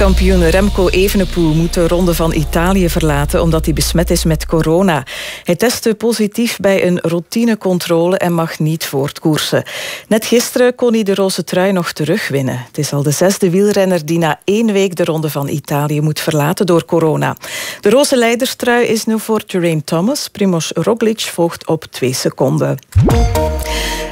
Wereldkampioen Remco Evenepoel moet de ronde van Italië verlaten omdat hij besmet is met corona. Hij testte positief bij een routinecontrole en mag niet voortkoersen. Net gisteren kon hij de roze trui nog terugwinnen. Het is al de zesde wielrenner die na één week de ronde van Italië moet verlaten door corona. De roze leiderstrui is nu voor Geraint Thomas. Primoz Roglic volgt op twee seconden.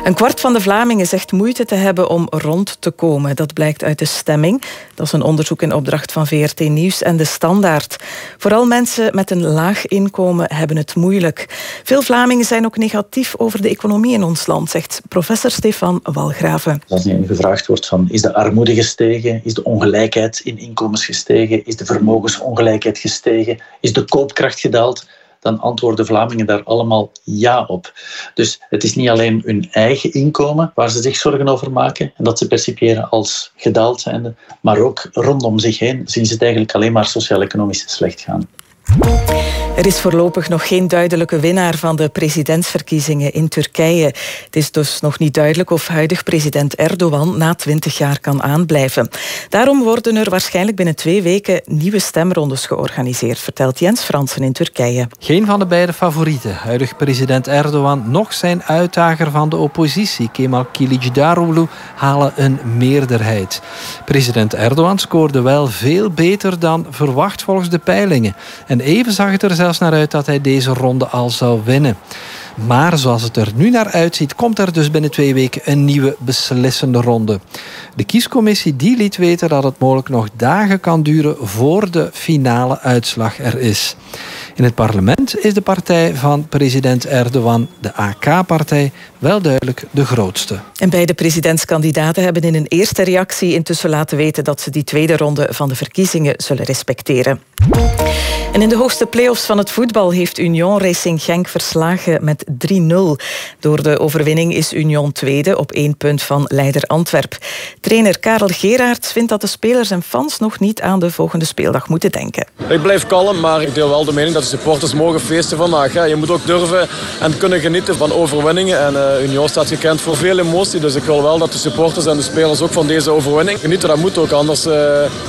Een kwart van de Vlamingen zegt moeite te hebben om rond te komen. Dat blijkt uit de stemming. Dat is een onderzoek in opdracht van VRT Nieuws en De Standaard. Vooral mensen met een laag inkomen hebben het moeilijk. Veel Vlamingen zijn ook negatief over de economie in ons land, zegt professor Stefan Walgraven. Als nu gevraagd wordt van is de armoede gestegen, is de ongelijkheid in inkomens gestegen, is de vermogensongelijkheid gestegen, is de koopkracht gedaald, dan antwoorden Vlamingen daar allemaal ja op. Dus het is niet alleen hun eigen inkomen waar ze zich zorgen over maken en dat ze percipiëren als gedaald zijnde, maar ook rondom zich heen zien ze het eigenlijk alleen maar sociaal-economisch slecht gaan. Er is voorlopig nog geen duidelijke winnaar van de presidentsverkiezingen in Turkije. Het is dus nog niet duidelijk of huidig president Erdogan na twintig jaar kan aanblijven. Daarom worden er waarschijnlijk binnen twee weken nieuwe stemrondes georganiseerd, vertelt Jens Fransen in Turkije. Geen van de beide favorieten, huidig president Erdogan, nog zijn uitdager van de oppositie, Kemal Kılıçdaroğlu, halen een meerderheid. President Erdogan scoorde wel veel beter dan verwacht volgens de peilingen. En even zag het er zelfs naar uit dat hij deze ronde al zou winnen. Maar zoals het er nu naar uitziet, komt er dus binnen twee weken een nieuwe beslissende ronde. De kiescommissie die liet weten dat het mogelijk nog dagen kan duren voor de finale uitslag er is. In het parlement is de partij van president Erdogan, de AK-partij, wel duidelijk de grootste. En beide presidentskandidaten hebben in een eerste reactie intussen laten weten dat ze die tweede ronde van de verkiezingen zullen respecteren. En in de hoogste play-offs van het voetbal heeft Union Racing Genk verslagen met 3-0. Door de overwinning is Union tweede op één punt van leider Antwerp. Trainer Karel Geraerts vindt dat de spelers en fans nog niet aan de volgende speeldag moeten denken. Ik blijf kalm, maar ik deel wel de mening dat de supporters mogen feesten vandaag. Je moet ook durven en kunnen genieten van overwinningen. En uh, Union staat gekend voor veel emotie, dus ik wil wel dat de supporters en de spelers ook van deze overwinning genieten. Dat moet ook, anders uh,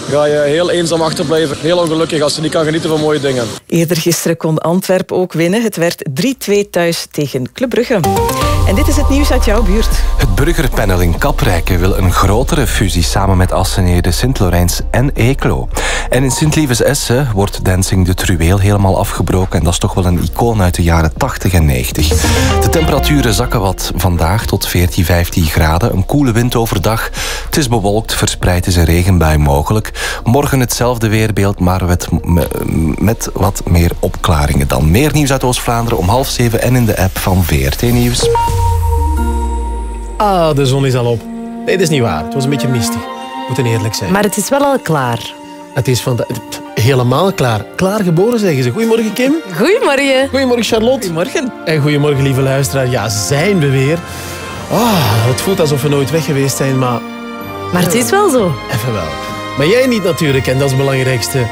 ga je heel eenzaam achterblijven. Heel ongelukkig als je niet kan genieten van mooie dingen. Eerder gisteren kon Antwerp ook winnen. Het werd 3-2 thuis tegen Club Brugge. En dit is het nieuws uit jouw buurt. Burgerpanel in Kaprijke wil een grotere fusie samen met Assenede, Sint-Lorijns en Eeklo. En in Sint-Lieves-Essen wordt Dancing de Truweel helemaal afgebroken. En dat is toch wel een icoon uit de jaren 80 en 90. De temperaturen zakken wat vandaag tot 14, 15 graden. Een koele wind overdag. Het is bewolkt, verspreid is een regenbui mogelijk. Morgen hetzelfde weerbeeld, maar met, met wat meer opklaringen dan. Meer nieuws uit Oost-Vlaanderen om half zeven en in de app van VRT Nieuws. Ah, de zon is al op. Nee, dat is niet waar. Het was een beetje mistig. Moeten eerlijk zijn. Maar het is wel al klaar. Het is van de, helemaal klaar. Klaar geboren, zeggen ze. Goedemorgen, Kim. Goedemorgen. Goedemorgen, Charlotte. Goedemorgen. En goedemorgen, lieve luisteraar. Ja, zijn we weer. Oh, het voelt alsof we nooit weg geweest zijn, maar... Maar het is wel zo. Even wel. Maar jij niet natuurlijk, en dat is het belangrijkste.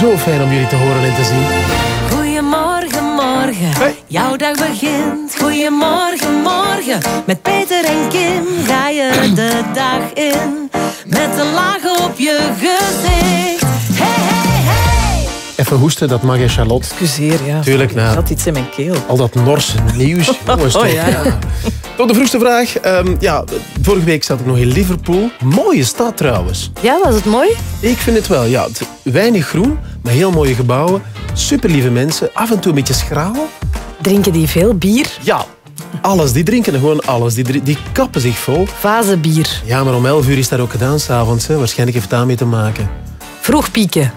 Zo fijn om jullie te horen en te zien. Goedemorgen, morgen. Hey. Jouw dag begint. Goedemorgen, morgen. Met Peter en Kim ga je de dag in. Met een laag op je gezicht. Even hoesten, dat mag je, Charlotte. Excuseer, ja. Tuurlijk, nou. Er zat iets in mijn keel. Al dat Norse nieuws. Jongens, Oh, toch? ja. Tot de vroegste vraag. Ehm, ja, vorige week zat ik nog in Liverpool. Mooie stad trouwens. Ja, was het mooi? Ik vind het wel, ja. Weinig groen, maar heel mooie gebouwen. Super lieve mensen. Af en toe een beetje schraal. Drinken die veel bier? Ja, alles. Die drinken gewoon alles. Die, die kappen zich vol. Vazenbier. Ja, maar om 11 uur is dat ook gedaan s'avonds. Waarschijnlijk heeft het daarmee te maken. Vroeg pieken.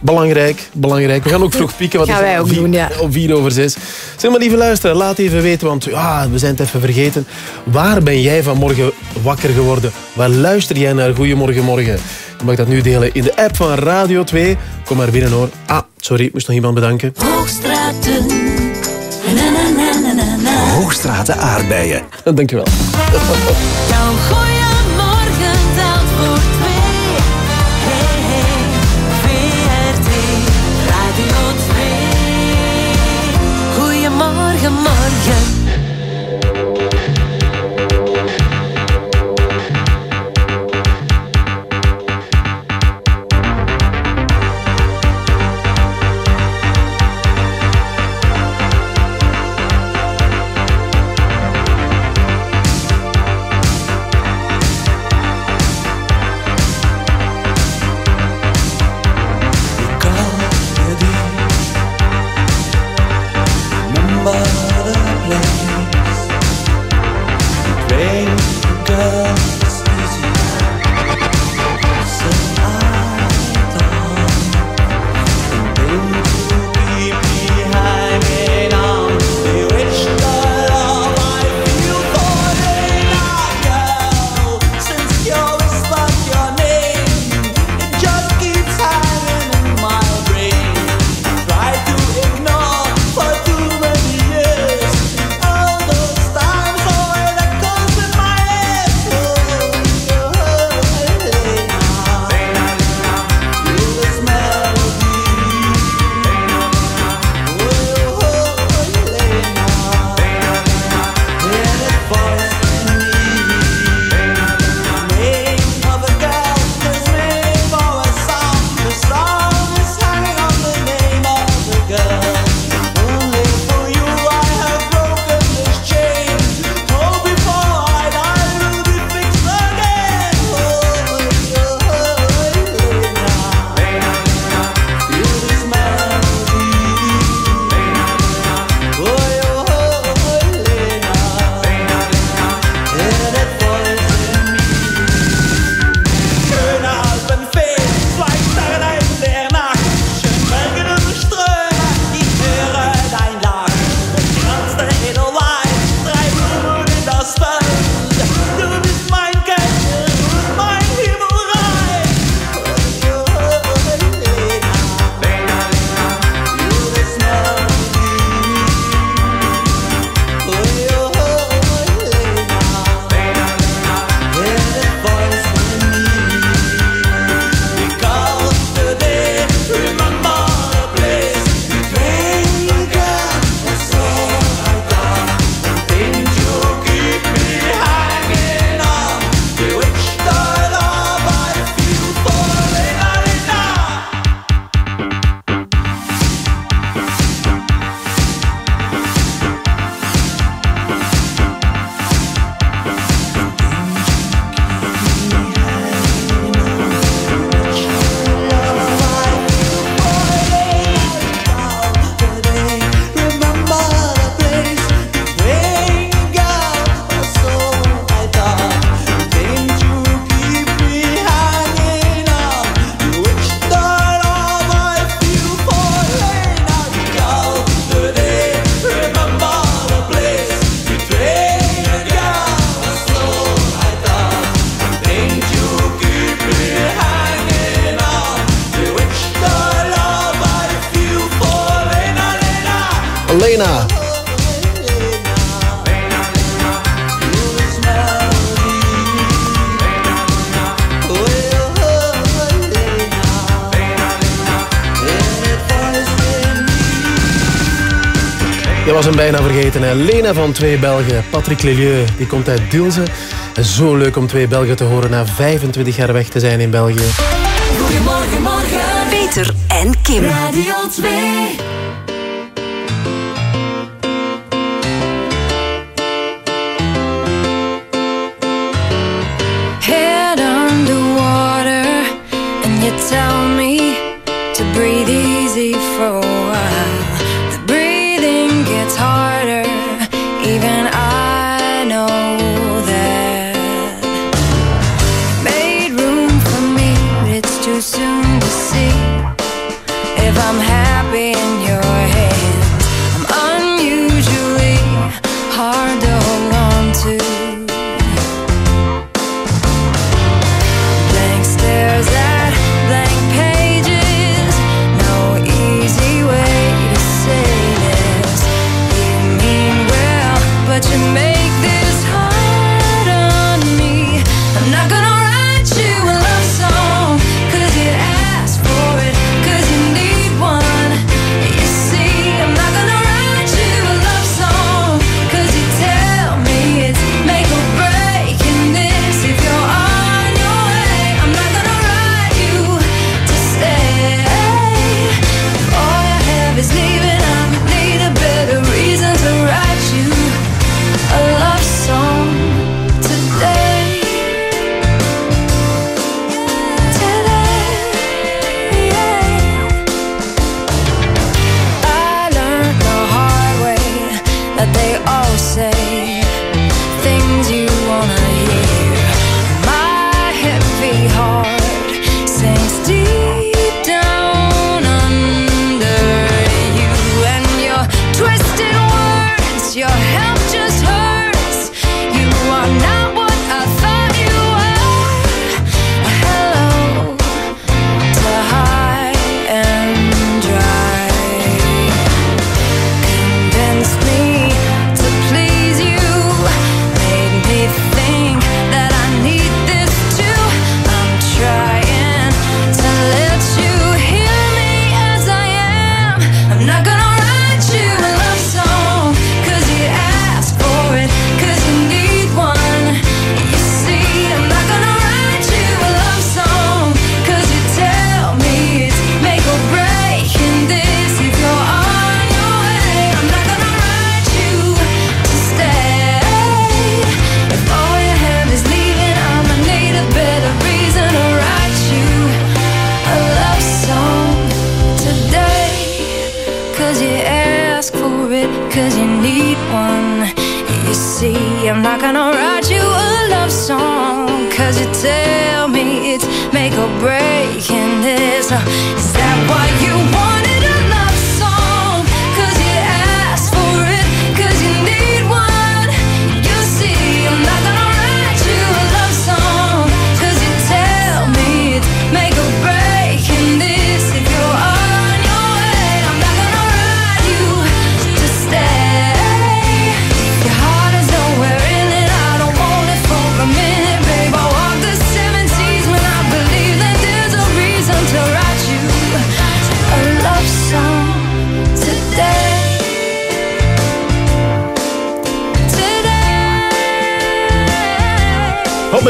Belangrijk, belangrijk. We gaan ook vroeg pieken. Want Gaan wij ook vier- doen, ja. Om vier over zes. Zeg maar, lieve luisteraar, laat even weten, want ja, we zijn het even vergeten. Waar ben jij vanmorgen wakker geworden? Waar luister jij naar Goedemorgen Morgen? Je mag dat nu delen in de app van Radio 2. Kom maar binnen hoor. Ah, sorry, ik moest nog iemand bedanken. Hoogstraten. Na, na, na, na, na, na. Hoogstraten aardbeien. Dankjewel. Jouw Goeiemorgen, morgen. Vergeten. Hè? Lena van Twee Belgen. Patrick Lelieu, die komt uit Dilze. Zo leuk om Twee Belgen te horen na 25 jaar weg te zijn in België. Goedemorgen, morgen. Peter en Kim. Radio 2.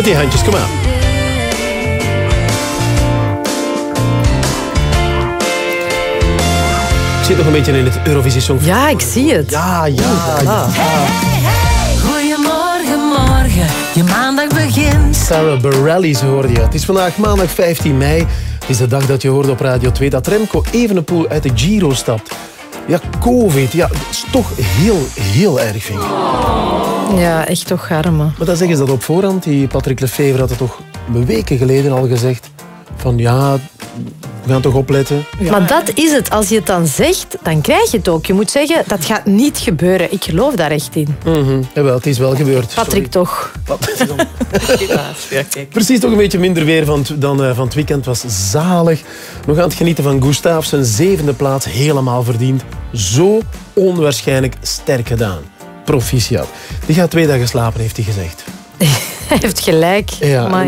Die handjes, kom aan. Ik zit nog een beetje in het Eurovisie Songfestival. Ja, ik zie het. Ja, ja, ja. Goedemorgen, morgen. Je maandag begint. Sarah Bareilles hoorde je. Het is vandaag maandag 15 mei. Het is de dag dat je hoorde op Radio 2 dat Remco Evenepoel uit de Giro stapt. Ja, COVID. Ja, dat is toch heel, heel erg, vind ik. Ja, echt toch arme. Maar dan zeggen ze dat op voorhand. Die Patrick Lefevre had het toch weken geleden al gezegd. Van ja, we gaan toch opletten. Maar dat is het. Als je het dan zegt, dan krijg je het ook. Je moet zeggen, dat gaat niet gebeuren. Ik geloof daar echt in. Mhm. Jawel, het is wel gebeurd. Patrick toch. Precies toch een beetje minder weer van, het- dan eh, van het weekend was zalig. Nog aan het genieten van Gustav, zijn zevende plaats helemaal verdiend. Zo onwaarschijnlijk sterk gedaan. Proficiat. Die gaat twee dagen slapen, heeft hij gezegd. Hij heeft gelijk. Ja.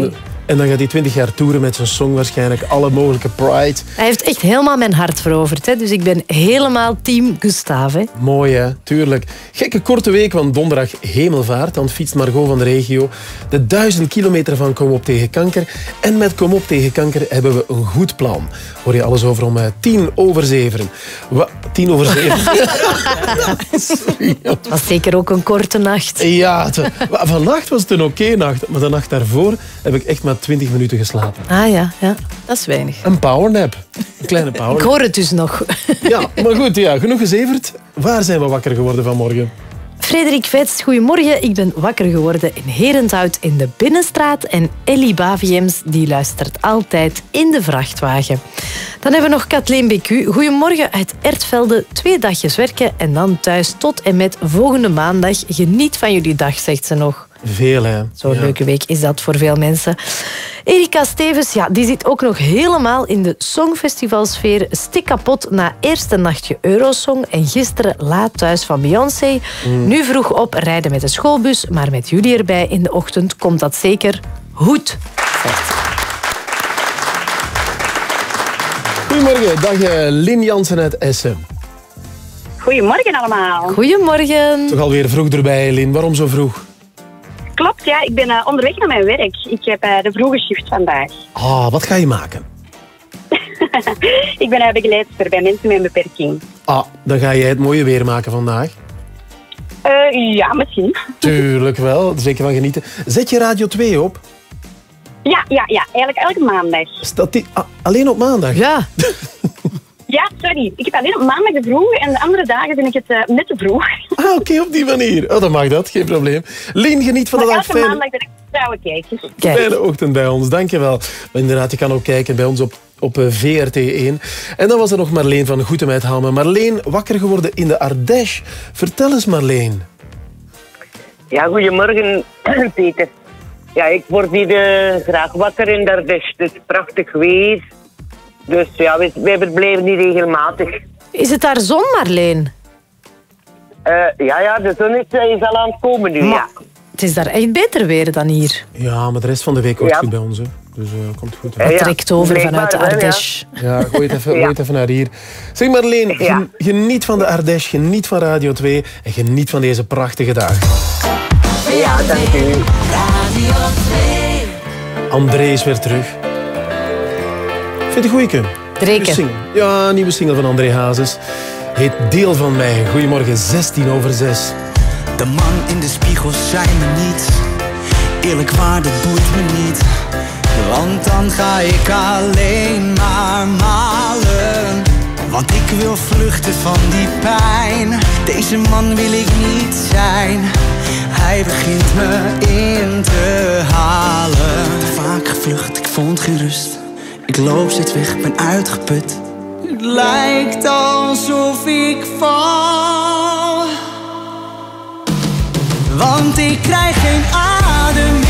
En, dan gaat hij 20 jaar toeren met zijn song waarschijnlijk. Alle mogelijke Pride. Hij heeft echt helemaal mijn hart veroverd. Hè? Dus ik ben helemaal team Gustave. Mooi hè, tuurlijk. Gekke korte week, want donderdag hemelvaart. Dan fietst Margot van de regio de duizend kilometer van Kom op tegen kanker. En met Kom op tegen kanker hebben we een goed plan. Hoor je alles over om eh, tien over zeven. Wa- tien over zeven? Sorry. Het was zeker ook een korte nacht. Ja, het- vannacht was het een oké nacht. Maar de nacht daarvoor heb ik echt maar 20 minuten geslapen. Ah ja, ja. Dat is weinig. Een powernap. Een kleine Ik powernap. hoor het dus nog. Ja, maar goed, ja, genoeg gezeverd. Waar zijn we wakker geworden vanmorgen? Frederik Vets, goedemorgen. Ik ben wakker geworden in Herenthout in de Binnenstraat. En Ellie Baviems die luistert altijd in de vrachtwagen. Dan hebben we nog Kathleen BQ. Goedemorgen uit Ertvelde. Twee dagjes werken en dan thuis tot en met volgende maandag. Geniet van jullie dag, zegt ze nog. Veel, hè. Zo'n Ja. leuke week is dat voor veel mensen. Erika Stevens, ja, die zit ook nog helemaal in de songfestivalsfeer. Stik kapot na eerste nachtje Eurosong en gisteren laat thuis van Beyoncé. Nu vroeg op rijden met de schoolbus, maar met jullie erbij in de ochtend komt dat zeker goed. Goedemorgen, dag eh, Lin Jansen uit Essen. Goedemorgen allemaal. Goedemorgen. Toch alweer vroeg erbij, Lin. Waarom zo vroeg? Klopt, ja. Ik ben eh, onderweg naar mijn werk. Ik heb eh, de vroege shift vandaag. Ah, wat ga je maken? ik ben uh, begeleidster bij mensen met een beperking. Ah, dan ga jij het mooie weer maken vandaag. Eh, ja, misschien. Tuurlijk wel, zeker van genieten. Zet je Radio 2 op? Ja, ja, ja. Eigenlijk elke maandag. Staat die ah, alleen op maandag? Ja. Ja, sorry. Ik heb alleen op maandag de vroeg en de andere dagen vind ik het eh, net te vroeg. Ah, oké, op die manier. Oh, dan mag dat, geen probleem. Lin, geniet van de dag. elke maandag ben ik trouwe kijkers. fijne ochtend bij ons, dankjewel. Maar inderdaad, je kan ook kijken bij ons op, op eh, VRT1. En dan was er nog Marleen van Goetem uit. Marleen, wakker geworden in de Ardèche. Vertel eens, Marleen. Ja, goedemorgen, Peter. Ja, ik word hier eh, graag wakker in Dardèche. Het is prachtig weer. Dus ja, wij, wij verblijven hier regelmatig. Is het daar zon, Marleen? Eh, ja, ja, de zon is, eh, is al aan het komen nu, ja. Het is daar echt beter weer dan hier. Ja, maar de rest van de week wordt Ja. goed bij ons. Hè. Dus eh, komt goed. hè. Het Ja, trekt over blijkbaar vanuit de wel, ja. Ardèche. Ja, gooi het even, Ja. gooi het even naar hier. Zeg Marleen, gen- Ja. geniet van de Ardèche, geniet van Radio 2 en geniet van deze prachtige dag. Ja, dank u. André is weer terug. Vind het een goeie. Dreken. Single. Ja, een nieuwe single van André Hazes. Heet Deel van mij. Goedemorgen, 16 over 6. De man in de spiegel zei me niet Eerlijk waar, dat boeit me niet Want dan ga ik alleen maar malen Want ik wil vluchten van die pijn Deze man wil ik niet zijn Hij begint me in te halen Te vaak gevlucht, ik vond geen rust Ik loop steeds weg, ben uitgeput. Het lijkt alsof ik val. Want ik krijg geen adem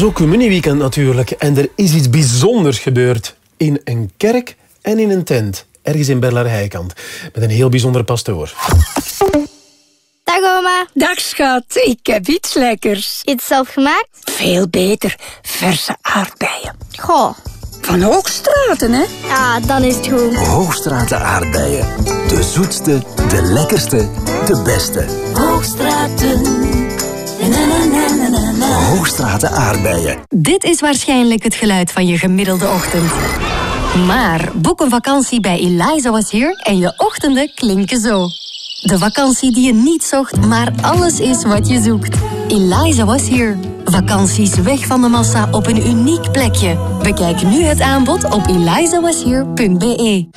was ook communieweekend natuurlijk. En er is iets bijzonders gebeurd. In een kerk en in een tent. Ergens in Berlaar-Heikant. Met een heel bijzondere pastoor. Dag oma. Dag schat, ik heb iets lekkers. Iets zelf gemaakt? Veel beter, verse aardbeien. Goh. Van Hoogstraten, hè? Ja, dan is het goed. Hoogstraten aardbeien. De zoetste, de lekkerste, de beste. Hoogstraten. Hoogstraten aardbeien. Dit is waarschijnlijk het geluid van je gemiddelde ochtend. Maar boek een vakantie bij Eliza Was Here en je ochtenden klinken zo. De vakantie die je niet zocht, maar alles is wat je zoekt. Eliza Was Here. Vakanties weg van de massa op een uniek plekje. Bekijk nu het aanbod op elizawashere.be.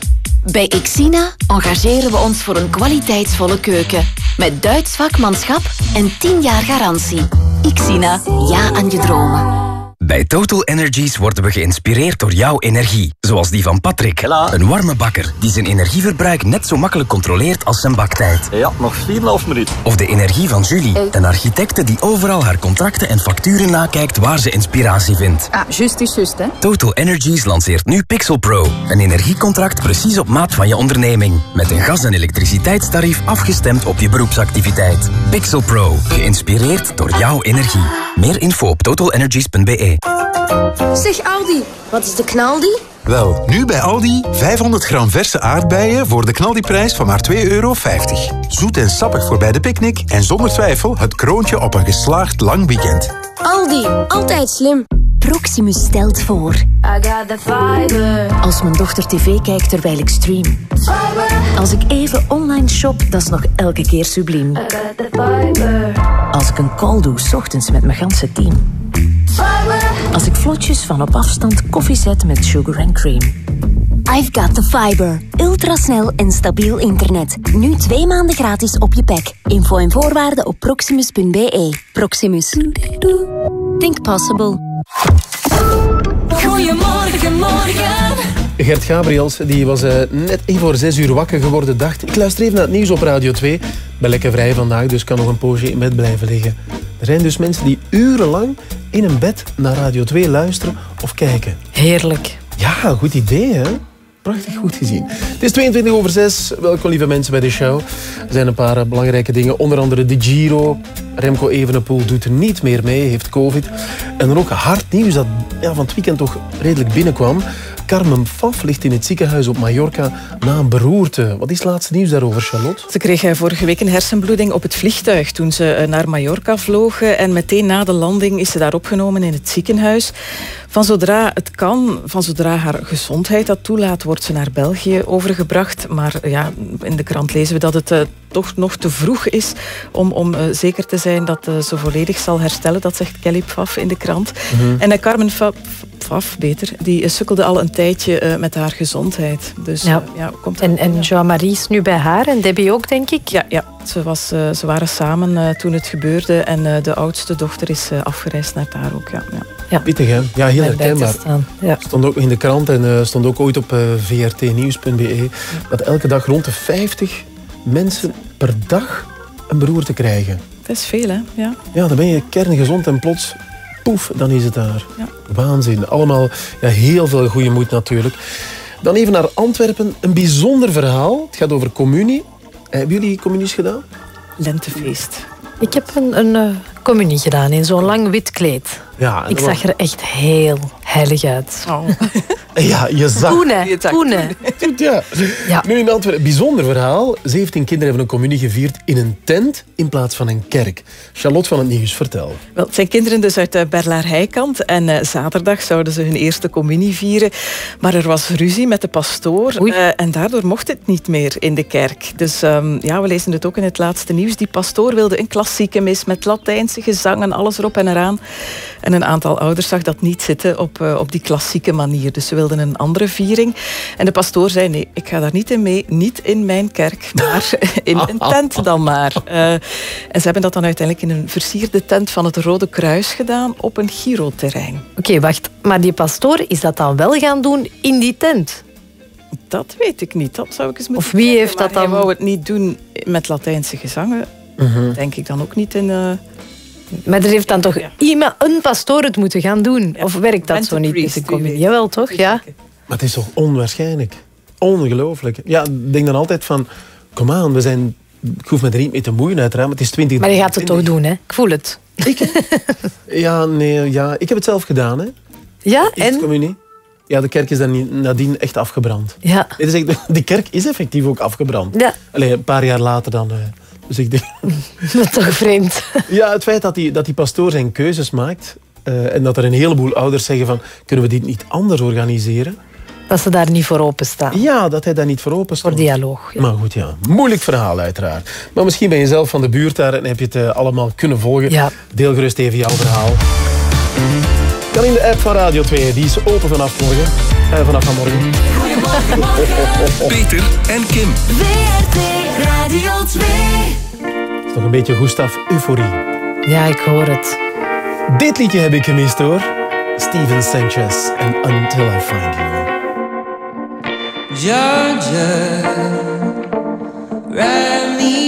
Bij Xina engageren we ons voor een kwaliteitsvolle keuken. Met Duits vakmanschap en 10 jaar garantie. Xina, ja aan je dromen. Bij Total Energies worden we geïnspireerd door jouw energie. Zoals die van Patrick, een warme bakker die zijn energieverbruik net zo makkelijk controleert als zijn baktijd. Ja, nog 4,5 minuut. Of de energie van Julie, een architecte die overal haar contracten en facturen nakijkt waar ze inspiratie vindt. Ah, juist is juist, hè. Total Energies lanceert nu Pixel Pro. Een energiecontract precies op maat van je onderneming. Met een gas- en elektriciteitstarief afgestemd op je beroepsactiviteit. Pixel Pro. Geïnspireerd door jouw energie. Meer info op totalenergies.be. Zeg Aldi, wat is de knaldi? Wel, nu bij Aldi 500 gram verse aardbeien voor de knaldiprijs van maar 2,50 euro. Zoet en sappig voor bij de picknick en zonder twijfel het kroontje op een geslaagd lang weekend. Aldi, altijd slim. Proximus stelt voor. I got the fiber. Als mijn dochter tv kijkt terwijl ik stream. Als ik even online shop, dat is nog elke keer subliem. I got the fiber. Als ik een call doe, s ochtends met mijn ganse team. Als ik vlotjes van op afstand koffie zet met sugar and cream. I've got the fiber. Ultrasnel en stabiel internet. Nu twee maanden gratis op je pack. Info en voorwaarden op proximus.be. Proximus. Think possible. Goedemorgen, morgen. Gert Gabriels die was eh, net even voor zes uur wakker geworden. Dacht, ik luister even naar het nieuws op Radio 2. Ben lekker vrij vandaag, dus kan nog een poosje in bed blijven liggen. Er zijn dus mensen die urenlang in een bed naar Radio 2 luisteren of kijken. Heerlijk. Ja, goed idee, hè? Prachtig goed gezien. Het is 22 over 6. Welkom, lieve mensen, bij de show. Er zijn een paar eh, belangrijke dingen. Onder andere de Giro. Remco Evenepoel doet er niet meer mee, heeft covid. En dan ook hard nieuws dat van het weekend toch redelijk binnenkwam. Carmen Pfaff ligt in het ziekenhuis op Mallorca na een beroerte. Wat is het laatste nieuws daarover, Charlotte? Ze kreeg eh, vorige week een hersenbloeding op het vliegtuig toen ze eh, naar Mallorca vlogen. En meteen na de landing is ze daar opgenomen in het ziekenhuis. Van zodra het kan, van zodra haar gezondheid dat toelaat, wordt ze naar België overgebracht. Maar eh, ja, in de krant lezen we dat het toch nog te vroeg is om, om zeker te zijn dat ze volledig zal herstellen. Dat zegt Kelly Pfaff in de krant. Mhm. En Carmen Pfaff, Beter, die eh, sukkelde al een tijdje eh, met haar gezondheid. Dus, Ja. eh, ja, komt En, en Jean-Marie is nu bij haar en Debbie ook, denk ik. Ja, ja. Ze, was, eh, ze waren samen eh, toen het gebeurde en eh, de oudste dochter is eh, afgereisd naar daar ook. Ja, ja. Ja. Pittig, hè? Ja, heel te herkenbaar. Ja. Stond ook in de krant en eh, stond ook ooit op vrtnieuws.be dat elke dag rond de 50 mensen per dag een beroerte krijgen. Dat is veel, hè? Ja. Ja, dan ben je kerngezond en plots, poef, dan is het daar. Waanzin. Allemaal ja, heel veel goede moed natuurlijk. Dan even naar Antwerpen. Een bijzonder verhaal. Het gaat over communie. Hebben jullie communies gedaan? Lentefeest. Ik heb een, een eh, communie gedaan in zo'n lang wit kleed. Ja, Ik zag er echt heel heilig uit. Ja, je zag... Hè. Toen, hè. Ja. Nu in Antwerpen, bijzonder verhaal. 17 kinderen hebben een communie gevierd in een tent in plaats van een kerk. Charlotte van het Nieuws, vertel. Wel, het zijn kinderen dus uit de Berlaar-Heikant. En eh, zaterdag zouden ze hun eerste communie vieren. Maar er was ruzie met de pastoor. eh, en daardoor mocht het niet meer in de kerk. Dus ehm, ja, we lezen het ook in het laatste nieuws. Die pastoor wilde een klassieke mis met Latijnse gezang en alles erop en eraan. En een aantal ouders zag dat niet zitten op, eh, op die klassieke manier. Dus ze wilden een andere viering. En de pastoor zei, nee, ik ga daar niet in mee. Niet in mijn kerk, maar in een tent dan maar. Eh, en ze hebben dat dan uiteindelijk in een versierde tent van het Rode Kruis gedaan op een Giro-terrein. Oké, wacht. Maar die pastoor is dat dan wel gaan doen in die tent? Dat weet ik niet. Dat zou ik eens moeten Of wie heeft dat dan- wou het niet doen met Latijnse gezangen. Mhm. Denk ik dan ook niet in... eh, Maar er heeft dan toch iemand, een pastoor het moeten gaan doen? Of werkt dat zo niet met de communie? Jawel, toch? Ja. Maar het is toch onwaarschijnlijk? Ongelooflijk. Ja, ik denk dan altijd van... Kom aan, we zijn... Ik hoef me er niet mee te moeien uiteraard, maar het is 20... Maar je gaat het toch doen, hè? Ik voel het. Ja, nee, ja. Ik heb het zelf gedaan, hè. Ja, en? communie. Ja, de kerk is dan niet- nadien echt afgebrand. Ja. Het is echt, de kerk is effectief ook afgebrand. Ja. Allee, een paar jaar later dan... dus ik denk... Dat is toch vreemd. Ja, het feit dat die, dat die pastoor zijn keuzes maakt... eh, en dat er een heleboel ouders zeggen van... Kunnen we dit niet anders organiseren? Dat ze daar niet voor openstaan. Ja, dat hij daar niet voor open staat. Voor dialoog. Maar goed, ja. Moeilijk verhaal uiteraard. Maar misschien ben je zelf van de buurt daar en heb je het eh, allemaal kunnen volgen. Deel gerust even jouw verhaal. Kan in de app van Radio 2. Die is open vanaf morgen. Eh, vanaf vanmorgen. Peter en Kim. WRT Radio 2. Het is nog een beetje Gustav Euphorie. Ja, ik hoor het. Dit liedje heb ik gemist hoor. Steven Sanchez en Until I Find You. Georgia, me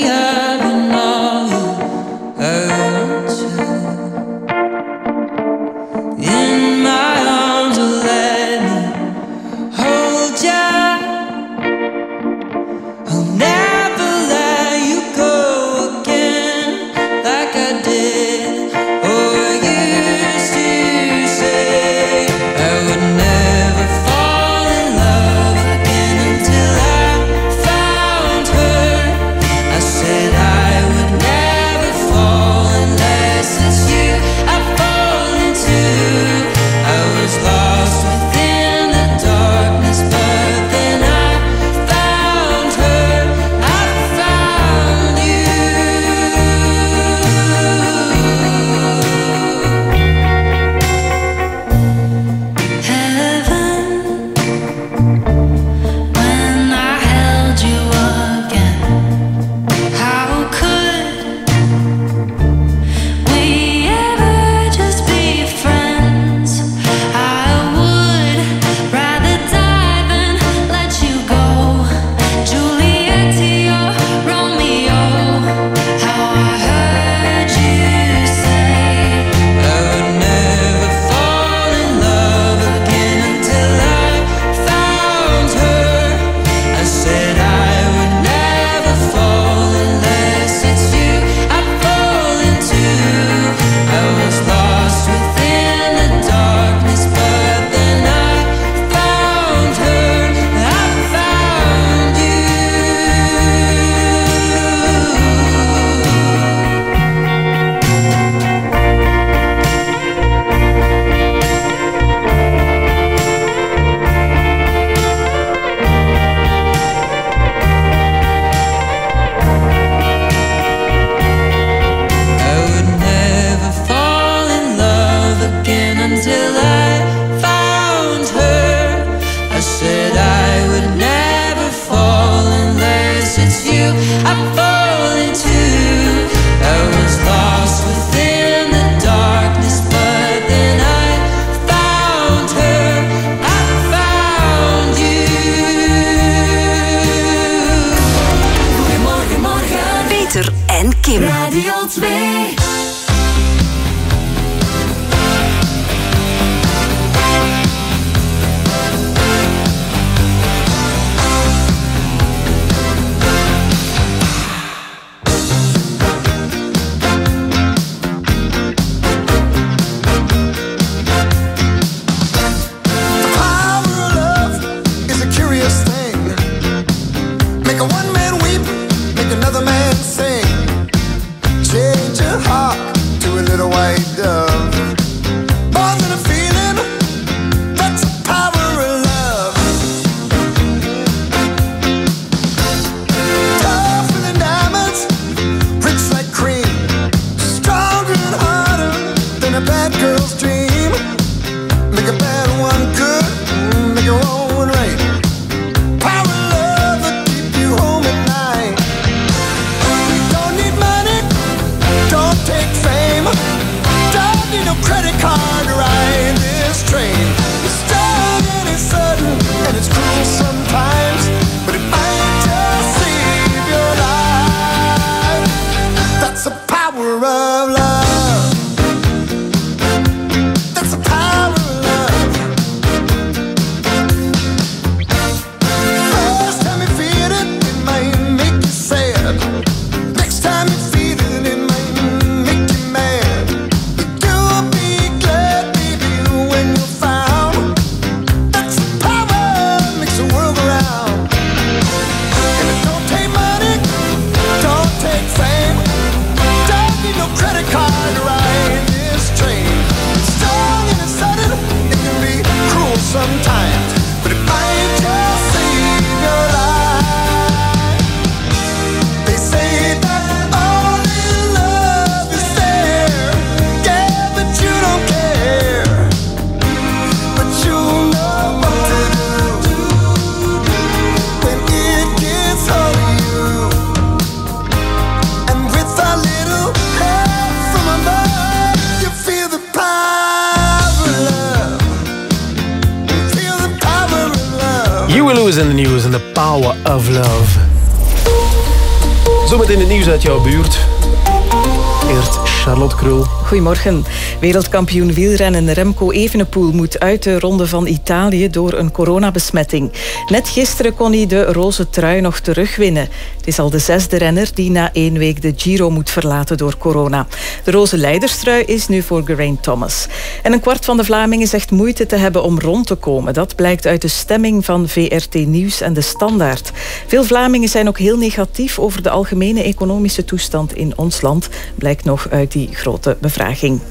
Goedemorgen. Wereldkampioen wielrennen Remco Evenepoel moet uit de ronde van Italië door een coronabesmetting. Net gisteren kon hij de roze trui nog terugwinnen. Het is al de zesde renner die na één week de Giro moet verlaten door corona. De roze leiderstrui is nu voor Geraint Thomas. En een kwart van de Vlamingen zegt moeite te hebben om rond te komen. Dat blijkt uit de stemming van VRT Nieuws en de Standaard. Veel Vlamingen zijn ook heel negatief over de algemene economische toestand in ons land. Blijkt nog uit die grote bevraging.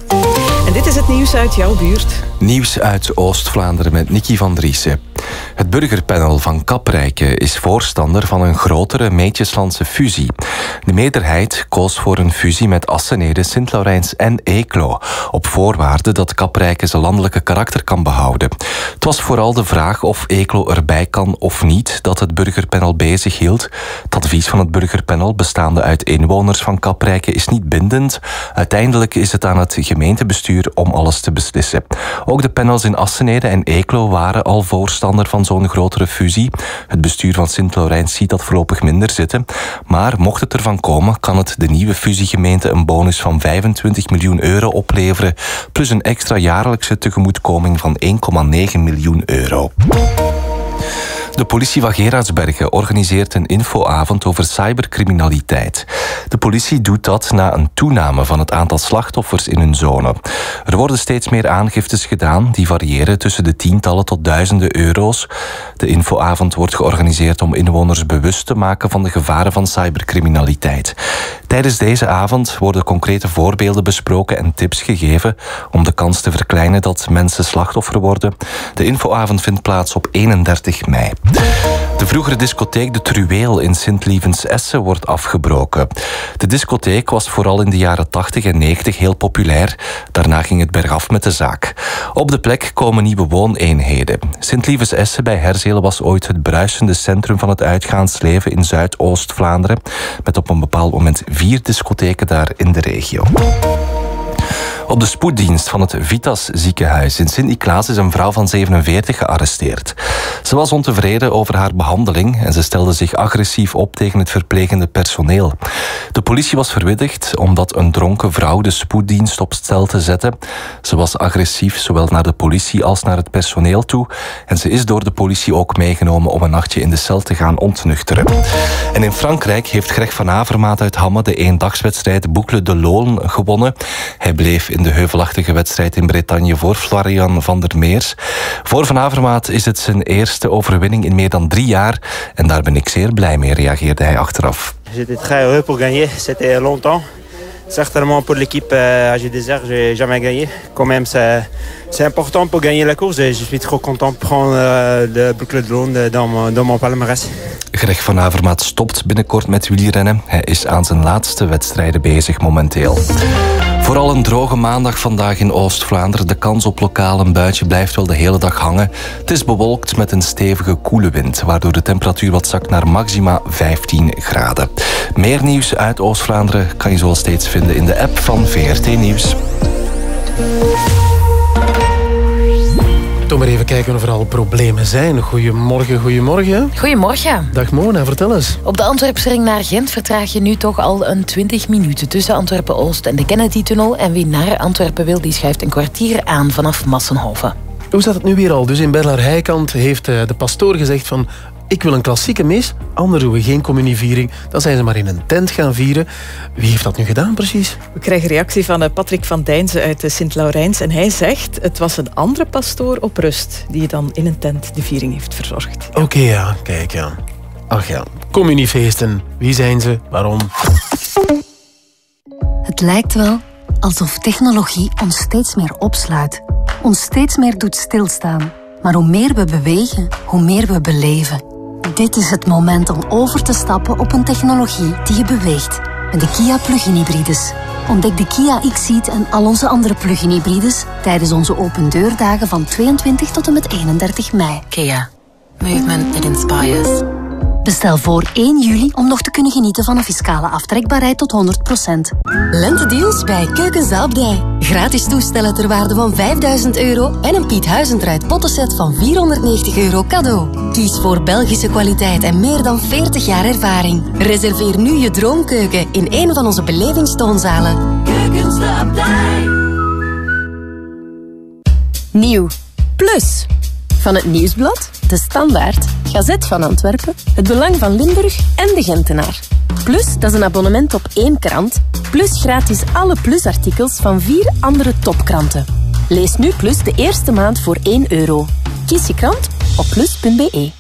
En dit is het nieuws uit jouw buurt. Nieuws uit Oost-Vlaanderen met Nicky van Driessen. Het burgerpanel van Kaprijke is voorstander van een grotere Meetjeslandse fusie. De meerderheid koos voor een fusie met Assenede, Sint-Laurijns en Eeklo, op voorwaarde dat Kaprijke zijn landelijke karakter kan behouden. Het was vooral de vraag of Eeklo erbij kan of niet dat het burgerpanel bezig hield. Het advies van het burgerpanel, bestaande uit inwoners van Kaprijke, is niet bindend. Uiteindelijk is het aan het gemeentebestuur om alles te beslissen. Ook de panels in Assenede en Eeklo waren al voorstander van zo'n grotere fusie. Het bestuur van Sint-Laurens ziet dat voorlopig minder zitten. Maar mocht het ervan kan het de nieuwe fusiegemeente een bonus van 25 miljoen euro opleveren, plus een extra jaarlijkse tegemoetkoming van 1,9 miljoen euro. De politie van Gerardsbergen organiseert een infoavond over cybercriminaliteit. De politie doet dat na een toename van het aantal slachtoffers in hun zone. Er worden steeds meer aangiftes gedaan, die variëren tussen de tientallen tot duizenden euro's. De infoavond wordt georganiseerd om inwoners bewust te maken van de gevaren van cybercriminaliteit. Tijdens deze avond worden concrete voorbeelden besproken en tips gegeven om de kans te verkleinen dat mensen slachtoffer worden. De infoavond vindt plaats op 31 mei. De vroegere discotheek De Truweel in Sint-Lievens-Essen wordt afgebroken. De discotheek was vooral in de jaren 80 en 90 heel populair. Daarna ging het bergaf met de zaak. Op de plek komen nieuwe wooneenheden. Sint-Lievens-Essen bij Herzelen was ooit het bruisende centrum van het uitgaansleven in Zuidoost-Vlaanderen. Met op een bepaald moment vier discotheken daar in de regio. Op de spoeddienst van het Vitas ziekenhuis in Sint-Niklaas is een vrouw van 47 gearresteerd. Ze was ontevreden over haar behandeling en ze stelde zich agressief op tegen het verplegende personeel. De politie was verwittigd omdat een dronken vrouw de spoeddienst op stel te zetten. Ze was agressief zowel naar de politie als naar het personeel toe en ze is door de politie ook meegenomen om een nachtje in de cel te gaan ontnuchteren. En in Frankrijk heeft Greg van Avermaat uit Hamme de eendagswedstrijd Boucle de Loon gewonnen. Hij bleef in de heuvelachtige wedstrijd in Bretagne voor Florian van der Meers. Voor Van Avermaat is het zijn eerste overwinning in meer dan drie jaar en daar ben ik zeer blij mee, reageerde hij achteraf. J'étais très heureux pour gagner. C'était longtemps. Certainement pour l'équipe euh, AG Desert, j'ai jamais gagné. Quand même, c'est c'est important pour gagner la course et je suis trop content de prendre euh, de boucle de Londres dans mon, dans mon palmarès. Greg van Avermaat stopt binnenkort met wielrennen. Hij is aan zijn laatste wedstrijden bezig momenteel. Vooral een droge maandag vandaag in Oost-Vlaanderen. De kans op lokaal een buitje blijft wel de hele dag hangen. Het is bewolkt met een stevige koele wind, waardoor de temperatuur wat zakt naar maxima 15 graden. Meer nieuws uit Oost-Vlaanderen kan je zoals steeds vinden in de app van VRT Nieuws. Toch maar even kijken of er al problemen zijn. Goedemorgen, goedemorgen. Goedemorgen. Dag Mona, vertel eens. Op de Antwerpsring naar Gent vertraag je nu toch al een 20 minuten tussen Antwerpen-Oost en de Kennedy-tunnel. En wie naar Antwerpen wil, die schuift een kwartier aan vanaf Massenhoven. Hoe staat het nu weer al? Dus in Berlaar Heikant heeft eh, de pastoor gezegd van... Ik wil een klassieke mis, anders doen we geen communieviering. Dan zijn ze maar in een tent gaan vieren. Wie heeft dat nu gedaan precies? We krijgen reactie van eh, Patrick van Dijnzen uit eh, Sint-Laurijns. En hij zegt, het was een andere pastoor op rust... die dan in een tent de viering heeft verzorgd. Oké, ja. Kijk, ja. Ach ja. Communiefeesten. Wie zijn ze? Waarom? Het lijkt wel alsof technologie ons steeds meer opsluit, ons steeds meer doet stilstaan. Maar hoe meer we bewegen, hoe meer we beleven. Dit is het moment om over te stappen op een technologie die je beweegt. Met de Kia Plug-in Hybrides. Ontdek de Kia X-Seat en al onze andere plug-in hybrides tijdens onze open deurdagen van 22 tot en met 31 mei. Kia. Movement that inspires. Bestel voor 1 juli om nog te kunnen genieten van een fiscale aftrekbaarheid tot 100%. Lentedeals bij Keukenzaal Dij. Gratis toestellen ter waarde van 5000 euro en een Piet Huizentruid pottenset van 490 euro cadeau. Kies voor Belgische kwaliteit en meer dan 40 jaar ervaring. Reserveer nu je droomkeuken in een van onze belevingstoonzalen. Keukenslaap Nieuw. Plus. Van het Nieuwsblad, De Standaard, Gazet van Antwerpen, Het Belang van Limburg en De Gentenaar. Plus, dat is een abonnement op één krant. Plus gratis alle Plus-artikels van vier andere topkranten. Lees nu Plus de eerste maand voor 1 euro. Kies je krant op plus.be.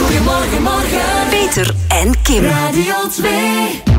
Goedemorgen, morgen. Peter en Kim. Radio 2.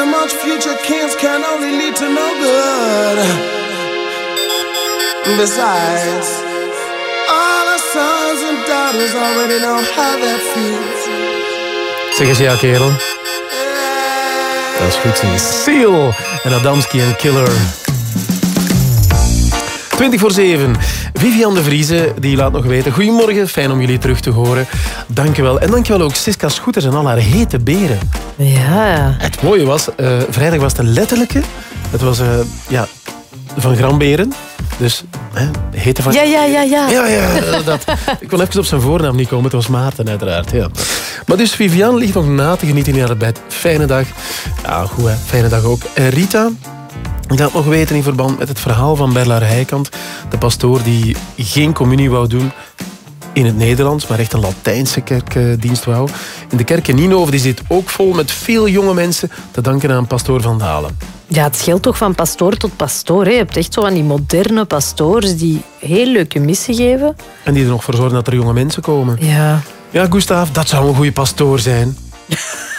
A much future kids can only lead to no good. Besides, all our sons and daughters already know how that feels. Zeg eens ja, kerel. Dat is goed zien. Seal en Adamski en Killer. 20 voor 7. Vivian de Vrieze die laat nog weten. Goedemorgen, fijn om jullie terug te horen. Dankjewel. En dankjewel ook Siska Scooters en al haar hete beren. Ja. Het mooie was, eh, vrijdag was een letterlijke. Het was, eh, ja, van Gramberen. Dus hè, hete van... Ja, ja, ja, ja. Ja, ja, dat. Ik wil even op zijn voornaam niet komen. Het was Maarten, uiteraard. Ja. Maar dus Vivian ligt nog na te genieten in haar bed. Fijne dag. Ja, goed hè. Fijne dag ook. En Rita, ik laat nog weten in verband met het verhaal van Berlaar Heikant. De pastoor die geen communie wou doen in het Nederlands, maar echt een Latijnse kerkdienst wou. In de kerk in Nienhoven die zit ook vol met veel jonge mensen te danken aan pastoor Van Dalen. Ja, het scheelt toch van pastoor tot pastoor. Hè. Je hebt echt zo van die moderne pastoors die heel leuke missen geven. En die er nog voor zorgen dat er jonge mensen komen. Ja. Ja, Gustav, dat zou een goede pastoor zijn.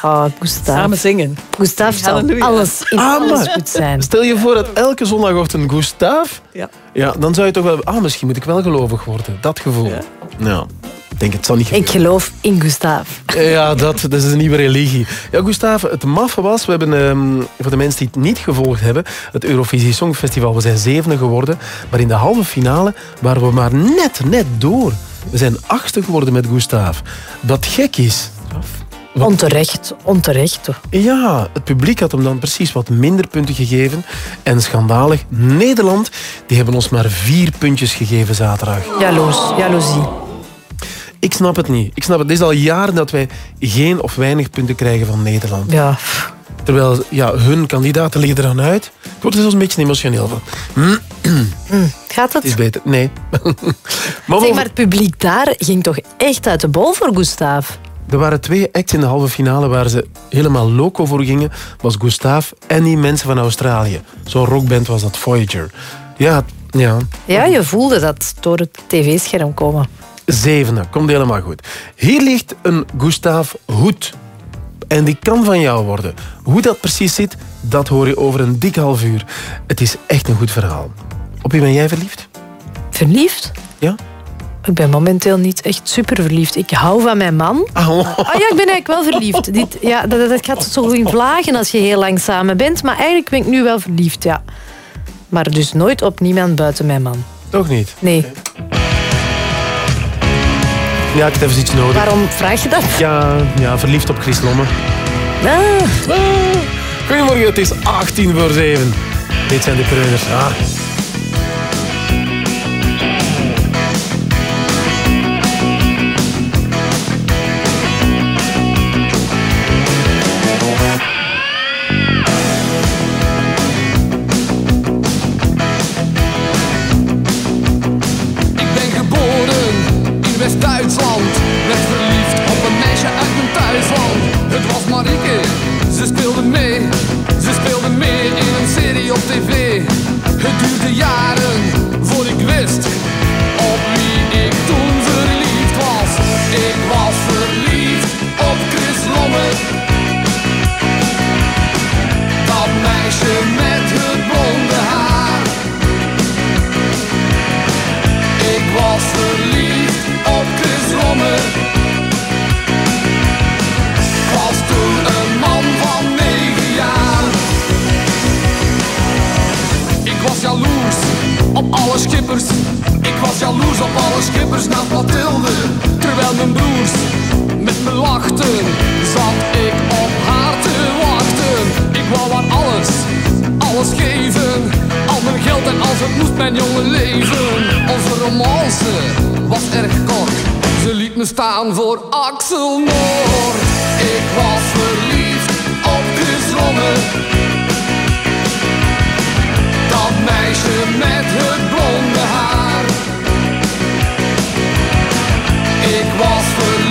Ah, Gustav. Samen zingen. Gustav zal Halleluja. alles in Ah, alles maar goed zijn. Stel je voor dat elke zondagochtend Gustav... Ja. Ja, dan zou je toch wel... Ah, misschien moet ik wel gelovig worden. Dat gevoel. Ja. Ik denk, het zal niet Ik geloof in Gustav. Ja, dat, dat is een nieuwe religie. Ja, Gustav, het maffe was, we hebben, ehm, voor de mensen die het niet gevolgd hebben, het Eurovisie Songfestival, we zijn zevende geworden, maar in de halve finale waren we maar net, net door. We zijn achtste geworden met Gustav. Wat gek is. Wat- Onterecht, onterecht. Ja, het publiek had hem dan precies wat minder punten gegeven. En schandalig, Nederland, die hebben ons maar vier puntjes gegeven zaterdag. Jaloers, jaloezie. Ik snap het niet. Ik snap het. Het is al jaren dat wij geen of weinig punten krijgen van Nederland. Ja. Terwijl ja, hun kandidaten liggen eraan uit. Ik word er zelfs een beetje emotioneel van. Gaat Het is beter. Nee. maar Zeg maar, het publiek daar ging toch echt uit de bol voor Gustav? Er waren twee acts in de halve finale waar ze helemaal loco voor gingen. was Gustav en die mensen van Australië. Zo'n rockband was dat Voyager. Ja, ja. Ja, je voelde dat door het tv-scherm komen. Zevende, komt helemaal goed. Hier ligt een Gustav hoed. En die kan van jou worden. Hoe dat precies zit, dat hoor je over een dik half uur. Het is echt een goed verhaal. Op wie ben jij verliefd? Verliefd? Ja. Ik ben momenteel niet echt super verliefd. Ik hou van mijn man. Ah, Ah ja, ik ben eigenlijk wel verliefd. Dit, ja, dat, dat gaat zo in vlagen als je heel lang samen bent. Maar eigenlijk ben ik nu wel verliefd, ja. Maar dus nooit op niemand buiten mijn man. Toch niet? Nee. Ja, ik heb even iets nodig. Waarom vraag je dat? Ja, ja verliefd op Chris Lomme. Ah. Goedemorgen, het is 18 voor 7. Dit zijn de kreuners. Ah. Alle schippers. Ik was jaloers op alle schippers naast Mathilde. Terwijl mijn broers met me lachten, zat ik op haar te wachten. Ik wou haar alles, alles geven. Al mijn geld en als het moest mijn jonge leven. Onze romance was erg kort. Ze liet me staan voor Axel Noord. Ik was verliefd op Chris Lomme. Meisje met het blonde haar. Ik was verliefd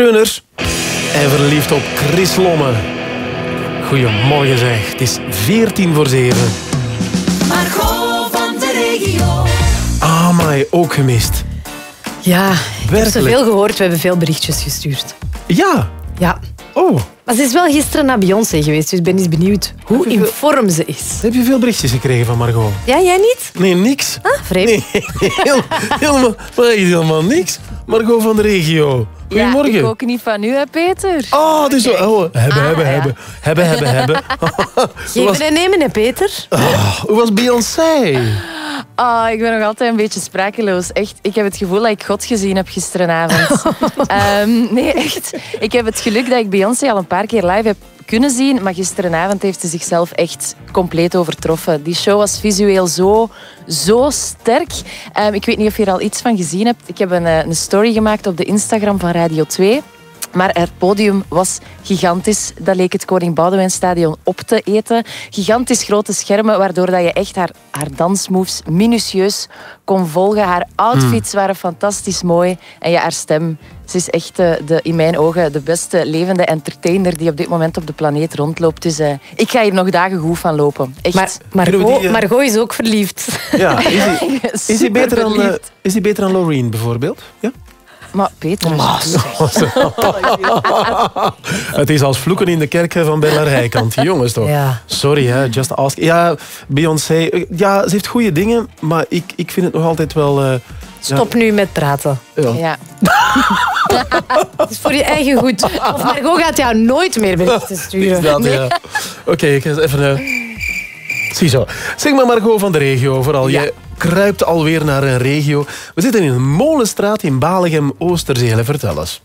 Kreuners. En verliefd op Chris Lomme. Goedemorgen zeg. Het is 14 voor 7. Margot van de regio. Ah, maar ook gemist. Ja, ik heb Werkelijk? zoveel gehoord. We hebben veel berichtjes gestuurd. Ja. Ja. Oh. Maar ze is wel gisteren naar Beyoncé geweest, dus ik ben eens benieuwd hoe in vorm ze is. Heb je veel berichtjes gekregen van Margot? Ja, jij niet? Nee, niks. Ah, vreemd. Nee, heel- helemaal, echt helemaal niks. Margot van de regio. Goedemorgen. Ja, ik ook niet van u, hè, Peter? Oh, dus zo. Oh, hebben, Ah, hebben, ja. hebben. Hebben, hebben, hebben. Was, Geven en nemen, hè, Peter? Ah, hoe was Beyoncé? Oh, ik ben nog altijd een beetje sprakeloos. Echt, ik heb het gevoel dat ik God gezien heb gisteravond. Ehm, nee, echt. Ik heb het geluk dat ik Beyoncé al een paar keer live heb kunnen zien. Maar gisteravond heeft ze zichzelf echt compleet overtroffen. Die show was visueel zo, zo sterk. Ehm, ik weet niet of je er al iets van gezien hebt. Ik heb een, eh, een story gemaakt op de Instagram van Radio 2. Maar het podium was gigantisch. Dat leek het Koning Boudewijnstadion op te eten. Gigantisch grote schermen, waardoor dat je echt haar, haar dansmoves minutieus kon volgen. Haar outfits waren fantastisch mooi. En ja, haar stem. Ze is echt eh, de, in mijn ogen de beste levende entertainer die op dit moment op de planeet rondloopt. Dus eh, ik ga hier nog dagen goed van lopen. Echt. Maar Margot, Margot is ook verliefd. Ja, is hij, is hij, Super beter, dan, eh, is hij beter dan Loreen bijvoorbeeld? Ja? Maar Peter... Het is als vloeken in de kerk hè, van Bella Rijkant. Jongens toch? Ja. Sorry, hè, just ask. Ja, Beyoncé. eh, Ja, ze heeft goede dingen, maar ik, ik vind het nog altijd wel... eh, Stop nu met praten. Ja. Ja. Het is voor je eigen goed. Of Margot gaat jou nooit meer berichten sturen. Ja. Oké, ik ga even... eh, Ziezo. Zeg maar Margot van de regio, vooral. Jij kruipt alweer naar een regio. We zitten in een molenstraat in Balegem, Oosterzee. Vertel eens.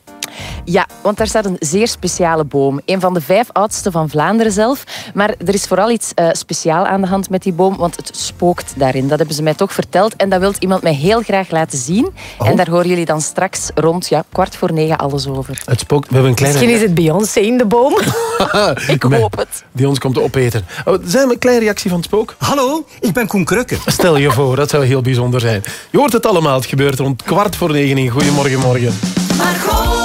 Ja, want daar staat een zeer speciale boom. Een van de vijf oudste van Vlaanderen zelf. Maar er is vooral iets uh, speciaal aan de hand met die boom, want het spookt daarin. Dat hebben ze mij toch verteld en dat wil iemand mij heel graag laten zien. Oh. En daar horen jullie dan straks rond ja, kwart voor negen alles over. Het spookt. We hebben een kleine... Misschien is het Beyoncé in de boom. ik hoop het. Die ons komt opeten. Oh, zijn we een kleine reactie van het spook? Hallo, ik ben Koen Krukke. Stel je voor, dat zou heel bijzonder zijn. Je hoort het allemaal. Het gebeurt rond kwart voor negen in Goedemorgen Morgen. Margot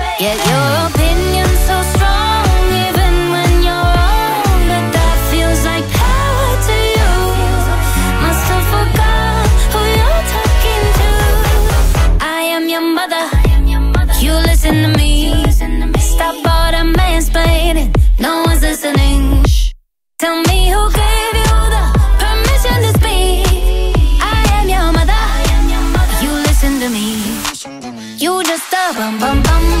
Yet your opinion's so strong, even when you're wrong. But that feels like power to you. Must have forgot who you're talking to. I am your mother. You listen to me. Stop all the mansplaining. No one's listening. Tell me who gave you the permission to speak. I am your mother. You listen to me. You just a bum bum bum.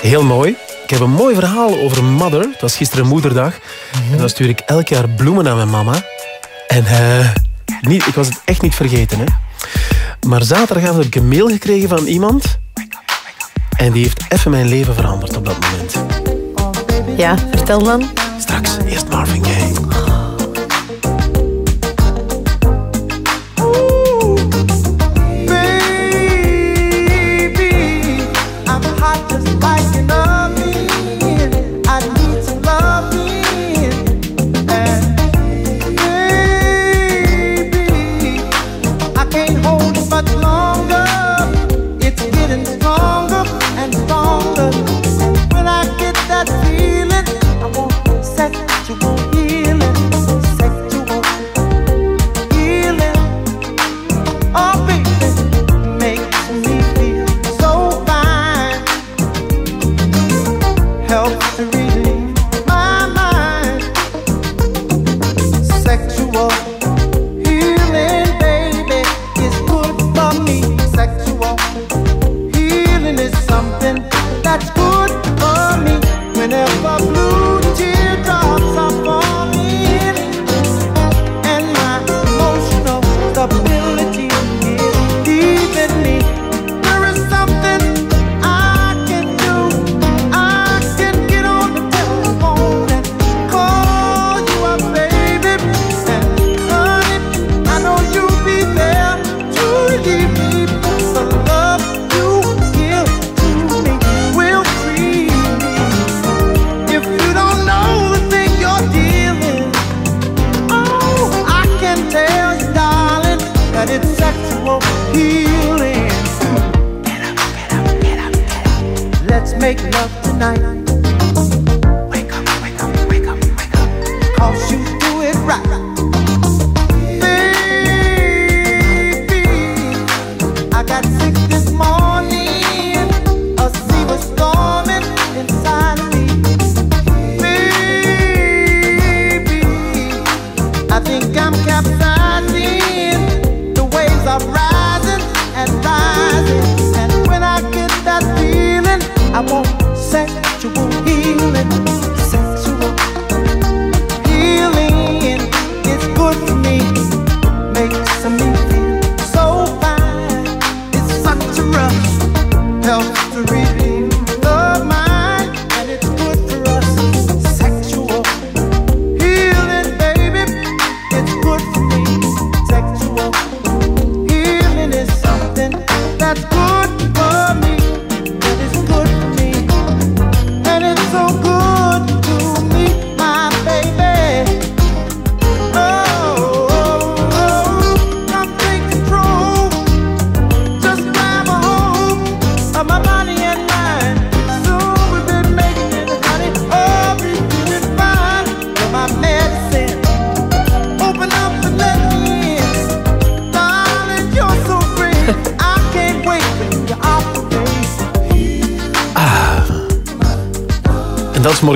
Heel mooi. Ik heb een mooi verhaal over Mother. Het was gisteren moederdag. En dan stuur ik elk jaar bloemen aan mijn mama. En eh, niet, ik was het echt niet vergeten. Hè. Maar zaterdagavond heb ik een mail gekregen van iemand. En die heeft even mijn leven veranderd op dat moment. Ja, vertel dan. Straks, eerst Marvin Gaye.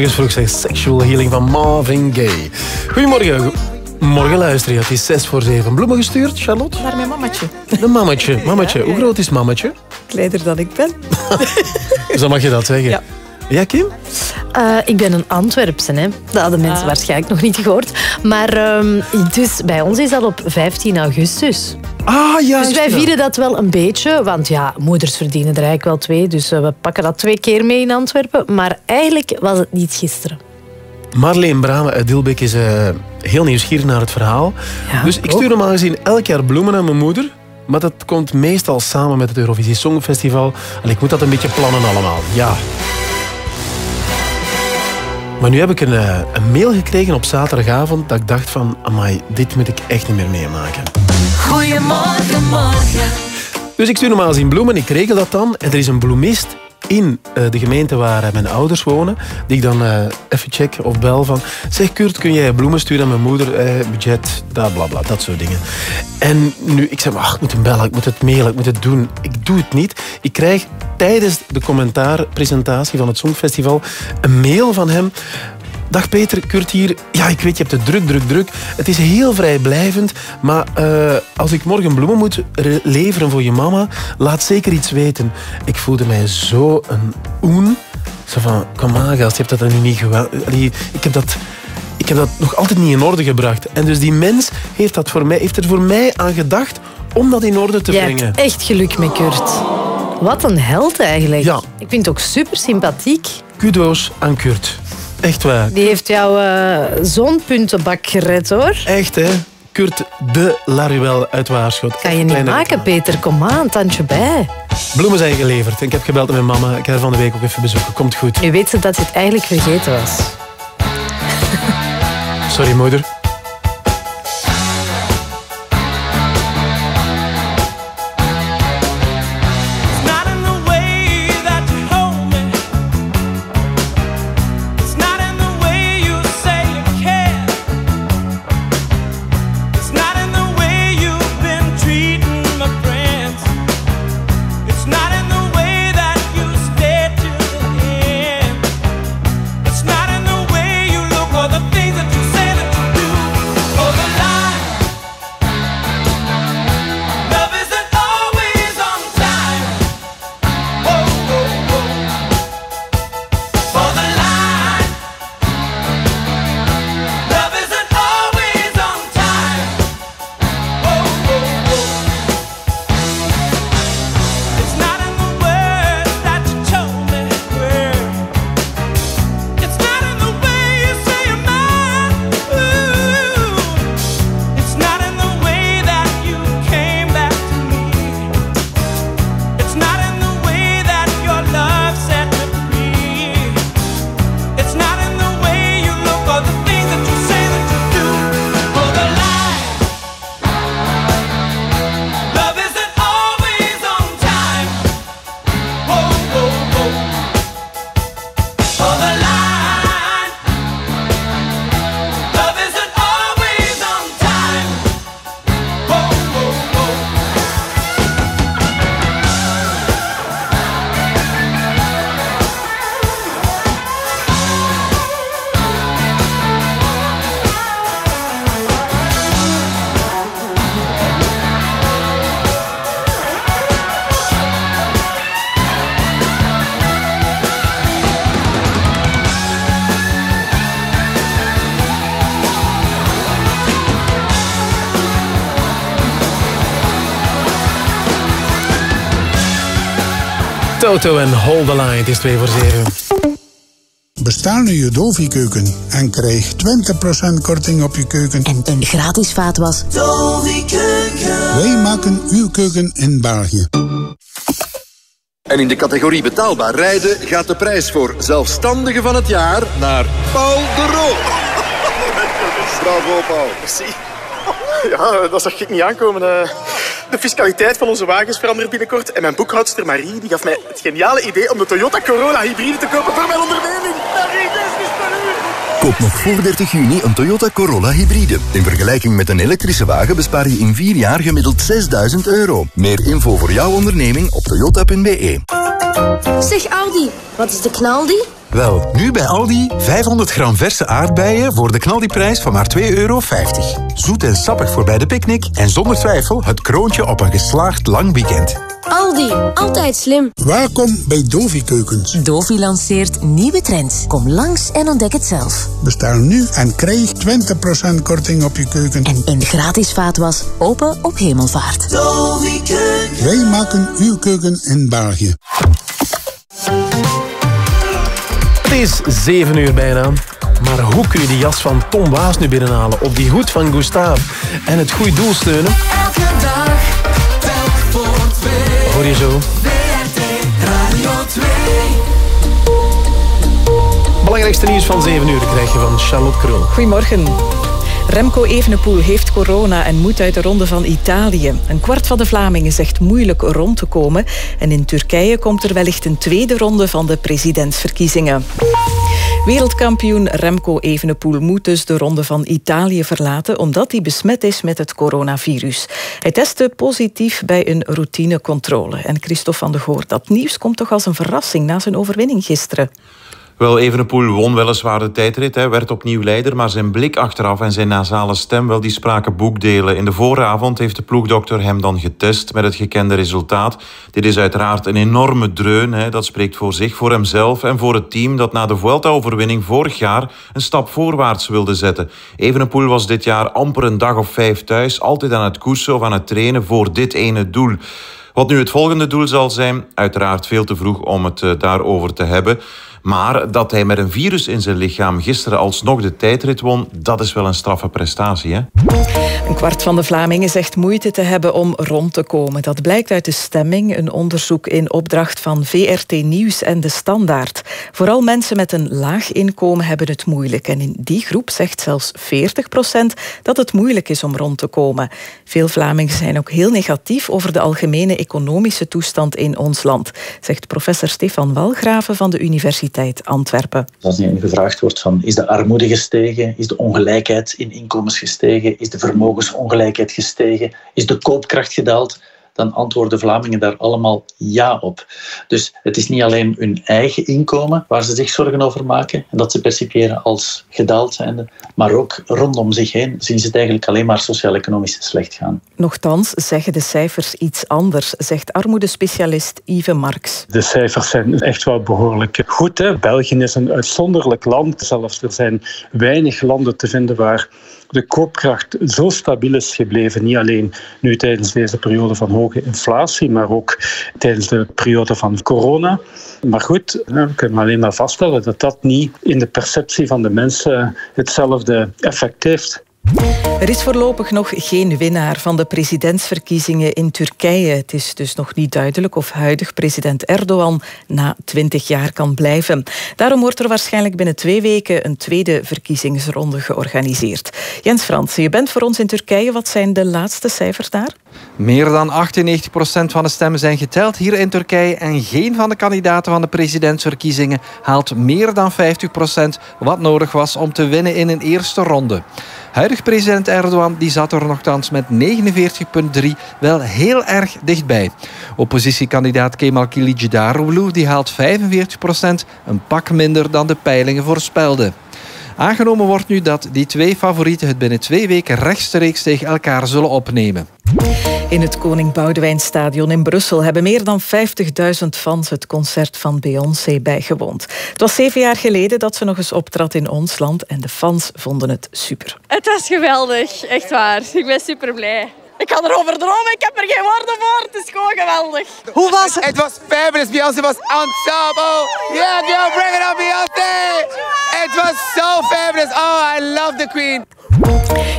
Morgens vroeg zeg Sexual Healing van Marvin Gaye. Goedemorgen. Morgen luisteren. Het is 6 voor 7. Bloemen gestuurd, Charlotte? Naar mijn mamatje. Een mammetje. mammetje. Hoe groot is mammetje? Kleiner dan ik ben. Zo mag je dat zeggen. Ja. Ja, Kim? Eh, ik ben een Antwerpse, hè. dat hadden mensen Ah. waarschijnlijk nog niet gehoord. Maar ehm, dus bij ons is dat op 15 augustus. Ah, ja. Dus wij vieren dat wel een beetje, want ja, moeders verdienen er eigenlijk wel twee. Dus eh, we pakken dat twee keer mee in Antwerpen. Maar eigenlijk was het niet gisteren. Marleen Brame uit Dilbeek is eh, heel nieuwsgierig naar het verhaal. dus ik stuur normaal gezien elk jaar bloemen aan mijn moeder. Maar dat komt meestal samen met het Eurovisie Songfestival. En ik moet dat een beetje plannen allemaal. Ja. Maar nu heb ik een, eh, een mail gekregen op zaterdagavond dat ik dacht van... Amai, dit moet ik echt niet meer meemaken. Goedemorgen, morgen. Dus ik stuur normaal gezien bloemen, ik regel dat dan. En er is een bloemist in eh, de gemeente waar eh, mijn ouders wonen, die ik dan eh, even check of bel van... Zeg Kurt, kun jij bloemen sturen aan mijn moeder? Eh, budget, da, bla, bla, dat soort dingen. En nu, ik zeg, ach, ik moet hem bellen, ik moet het mailen, ik moet het doen. Ik doe het niet. Ik krijg tijdens de commentaarpresentatie van het Songfestival een mail van hem... Dag Peter, Kurt hier. Ja, ik weet, je hebt het druk, druk, druk. Het is heel vrijblijvend, maar eh, als ik morgen bloemen moet re- leveren voor je mama, laat zeker iets weten. Ik voelde mij zo een oen. Zo van, kom aan gast, je hebt dat nu niet geweld... Ik heb dat... Ik heb dat nog altijd niet in orde gebracht. En dus die mens heeft, dat voor mij, heeft er voor mij aan gedacht om dat in orde te Jij brengen. hebt echt geluk met Kurt. Wat een held eigenlijk. Ja. Ik vind het ook super sympathiek. Kudo's aan Kurt. Echt waar. Die heeft jou eh, zo'n puntenbak gered hoor. Echt hè. Kurt de Laruel uit Waarschot. Kan je niet Kleine- maken, Peter. Kom aan, tandje bij. Bloemen zijn geleverd. En ik heb gebeld met mijn mama. Ik ga haar van de week ook even bezoeken. Komt goed. Nu weet ze dat ze het eigenlijk vergeten was. Sorry moeder. Toto en Hold the Line. Het is 2 voor 7. Bestel nu je Dovi-keuken en krijg 20% korting op je keuken. En een gratis vaatwas. Wij maken uw keuken in België. En in de categorie betaalbaar rijden gaat de prijs voor zelfstandige van het jaar naar Paul de Roo. Bravo, Paul. Merci. Ja, dat zag ik niet aankomen. eh. De fiscaliteit van onze wagens verandert binnenkort. En mijn boekhoudster Marie die gaf mij geniale idee om de Toyota Corolla hybride te kopen voor mijn onderneming. Marie, dat is voor u. Koop nog voor 30 juni een Toyota Corolla hybride. In vergelijking met een elektrische wagen bespaar je in 4 jaar gemiddeld 6000 euro. Meer info voor jouw onderneming op toyota.be. Zeg Aldi, wat is de knaldi? Wel, nu bij Aldi 500 gram verse aardbeien voor de knaldiprijs van maar 2,50 euro. Zoet en sappig voor bij de picknick en zonder twijfel het kroontje op een geslaagd lang weekend. Aldi, altijd slim. Welkom bij Dovi Keukens. Dovi lanceert nieuwe trends. Kom langs en ontdek het zelf. Bestel nu en krijg 20% korting op je keuken. En een gratis vaatwas, open op hemelvaart. Wij maken uw keuken in België. Het is 7 uur bijna. Maar hoe kun je die jas van Tom Waas nu binnenhalen? Of die hoed van Gustav? En het goede doel steunen? Hoor je zo? WRT Radio 2. Belangrijkste nieuws van 7 uur krijg je van Charlotte Krul. Goedemorgen. Remco Evenepoel heeft corona en moet uit de ronde van Italië. Een kwart van de Vlamingen zegt moeilijk rond te komen. En in Turkije komt er wellicht een tweede ronde van de presidentsverkiezingen. Wereldkampioen Remco Evenepoel moet dus de ronde van Italië verlaten... omdat hij besmet is met het coronavirus. Hij testte positief bij een routinecontrole. En Christophe van de Goor, dat nieuws komt toch als een verrassing na zijn overwinning gisteren. Wel, Evenepoel won weliswaar de tijdrit, hè, werd opnieuw leider, maar zijn blik achteraf en zijn nasale stem, wel, die spraken boekdelen. In de vooravond heeft de ploegdokter hem dan getest met het gekende resultaat. Dit is uiteraard een enorme dreun, hè. dat spreekt voor zich, voor hemzelf en voor het team dat na de Vuelta-overwinning vorig jaar een stap voorwaarts wilde zetten. Evenepoel was dit jaar amper een dag of vijf thuis, altijd aan het koersen of aan het trainen voor dit ene doel. Wat nu het volgende doel zal zijn, uiteraard veel te vroeg om het eh, daarover te hebben. Maar dat hij met een virus in zijn lichaam gisteren alsnog de tijdrit won, dat is wel een straffe prestatie. Hè? Een kwart van de Vlamingen zegt moeite te hebben om rond te komen. Dat blijkt uit de stemming, een onderzoek in opdracht van VRT Nieuws en De Standaard. Vooral mensen met een laag inkomen hebben het moeilijk. En in die groep zegt zelfs 40 procent dat het moeilijk is om rond te komen. Veel Vlamingen zijn ook heel negatief over de algemene economische toestand in ons land, zegt professor Stefan Walgraven van de Universiteit Antwerpen. Als nu gevraagd wordt van is de armoede gestegen, is de ongelijkheid in inkomens gestegen, is de vermogensongelijkheid gestegen, is de koopkracht gedaald, dan antwoorden Vlamingen daar allemaal ja op. Dus het is niet alleen hun eigen inkomen waar ze zich zorgen over maken en dat ze percipiëren als gedaald zijnde, maar ook rondom zich heen zien ze het eigenlijk alleen maar sociaal-economisch slecht gaan. Nochtans zeggen de cijfers iets anders, zegt armoedespecialist Yves Marx. De cijfers zijn echt wel behoorlijk goed. Hè? België is een uitzonderlijk land. Zelfs er zijn weinig landen te vinden waar de koopkracht zo stabiel is gebleven. Niet alleen nu tijdens deze periode van hoge inflatie, maar ook tijdens de periode van corona. Maar goed, we kunnen alleen maar vaststellen dat dat niet in de perceptie van de mensen hetzelfde effect heeft. Er is voorlopig nog geen winnaar van de presidentsverkiezingen in Turkije. Het is dus nog niet duidelijk of huidig president Erdogan na twintig jaar kan blijven. Daarom wordt er waarschijnlijk binnen twee weken een tweede verkiezingsronde georganiseerd. Jens Frans, je bent voor ons in Turkije. Wat zijn de laatste cijfers daar? Meer dan 98% van de stemmen zijn geteld hier in Turkije en geen van de kandidaten van de presidentsverkiezingen haalt meer dan 50% wat nodig was om te winnen in een eerste ronde. Huidig president Erdogan die zat er nogthans met 49,3 wel heel erg dichtbij. Oppositiekandidaat Kemal Kılıçdaroğlu die haalt 45%, een pak minder dan de peilingen voorspelden. Aangenomen wordt nu dat die twee favorieten het binnen twee weken rechtstreeks tegen elkaar zullen opnemen. In het Koning Boudewijn Stadion in Brussel hebben meer dan 50.000 fans het concert van Beyoncé bijgewoond. Het was zeven jaar geleden dat ze nog eens optrad in ons land en de fans vonden het super. Het was geweldig, echt waar. Ik ben super blij. Ik kan erover dromen, ik heb er geen woorden voor. Het is gewoon geweldig. Hoe was het? Het was fabulous. Beyoncé was ensemble. Yeah, girl, bring it on Beyoncé. It was so fabulous. Oh, I love the queen.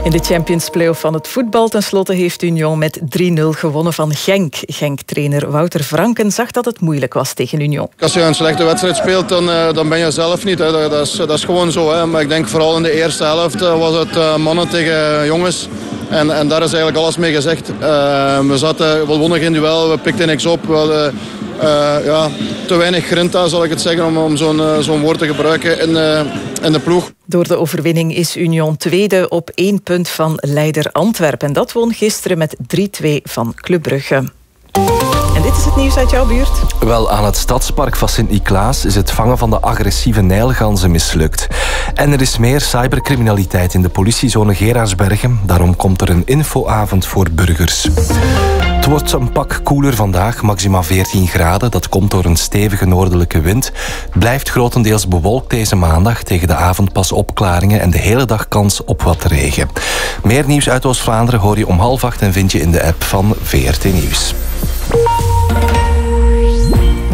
In de Champions Playoff van het voetbal tenslotte heeft Union met 3-0 gewonnen van Genk. Genk-trainer Wouter Franken zag dat het moeilijk was tegen Union. Als je een slechte wedstrijd speelt, dan, eh, dan ben je zelf niet. Hè. Dat, is, dat is gewoon zo. Hè. Maar ik denk vooral in de eerste helft eh, was het eh, mannen tegen jongens. En, en daar is eigenlijk alles mee gezegd. we, zaten, we wonnen geen duel, we pikten niks op. ja, te weinig grinta, zal ik het zeggen, om, om zo'n zo'n woord te gebruiken in, in de ploeg. Door de overwinning is Union tweede op één punt van leider Antwerpen. En dat won gisteren met 3-2 van Club Brugge. En dit is het nieuws uit jouw buurt. Wel, aan het stadspark van Sint-Niklaas is het vangen van de agressieve nijlganzen mislukt. En er is meer cybercriminaliteit in de politiezone Geraarsbergen. Daarom komt er een infoavond voor burgers. Het wordt een pak koeler vandaag, maximaal 14 graden. Dat komt door een stevige noordelijke wind. Het blijft grotendeels bewolkt deze maandag. Tegen de avond pas opklaringen en de hele dag kans op wat regen. Meer nieuws uit Oost-Vlaanderen hoor je om half acht en vind je in de app van VRT Nieuws.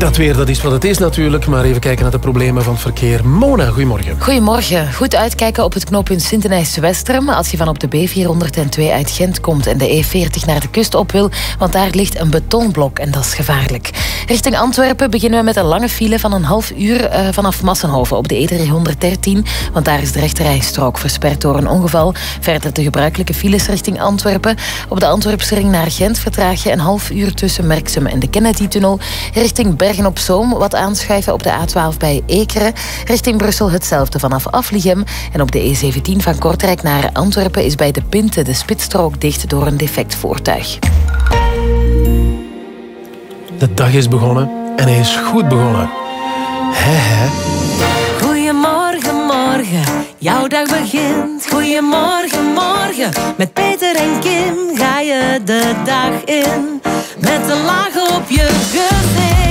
Dat weer, dat is wat het is natuurlijk. Maar even kijken naar de problemen van het verkeer. Mona, goedemorgen. Goedemorgen. Goed uitkijken op het knooppunt Sint-Denijs-Westerum als je van op de B402 uit Gent komt en de E40 naar de kust op wil, want daar ligt een betonblok en dat is gevaarlijk. Richting Antwerpen beginnen we met een lange file van een half uur uh, vanaf Massenhoven op de E313, want daar is de rechterrijstrook versperd door een ongeval. Verder de gebruikelijke files richting Antwerpen. Op de Antwerpse ring naar Gent vertraag je een half uur tussen Merksem en de Kennedy-tunnel. Richting Bergen op Zoom wat aanschuiven op de A12 bij Ekeren. Richting Brussel hetzelfde vanaf Afligem. En op de E17 van Kortrijk naar Antwerpen is bij de Pinte de spitsstrook dicht door een defect voertuig. De dag is begonnen en hij is goed begonnen. Hè. goeiemorgen. Jouw dag begint. Goeiemorgen, morgen. Met Peter en Kim ga je de dag in. Met een laag op je gezicht.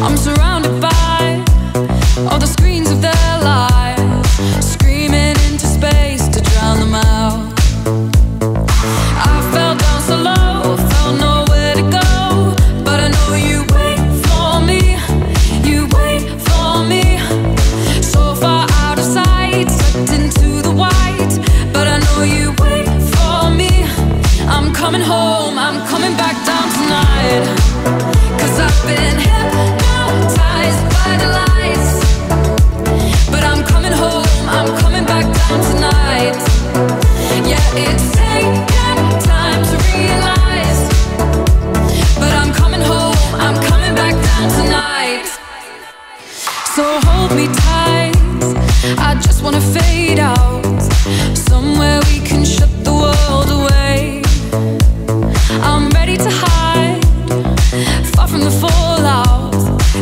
I'm surrounded So hold me tight. I just wanna fade out. Somewhere we can shut the world away. I'm ready to hide, far from the fallout.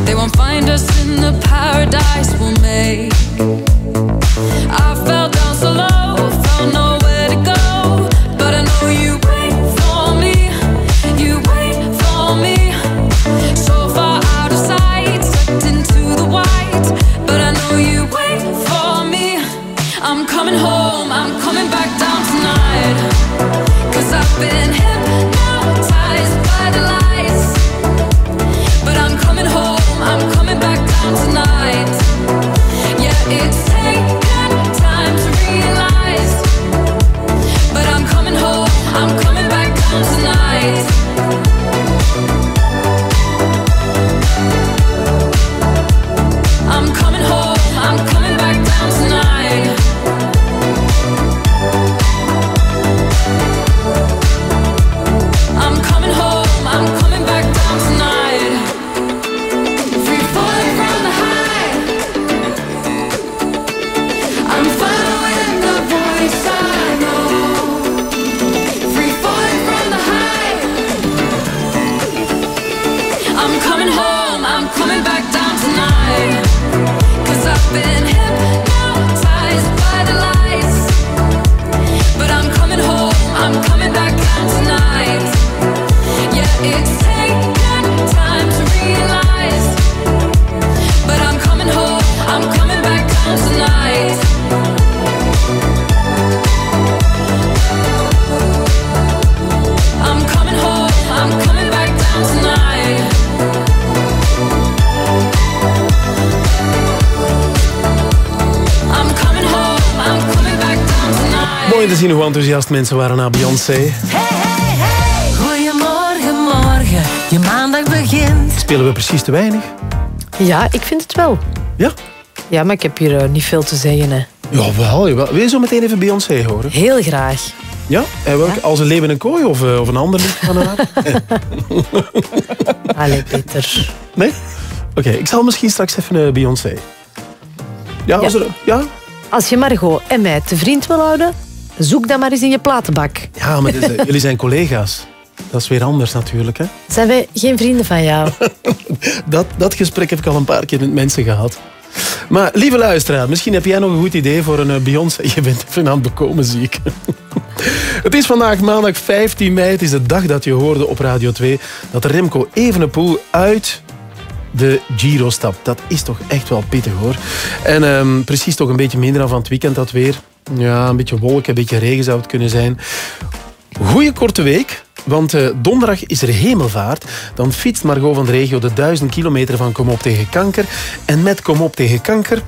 They won't find us in the paradise we'll make. I mensen waren naar Beyoncé. Goedemorgen, morgen. Je maandag begint. Spelen we precies te weinig? Ja, ik vind het wel. Ja? Ja, maar ik heb hier eh, niet veel te zeggen. Hè. Jawel, jawel. Wil je zo meteen even Beyoncé horen? Heel graag. Ja? En welke? Als een in een kooi of, eh, of een ander lied van haar? Allee, Peter. Nee? Oké, ik zal misschien straks even uh, Beyoncé. Ja, als Ja. er... Ja? Als je Margot en mij te vriend wil houden, zoek dat maar eens in je platenbak. Ja, maar dit jullie zijn collega's. Dat is weer anders natuurlijk, hè? Zijn wij geen vrienden van jou? Dat, dat gesprek heb ik al een paar keer met mensen gehad. Maar lieve luisteraar, misschien heb jij nog een goed idee voor een eh, Beyoncé. Je bent even aan het bekomen, zie ik. Het is vandaag maandag 15 mei. Het is de dag dat je hoorde op Radio 2 dat Remco Evenepoel uit de Giro stapt. Dat is toch echt wel pittig hoor. En ehm, precies toch een beetje minder dan van het weekend dat weer. Ja, een beetje wolken, een beetje regen zou het kunnen zijn. Goeie korte week. Want eh, donderdag is er hemelvaart. Dan fietst Margot van de regio de 1000 kilometer van Kom op tegen kanker. En met Kom op tegen kanker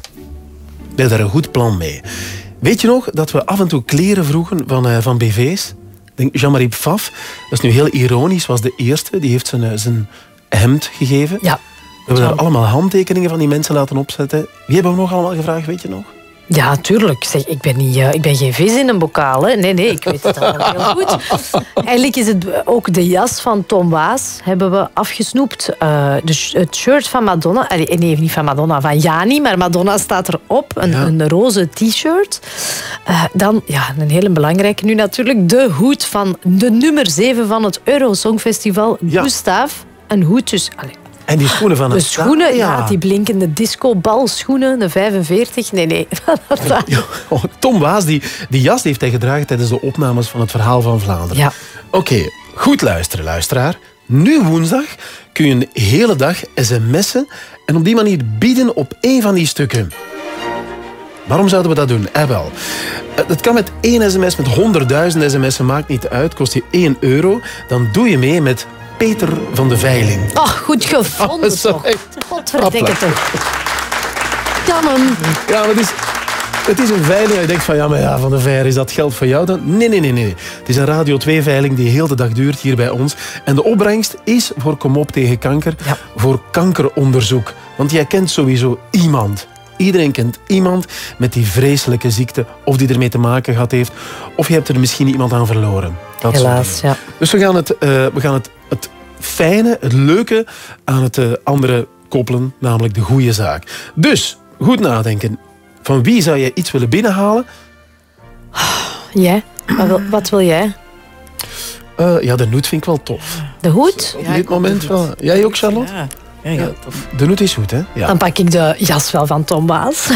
we hebben daar een goed plan mee. Weet je nog dat we af en toe kleren vroegen van, eh, van BV's? Jean-Marie Pfaff, dat is nu heel ironisch, was de eerste. Die heeft zijn, eh, zijn hemd gegeven. Ja. We hebben daar allemaal handtekeningen van die mensen laten opzetten. Wie hebben we nog allemaal gevraagd, weet je nog? Ja, tuurlijk. Zeg, ik, ben niet, eh, ik ben geen vis in een bokaal. Hè. Nee, nee, ik weet het al heel goed. Eigenlijk is het ook de jas van Tom Waas hebben we afgesnoept. De sh- het shirt van Madonna. Nee, niet van Madonna, van Jani. Maar Madonna staat erop. Een, een roze t-shirt. Eh, dan, ja, een hele belangrijke nu natuurlijk. De hoed van de nummer 7 van het Eurosongfestival. Gustav. Een hoed dus... allee, En die schoenen van de het schoenen, ja. die blinkende disco-balschoenen, de 45. Nee, nee. Oh, Tom Waas, die, die jas heeft hij gedragen tijdens de opnames van het Verhaal van Vlaanderen. Ja. Oké, goed luisteren, luisteraar. Nu woensdag kun je een hele dag sms'en en op die manier bieden op één van die stukken. Waarom zouden we dat doen? Eh wel. Het kan met één sms, met honderdduizend sms'en, maakt niet uit. Kost je 1 euro. Dan doe je mee met Peter van de Veiling. Ach, goed gevonden Oh, zo toch. echt. Godverdikke Hopla. toch. Kan hem. Ja, maar het is, het is een veiling. Je denkt van, ja, maar ja, Van de Veer, is dat geld voor jou dan? Nee, nee, nee, nee. Het is een Radio 2-veiling die heel de dag duurt hier bij ons. En de opbrengst is voor Kom op tegen kanker, voor kankeronderzoek. Want jij kent sowieso iemand. Iedereen kent iemand met die vreselijke ziekte, of die ermee te maken gehad heeft, of je hebt er misschien iemand aan verloren. Dat Helaas, ja. Dus we gaan het, eh, we gaan het, het fijne, het leuke aan het eh, andere koppelen, namelijk de goede zaak. Dus, goed nadenken. Van wie zou jij iets willen binnenhalen? Jij? Wat wil, wat wil jij? Eh, ja, de noot vind ik wel tof. De hoed? Op dit moment wel. Jij ook, Charlotte? Ja, ja, ja, tof. De noot is goed, hè? Ja. Dan pak ik de jas wel van Tom Waas.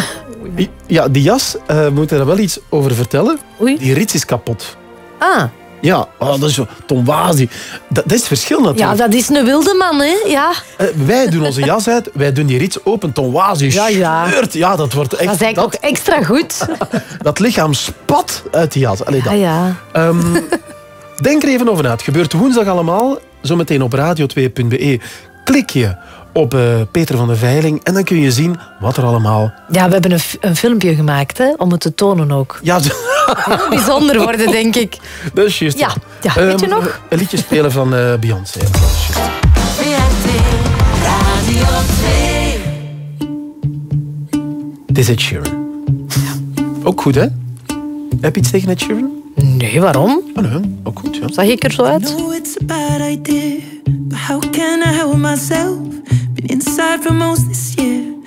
Ja, die jas, eh, we moeten er wel iets over vertellen. Die rits is kapot. Ah, Ja, oh, dat is zo. Tom Waas, die, dat, dat is het verschil ja, natuurlijk. dat is een wilde man, hè? Ja. Eh, wij doen onze jas uit, wij doen die rits open. Tom Waas die Ja, ja. scheurt. Ja, dat wordt echt... Dat is eigenlijk ook extra goed. Dat lichaam spat uit die jas. Allee, dat. Ja. Ehm, denk er even over na. Het gebeurt woensdag allemaal. Zometeen op radio2.be. Klik je op eh, Peter van de Veiling en dan kun je zien wat er allemaal... Ja, we hebben een, een filmpje gemaakt, hè? Om het te tonen ook. Ja, Heel bijzonder worden, denk ik. dat is juist. Ja, ja, weet je Ehm, nog? Een liedje spelen van eh, Beyoncé. Dat is juist. Radio 2. Het is Ed Sheeran. Ook goed, hè? Heb je iets tegen Ed Sheeran? Nee, waarom? Oh, nee, ook goed, ja. Zag ik er zo uit? know it's a bad idea, but how can I help myself? Been inside for most this year,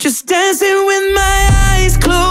just dancing with my eyes closed.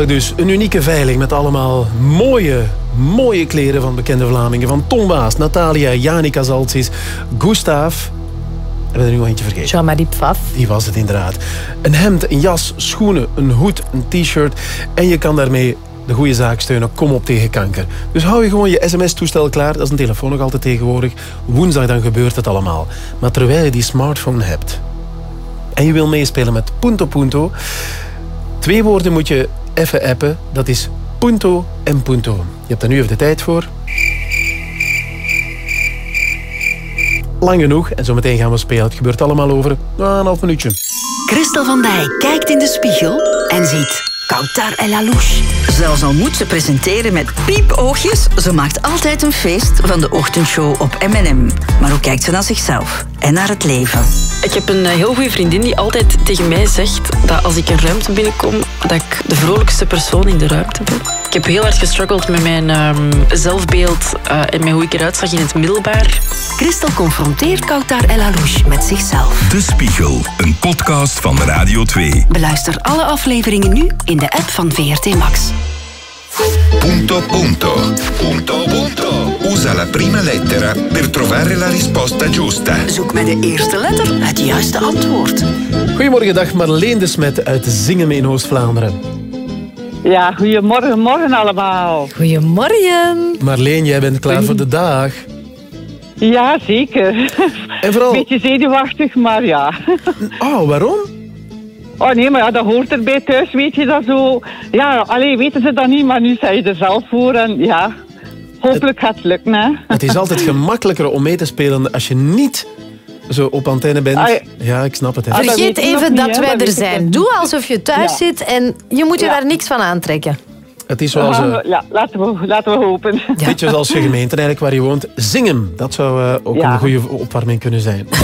Woensdag dus een unieke veiling met allemaal mooie, mooie kleren van bekende Vlamingen. Van Tom Waas, Natalia, Janica Zaltsis, Gustav. Hebben we er nu nog eentje vergeten? Jean-Marie Pfaff. Die was het inderdaad. Een hemd, een jas, schoenen, een hoed, een t-shirt. En je kan daarmee de goede zaak steunen. Kom op tegen kanker. Dus hou je gewoon je sms-toestel klaar. Dat is een telefoon nog altijd tegenwoordig. Woensdag dan gebeurt het allemaal. Maar terwijl je die smartphone hebt... en je wil meespelen met Punto Punto... Twee woorden moet je even appen. Dat is punto en punto. Je hebt daar nu even de tijd voor. Lang genoeg en zometeen gaan we spelen. Het gebeurt allemaal over een half minuutje. Christel van Dijk kijkt in de spiegel en ziet Kautar El Alouche. Zelfs al moet ze presenteren met piepoogjes, ze maakt altijd een feest van de ochtendshow op M&M. Maar hoe kijkt ze naar zichzelf en naar het leven? Ik heb een eh, heel goede vriendin die altijd tegen mij zegt dat als ik een ruimte binnenkom, dat ik de vrolijkste persoon in de ruimte ben. Ik heb heel hard gestruggeld met mijn ehm, zelfbeeld eh, en met hoe ik eruit zag in het middelbaar. Christel confronteert Kautar El Alouche met zichzelf. De Spiegel, een podcast van Radio 2. Beluister alle afleveringen nu in de app van VRT Max. Punto punto. Punto punto. Usa la prima lettera per trovare la risposta giusta. Zoek met de eerste letter het juiste antwoord. Goedemorgen, dag Marleen de Smet uit Zingen in Oost-Vlaanderen. Ja, goedemorgen, morgen allemaal. Goedemorgen. Marleen, jij bent klaar voor de dag. Ja, zeker. En vooral... Beetje zenuwachtig, maar ja. Oh, waarom? Oh nee, maar ja, dat hoort erbij thuis, weet je dat zo. Ja, alleen weten ze dat niet, maar nu sta je er zelf voor en ja, hopelijk gaat het lukken, hè. Het is altijd gemakkelijker om mee te spelen als je niet zo op antenne bent. Ah, ja, ik snap het. hè. Vergeet even dat wij er zijn. Doe alsof je thuis Ja. zit en je moet je Ja. daar niks van aantrekken. Het is zoals... Ah, eh, ja, laten we, laten we hopen. Beetje zoals je gemeente eigenlijk waar je woont. Zingen, dat zou eh, ook Ja. een goede opwarming kunnen zijn.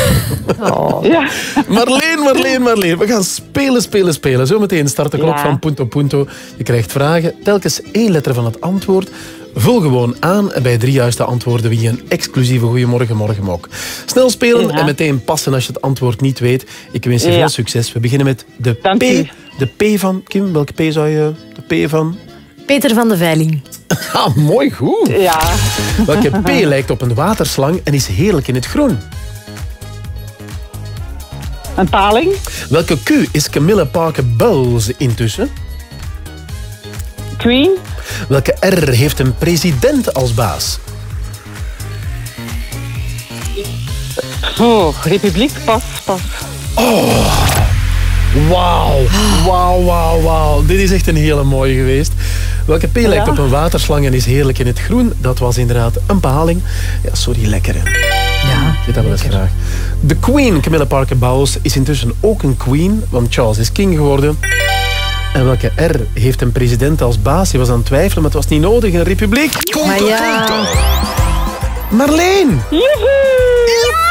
Ja. Marleen, Marleen, Marleen. We gaan spelen, spelen, spelen. Zometeen start de klok Ja. van Punto Punto. Je krijgt vragen, telkens één letter van het antwoord. Vul gewoon aan en bij drie juiste antwoorden win je een exclusieve Goeiemorgen Morgenmok. Snel spelen Ja. en meteen passen als je het antwoord niet weet. Ik wens je Ja. veel succes. We beginnen met de Dank P. u. De P van... Kim, welke P zou je... De P van... Peter van de Veiling. Ah, mooi, goed. Ja. Welke P lijkt op een waterslang en is heerlijk in het groen? Een paling? Welke Q is Camilla Parker Bowles intussen? Queen? Welke R heeft een president als baas? Oh, Republiek, pas, pas. Oh, wauw. Wauw, wauw, wauw. Dit is echt een hele mooie geweest. Welke P lijkt op een waterslang en is heerlijk in het groen? Dat was inderdaad een paling. Ja, sorry, lekker hè. Ja, dit hebben we eens graag. De Queen, Camilla Parker Bowles, is intussen ook een queen, want Charles is king geworden. En welke R heeft een president als baas? Je was aan het twijfelen, maar het was niet nodig. Een republiek. Maar ja. Marleen! Ja, ja.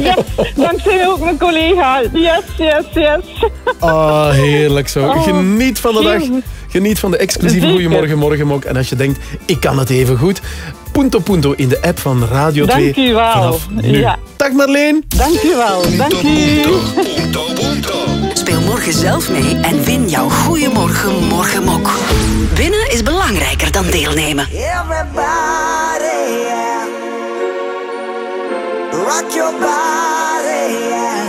Yes, dankzij ook mijn collega. Yes, yes, yes. Ah, heerlijk zo. Oh, Geniet van de dag. Geniet van de exclusieve. Goeiemorgen Morgenmok. En als je denkt, ik kan het even goed. Punto Punto in de app van Radio 2. Dank u wel. Vanaf nu. Ja. Dag Marleen. Dank u wel. Dank u. Speel morgen zelf mee en win jouw Goeiemorgen Morgenmok. Winnen is belangrijker dan deelnemen. Everybody, yeah. Rock your body, yeah.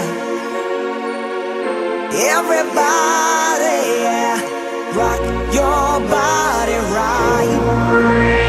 Everybody, yeah. Rock your body right.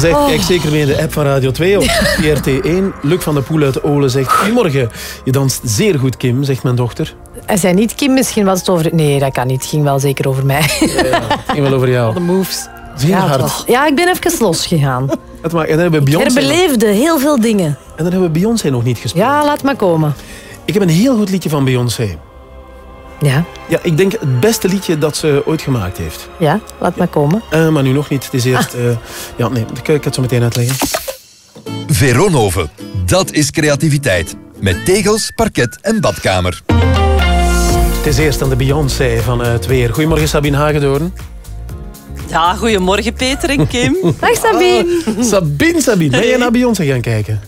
dan zegt, Oh. kijk zeker mee in de app van Radio 2 op RT1. Luc van der Poel uit Olen zegt... Goedemorgen, je danst zeer goed, Kim, zegt mijn dochter. Hij zei niet Kim, misschien was het over... Nee, dat kan niet. Het ging wel zeker over mij. Het ging wel over jou. De moves. Zeer ja, hard. was- ja, ik ben even losgegaan. Het maakt- En dan hebben we Beyoncé... herbeleefde heel veel dingen. En dan hebben we Beyoncé nog niet gespeeld. Ja, laat maar komen. Ik heb een heel goed liedje van Beyoncé. Ja, Ja, ik denk het beste liedje dat ze ooit gemaakt heeft. ja laat maar komen. Eh, maar nu nog niet. Het is eerst... eh, ja, nee, ik kan ik het zo meteen uitleggen. Veronoven, dat is creativiteit. Met tegels, parket en badkamer. Het is eerst aan de Beyoncé van het weer. Goedemorgen, Sabine Hagedoorn. Ja, goedemorgen Peter en Kim. Dag Sabine. Sabine, Sabine. Ben jij naar Beyoncé gaan kijken?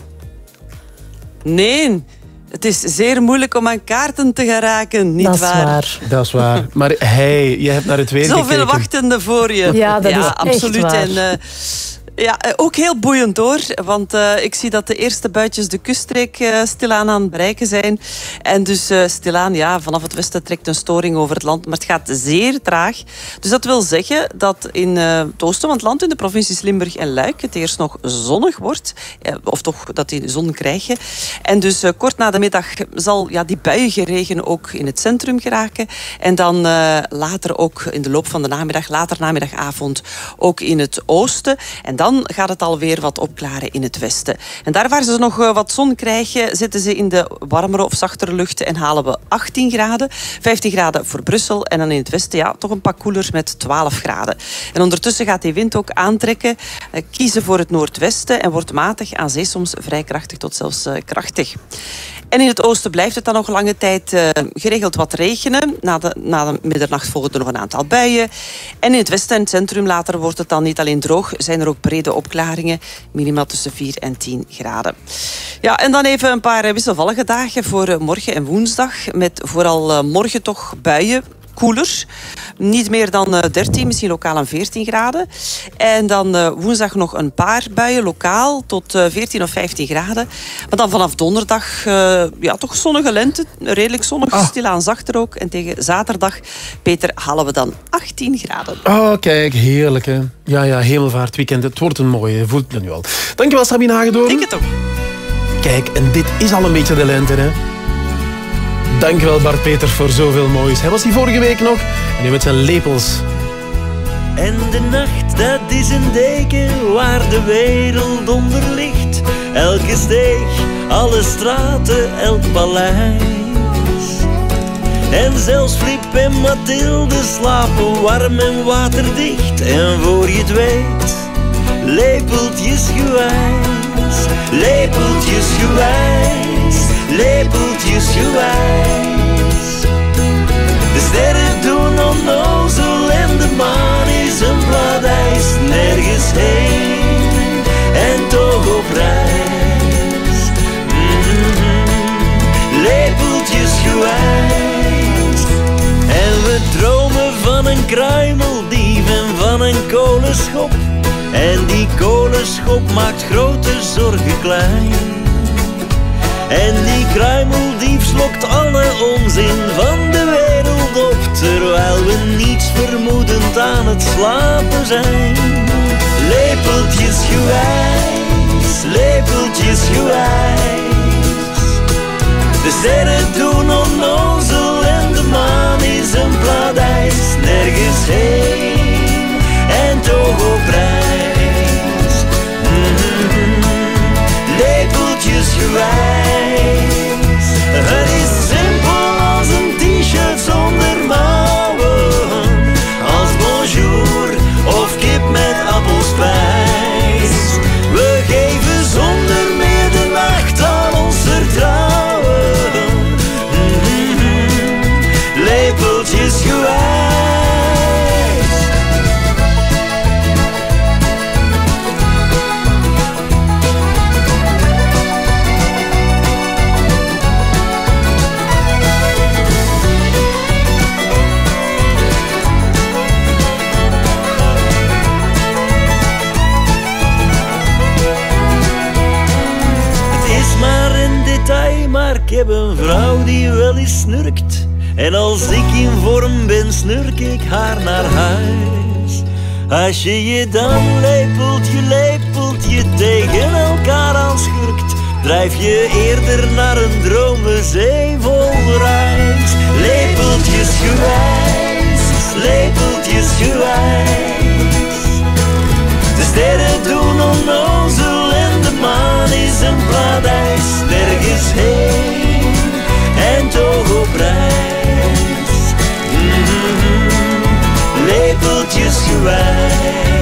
Nee, het is zeer moeilijk om aan kaarten te geraken, niet Dat is waar? waar. Dat is waar. Maar hey, je hebt naar het weer Zoveel gekeken. wachtende voor je. Ja, dat is echt absoluut. waar. En, eh, ja, eh, ook heel boeiend hoor. Want eh, ik zie dat de eerste buitjes de kuststreek eh, stilaan aan het bereiken zijn. En dus stilaan, ja, vanaf het westen trekt een storing over het land. Maar het gaat zeer traag. Dus dat wil zeggen dat in het oosten van het land, in de provincies Limburg en Luik, het eerst nog zonnig wordt. Of toch dat die zon krijgen. En dus kort na de middag zal ja, die buiige regen ook in het centrum geraken. En dan later ook in de loop van de namiddag, later namiddagavond, ook in het oosten. En dan gaat het alweer wat opklaren in het westen. En daar waar ze nog eh, wat zon krijgen, zitten ze in de warmere of zachtere lucht en halen we 18 graden. 15 graden voor Brussel en dan in het westen ja, toch een pak koeler met 12 graden. En ondertussen gaat die wind ook aantrekken, eh, kiezen voor het noordwesten en wordt matig aan zee soms vrij krachtig tot zelfs eh, krachtig. En in het oosten blijft het dan nog lange tijd eh, geregeld wat regenen. Na de, na de middernacht volgen er nog een aantal buien. En in het westen en het centrum later wordt het dan niet alleen droog, zijn er ook brede opklaringen. Minimaal tussen 4 en 10 graden. Ja, en dan even een paar wisselvallige dagen voor eh, morgen en woensdag. Met vooral eh, morgen toch buien koeler. Niet meer dan eh, 13, misschien lokaal een 14 graden. En dan eh, woensdag nog een paar buien, lokaal, tot eh, 14 of 15 graden. Maar dan vanaf donderdag, eh, ja, toch zonnige lente. Redelijk zonnig, stilaan zachter ook. En tegen zaterdag, Peter, halen we dan 18 graden. Oh, kijk, heerlijk hè. Ja, ja, hemelvaartweekend. Het wordt een mooie, voelt het nu al. Dankjewel Sabine Hagedoorn. Denk het ook. Kijk, en dit is al een beetje de lente hè. Dankjewel Bart Peters voor zoveel moois. Hij was hier vorige week nog en nu met zijn lepels. En de nacht, dat is een deken waar de wereld onder ligt. Elke steeg, alle straten, elk paleis. En zelfs Flip en Mathilde slapen warm en waterdicht. En voor je het weet, lepeltjes gewijs, lepeltjes gewijs, lepeltjes gewijs. De sterren doen onnozel en de maan is een blad ijs. Nergens heen en toch op reis. Gewijs. En we dromen van een kruimeldief en van een kolenschop. En die kolenschop maakt grote zorgen klein. En die kruimeldief slokt alle onzin van de wereld op Terwijl we niets vermoedend aan het slapen zijn. Lepeltjes gewijs, lepeltjes gewijs. De sterren doen onnozel en de maan is een blad ijs Nergens heen. En toch op reis. Gewijs snurkt. En als ik in vorm ben, snurk ik haar naar huis. Als je je dan lepeltje, lepeltje tegen elkaar aanschurkt, drijf je eerder naar een dromenzee vol reis. Lepeltjes gewijs, lepeltjes gewijs. De sterren doen onnozel en de maan is een blad ijs. Nergens heen en op reis. Mhm. Lepeltjes gewijs.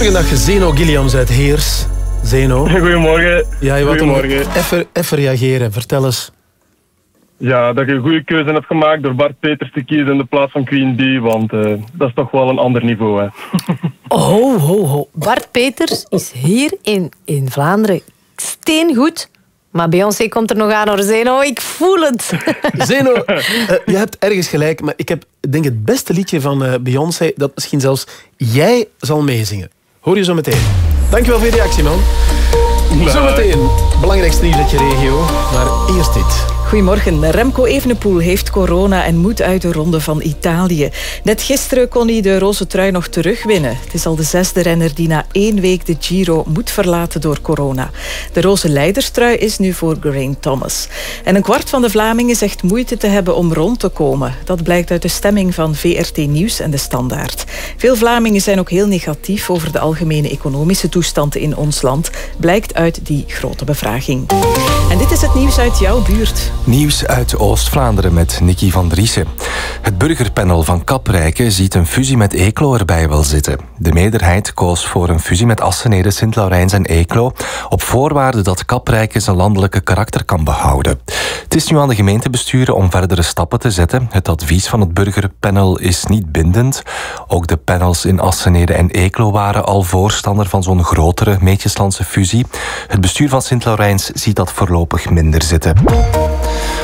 Goedemorgen, dag Zeno Gilliams uit Heers. Zeno. Goedemorgen. Ja, je Goedemorgen. even, even reageren. Vertel eens. ja, dat je een goede keuze hebt gemaakt door Bart Peters te kiezen in de plaats van Queen Bee. Want eh, dat is toch wel een ander niveau. Hè. Oh, ho, ho. Bart Peters is hier in, in Vlaanderen steengoed. Maar Beyoncé komt er nog aan hoor, Zeno. Ik voel het. Zeno, eh, je hebt ergens gelijk, maar ik heb denk het beste liedje van eh, Beyoncé dat misschien zelfs jij zal meezingen. Hoor je zo meteen. Dankjewel voor je reactie, man. Zometeen, belangrijkste nieuws uit je regio. Maar eerst dit. Goedemorgen. Remco Evenepoel heeft corona en moet uit de ronde van Italië. Net gisteren kon hij de roze trui nog terugwinnen. Het is al de zesde renner die na één week de Giro moet verlaten door corona. De roze leiderstrui is nu voor Geraint Thomas. En een kwart van de Vlamingen zegt moeite te hebben om rond te komen. Dat blijkt uit de stemming van VRT Nieuws en De Standaard. Veel Vlamingen zijn ook heel negatief over de algemene economische toestand in ons land. Blijkt uit die grote bevraging. En dit is het nieuws uit jouw buurt. Nieuws uit Oost-Vlaanderen met Nicky van Driessen. Het burgerpanel van Kaprijke ziet een fusie met Eeklo erbij wel zitten. De meerderheid koos voor een fusie met Assenede, Sint-Laurens en Eeklo... op voorwaarde dat Kaprijke zijn landelijke karakter kan behouden. Het is nu aan de gemeentebesturen om verdere stappen te zetten. Het advies van het burgerpanel is niet bindend. Ook de panels in Assenede en Eeklo waren al voorstander van zo'n grotere Meetjeslandse fusie. Het bestuur van Sint-Laurens ziet dat voorlopig minder zitten.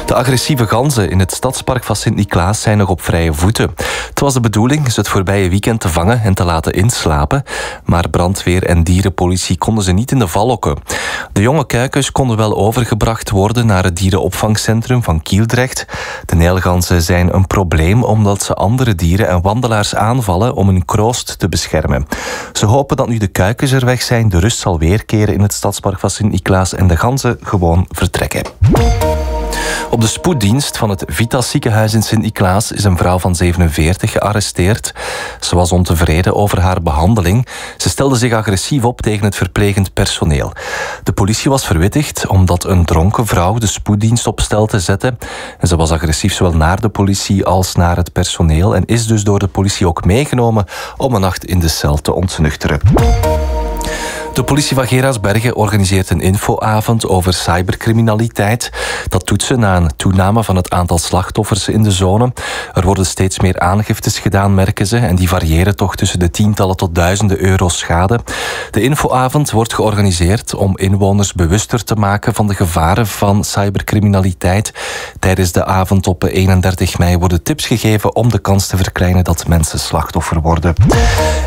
De agressieve ganzen in het stadspark van Sint-Niklaas zijn nog op vrije voeten. Het was de bedoeling ze het voorbije weekend te vangen en te laten inslapen, maar brandweer en dierenpolitie konden ze niet in de val lokken. De jonge kuikens konden wel overgebracht worden naar het dierenopvangcentrum van Kieldrecht. De nijlganzen zijn een probleem omdat ze andere dieren en wandelaars aanvallen om hun kroost te beschermen. Ze hopen dat nu de kuikens er weg zijn, de rust zal weerkeren in het stadspark van Sint-Niklaas en de ganzen gewoon vertrekken. Op de spoeddienst van het Vitas ziekenhuis in Sint-Niklaas is een vrouw van 47 gearresteerd. Ze was ontevreden over haar behandeling. Ze stelde zich agressief op tegen het verplegend personeel. De politie was verwittigd omdat een dronken vrouw de spoeddienst op stel te zetten. En ze was agressief zowel naar de politie als naar het personeel en is dus door de politie ook meegenomen om een nacht in de cel te ontnuchteren. De politie van Gerardsbergen organiseert een infoavond over cybercriminaliteit. Dat doet ze na een toename van het aantal slachtoffers in de zone. Er worden steeds meer aangiftes gedaan, merken ze, en die variëren toch tussen de tientallen tot duizenden euro schade. De infoavond wordt georganiseerd om inwoners bewuster te maken van de gevaren van cybercriminaliteit. Tijdens de avond op 31 mei worden tips gegeven om de kans te verkleinen dat mensen slachtoffer worden.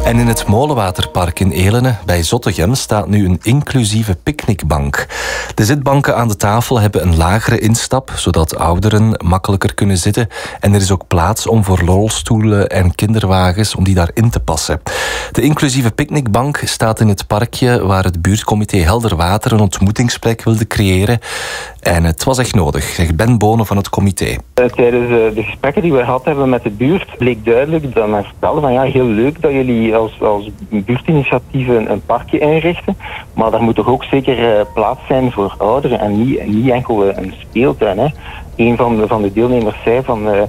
En in het Molenwaterpark in Elene bij Zottegem staat nu een inclusieve picknickbank. De zitbanken aan de tafel hebben een lagere instap, zodat ouderen makkelijker kunnen zitten. En er is ook plaats om voor rolstoelen en kinderwagens om die daarin te passen. De inclusieve picknickbank staat in het parkje waar het buurtcomité Helder Water een ontmoetingsplek wilde creëren. En het was echt nodig, zegt Ben Bonen van het comité. Eh, Tijdens eh, de gesprekken die we gehad hebben met de buurt bleek duidelijk dat men vertelde van ja, heel leuk dat jullie als, als buurtinitiatief een, parkje inrichten, maar daar moet toch ook zeker eh, plaats zijn voor ouderen en niet, niet enkel een speeltuin. Hè. Een van de, van de deelnemers zei van eh,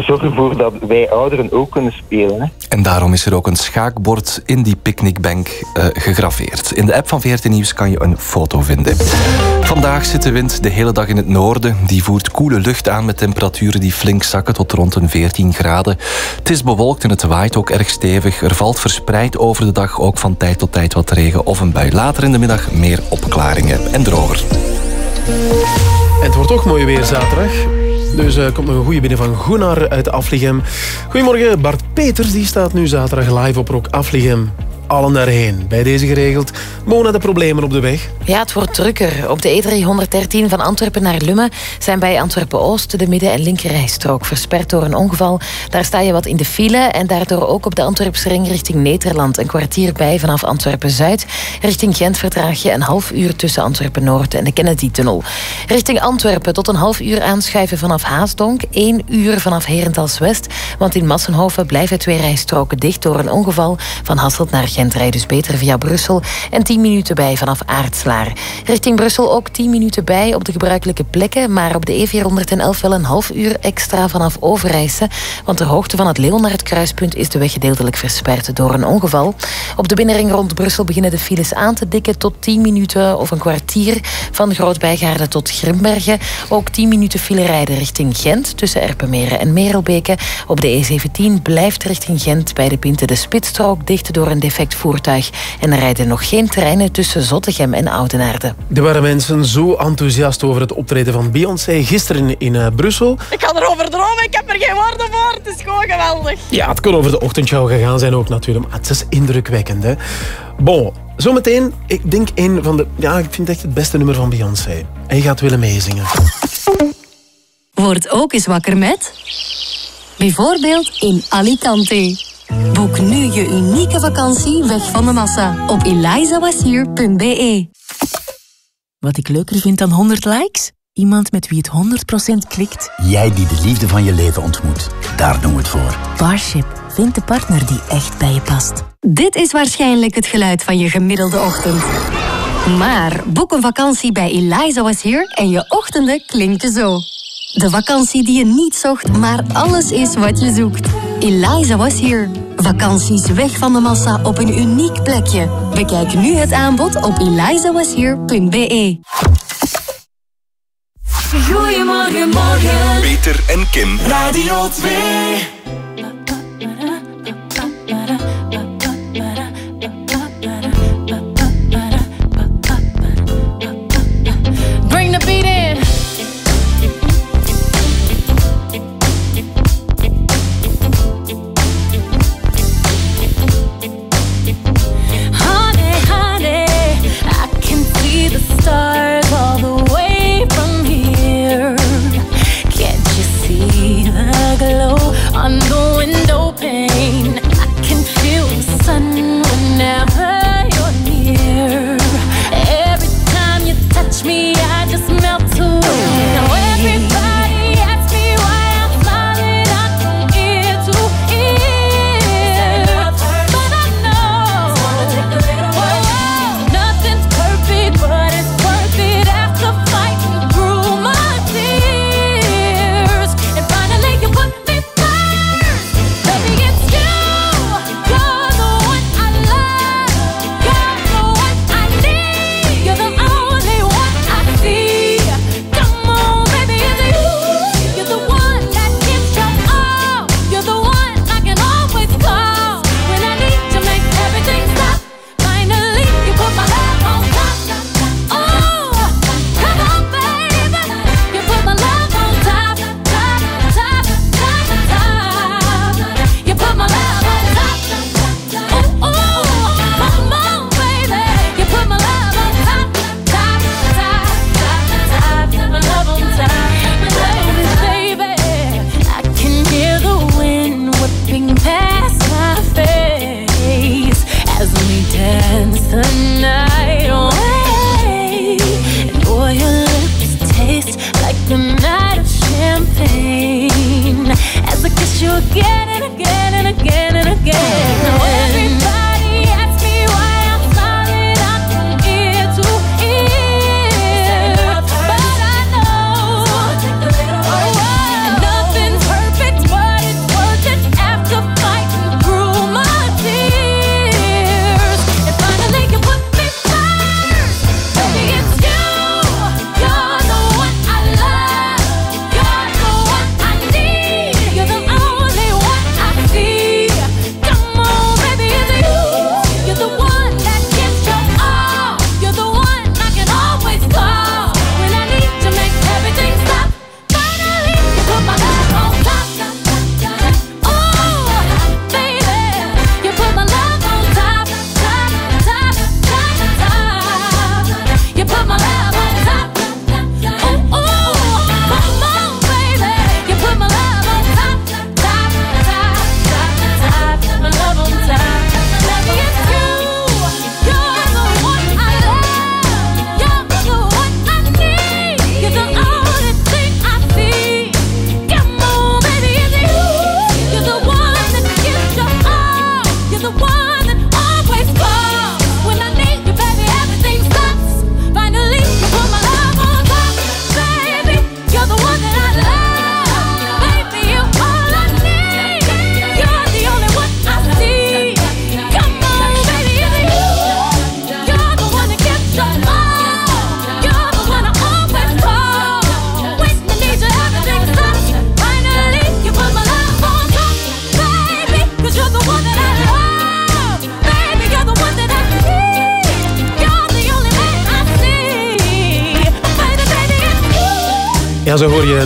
zorg ervoor dat wij ouderen ook kunnen spelen. Hè. En daarom is er ook een schaakbord in die picknickbank eh, gegraveerd. In de app van 14 Nieuws kan je een foto vinden. Vandaag zit de wind de hele dag in het noorden. Die voert koele lucht aan met temperaturen die flink zakken tot rond een 14 graden. Het is bewolkt en het waait ook erg stevig. Er valt verspreid over de dag ook van tijd tot tijd wat regen of een bui. Later in de middag meer opklaringen en droger. En het wordt ook mooi weer zaterdag. Dus er komt nog een goede binnen van Gunnar uit Afligem. Goedemorgen, Bart Peters die staat nu zaterdag live op Rock Afligem. Allen daarheen. Bij deze geregeld. Mona, de problemen op de weg. Ja, het wordt drukker. Op de E313 van Antwerpen naar Lummen zijn bij Antwerpen-Oost de midden- en linkerrijstrook versperd door een ongeval. Daar sta je wat in de file en daardoor ook op de Antwerpse ring richting Nederland een kwartier bij vanaf Antwerpen-Zuid. Richting Gent vertraag je een half uur tussen Antwerpen-Noord en de Kennedy-tunnel. Richting Antwerpen tot een half uur aanschuiven vanaf Haasdonk, één uur vanaf Herentals-West, want in Massenhoven blijven twee rijstroken dicht door een ongeval van Hasselt naar Gent Gent dus beter via Brussel. En 10 minuten bij vanaf Aartslaar. Richting Brussel ook 10 minuten bij op de gebruikelijke plekken. Maar op de E411 wel een half uur extra vanaf Overijse. Want ter hoogte van het Leonardkruispunt is de weg gedeeltelijk versperd door een ongeval. Op de binnenring rond Brussel beginnen de files aan te dikken tot 10 minuten of een kwartier. Van Grootbijgaarden tot Grimbergen. Ook 10 minuten file rijden richting Gent tussen Erpenmeren en Merelbeke. Op de E17 blijft richting Gent bij de Pinte de spitsstrook dicht door een defect voertuig. En er rijden nog geen treinen tussen Zottegem en Oudenaarde. Er waren mensen zo enthousiast over het optreden van Beyoncé gisteren in eh, Brussel. Ik kan erover dromen, ik heb er geen woorden voor. Het is gewoon geweldig. Ja, het kon over de ochtendshow gegaan zijn ook natuurlijk, maar het is indrukwekkend. Hè? Bon, zometeen, ik denk een van de... Ja, ik vind het echt het beste nummer van Beyoncé. En je gaat willen meezingen. Word ook eens wakker met... Bijvoorbeeld in Alicante. Boek nu je unieke vakantie weg van de massa op elizawashier.be. Wat ik leuker vind dan 100 likes? Iemand met wie het 100% klikt. Jij die de liefde van je leven ontmoet. Daar doen we het voor. Parship. Vind de partner die echt bij je past. Dit is waarschijnlijk het geluid van je gemiddelde ochtend. Maar boek een vakantie bij Eliza Was Here en je ochtenden klinken zo. De vakantie die je niet zocht, maar alles is wat je zoekt. Eliza Was Here. Vakanties weg van de massa op een uniek plekje. Bekijk nu het aanbod op elizawashere.be. Goedemorgen, morgen. Peter en Kim. Radio 2.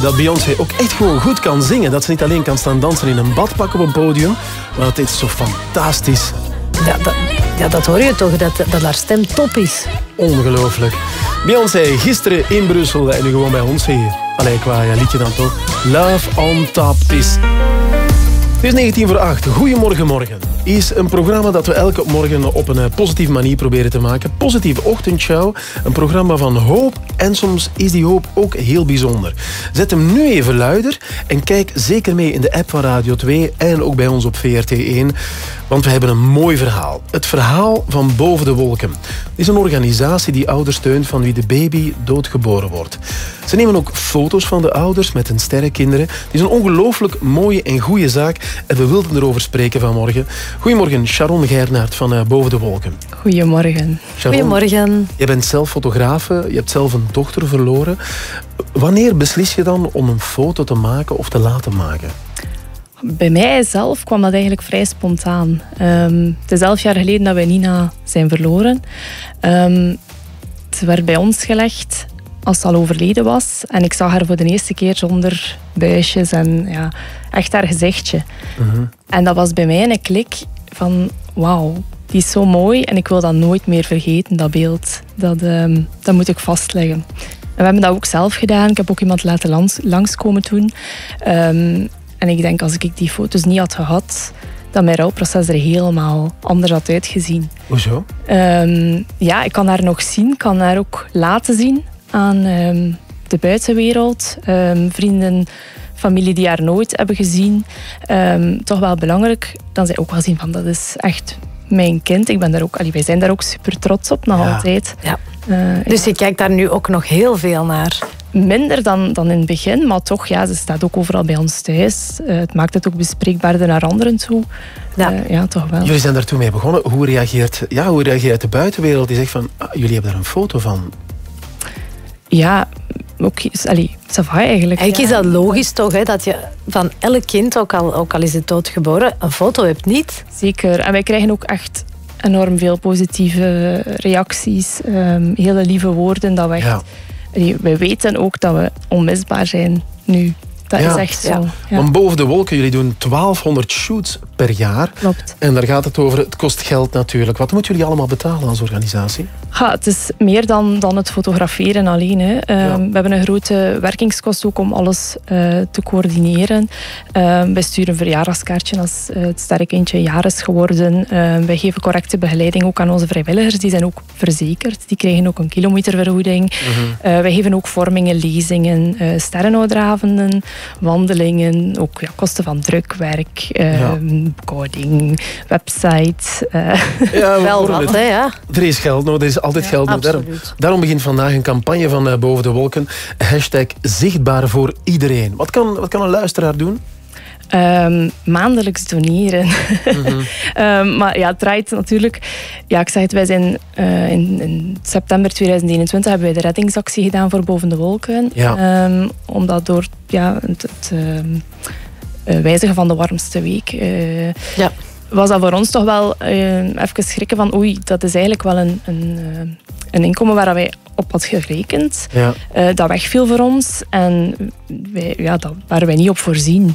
Dat Beyoncé ook echt gewoon goed kan zingen. Dat ze niet alleen kan staan dansen in een badpak op een podium, maar dat is zo fantastisch. Ja, dat, ja, dat hoor je toch, dat, dat haar stem top is. Ongelooflijk. Beyoncé, gisteren in Brussel en nu gewoon bij ons hier. Allee, qua ja, liedje dan toch. Love on Top is... Het is 19 voor 8. Goedemorgen, morgen. Is een programma dat we elke morgen op een eh, positieve manier proberen te maken. Positieve ochtendshow. Een programma van hoop. En soms is die hoop ook heel bijzonder. Zet hem nu even luider. En kijk zeker mee in de app van Radio 2. En ook bij ons op VRT1. Want we hebben een mooi verhaal. Het verhaal van Boven de Wolken. Het is een organisatie die ouders steunt van wie de baby doodgeboren wordt. Ze nemen ook foto's van de ouders met hun sterrenkinderen. Het is een ongelooflijk mooie en goede zaak. En we wilden erover spreken vanmorgen. Goedemorgen, Sharon Geirnaert van eh, Boven de Wolken. Goedemorgen. Sharon, Goedemorgen. Je bent zelf fotografe, je hebt zelf een dochter verloren. Wanneer beslis je dan om een foto te maken of te laten maken? Bij mij zelf kwam dat eigenlijk vrij spontaan. Ehm, het is elf jaar geleden dat wij Nina zijn verloren. Ehm, ze werd bij ons gelegd als ze al overleden was. En ik zag haar voor de eerste keer zonder buisjes en ja, echt haar gezichtje. En dat was bij mij een klik van wauw, die is zo mooi en ik wil dat nooit meer vergeten, dat beeld. Dat, ehm, dat moet ik vastleggen. En we hebben dat ook zelf gedaan. Ik heb ook iemand laten langs, langskomen toen. Ehm, en ik denk als ik die foto's niet had gehad, dat mijn rouwproces er helemaal anders had uitgezien. Hoezo? Ehm, ja, ik kan haar nog zien, ik kan haar ook laten zien aan de buitenwereld. Vrienden, familie die haar nooit hebben gezien. Toch wel belangrijk dat zij ook wel zien van dat is echt mijn kind. Ik ben daar ook, allee, wij zijn daar ook super trots op nog Ja. altijd. Ja. Eh, Dus je kijkt daar nu ook nog heel veel naar. Minder dan, dan in het begin, maar toch, ja, ze staat ook overal bij ons thuis. Eh, het maakt het ook bespreekbaarder naar anderen toe. Ja, ja toch wel. Jullie zijn daar toen mee begonnen. Hoe reageert, ja, hoe reageert de buitenwereld? Die zegt van, ah, jullie hebben daar een foto van. Ja, oké, s- allee, ça va eigenlijk. Eigenlijk is dat logisch toch, hè, dat je van elk kind, ook al, ook al is het doodgeboren, een foto hebt niet. Zeker. En wij krijgen ook echt enorm veel positieve reacties. ehm, hele lieve woorden. Dat we echt, Ja. Allee, wij weten ook dat we onmisbaar zijn nu. Dat Ja. is echt zo. Ja. Want boven de wolken, jullie doen 1200 shoots per jaar. Klopt. En daar gaat het over, het kost geld natuurlijk. Wat moeten jullie allemaal betalen als organisatie? Ja, het is meer dan, dan het fotograferen alleen. Hè. Ehm, We hebben een grote werkingskost ook om alles eh, te coördineren. Ehm wij sturen een verjaardagskaartje als eh, het sterrenkindje een jaar is geworden. Ehm, wij geven correcte begeleiding ook aan onze vrijwilligers. Die zijn ook verzekerd. Die krijgen ook een kilometervergoeding. Eh, wij geven ook vormingen, lezingen, eh sterrenouderavenden, wandelingen. Ook ja, kosten van drukwerk, ehm, boekhouding, website. eh. Ja, we wel wat, hè, ja. Er is geld nodig, er is altijd geld nodig. Daarom begint vandaag een campagne van eh, Boven de Wolken. Hashtag zichtbaar voor iedereen. Wat kan, wat kan een luisteraar doen? Ehm, maandelijks doneren. Ehm, maar ja, het draait natuurlijk. Ja, ik zeg het, wij zijn eh, in, in september 2021 hebben wij de reddingsactie gedaan voor Boven de Wolken. Ja. Ehm, omdat door ja, het, het eh, wijzigen van de warmste week. eh, Ja. Was dat voor ons toch wel even schrikken van oei, dat is eigenlijk wel een, een, een inkomen waar wij op had gerekend. Ja. Eh, dat wegviel voor ons en wij, ja, daar waren wij niet op voorzien.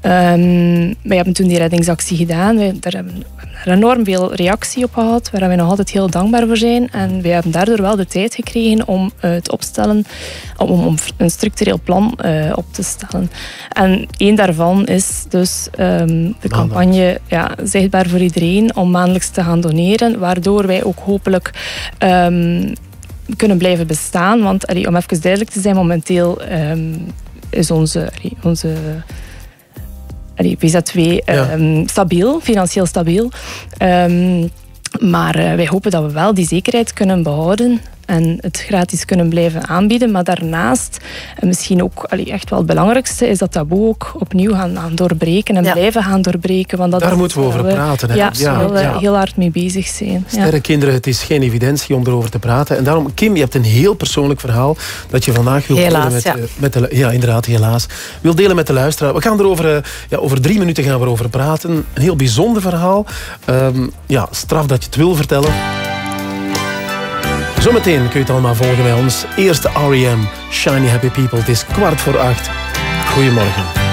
Ehm, wij hebben toen die reddingsactie gedaan. Wij, daar hebben we er enorm veel reactie op gehad, waar wij nog altijd heel dankbaar voor zijn. En wij hebben daardoor wel de tijd gekregen om eh, het opstellen, om, om een structureel plan eh, op te stellen. En één daarvan is dus ehm, de campagne ja, Zichtbaar voor iedereen, om maandelijks te gaan doneren, waardoor wij ook hopelijk ehm, kunnen blijven bestaan. Want allee, om even duidelijk te zijn, momenteel ehm, is onze, allee, onze allee, VZW ehm, stabiel, financieel stabiel. Ehm, maar eh, wij hopen dat we wel die zekerheid kunnen behouden en het gratis kunnen blijven aanbieden. Maar daarnaast, en misschien ook allee, echt wel het belangrijkste, is dat taboe ook opnieuw gaan, gaan doorbreken en blijven gaan doorbreken. Want dat Daar moeten we over praten, hè? Ja, Ja, heel, eh, ja. heel hard mee bezig zijn. Ja. Sterrenkinderen, het is geen evidentie om erover te praten. En daarom, Kim, je hebt een heel persoonlijk verhaal dat je vandaag wilt delen met, ja. eh, met de... Ja, inderdaad, helaas. Wil delen met de luisteraar. We gaan er over, eh, ja, over drie minuten gaan we erover praten. Een heel bijzonder verhaal. Ehm, ja, straf dat je het wil vertellen. Zometeen kun je het allemaal volgen bij ons. Eerste R.E.M. Shiny Happy People. Het is kwart voor acht. Goedemorgen.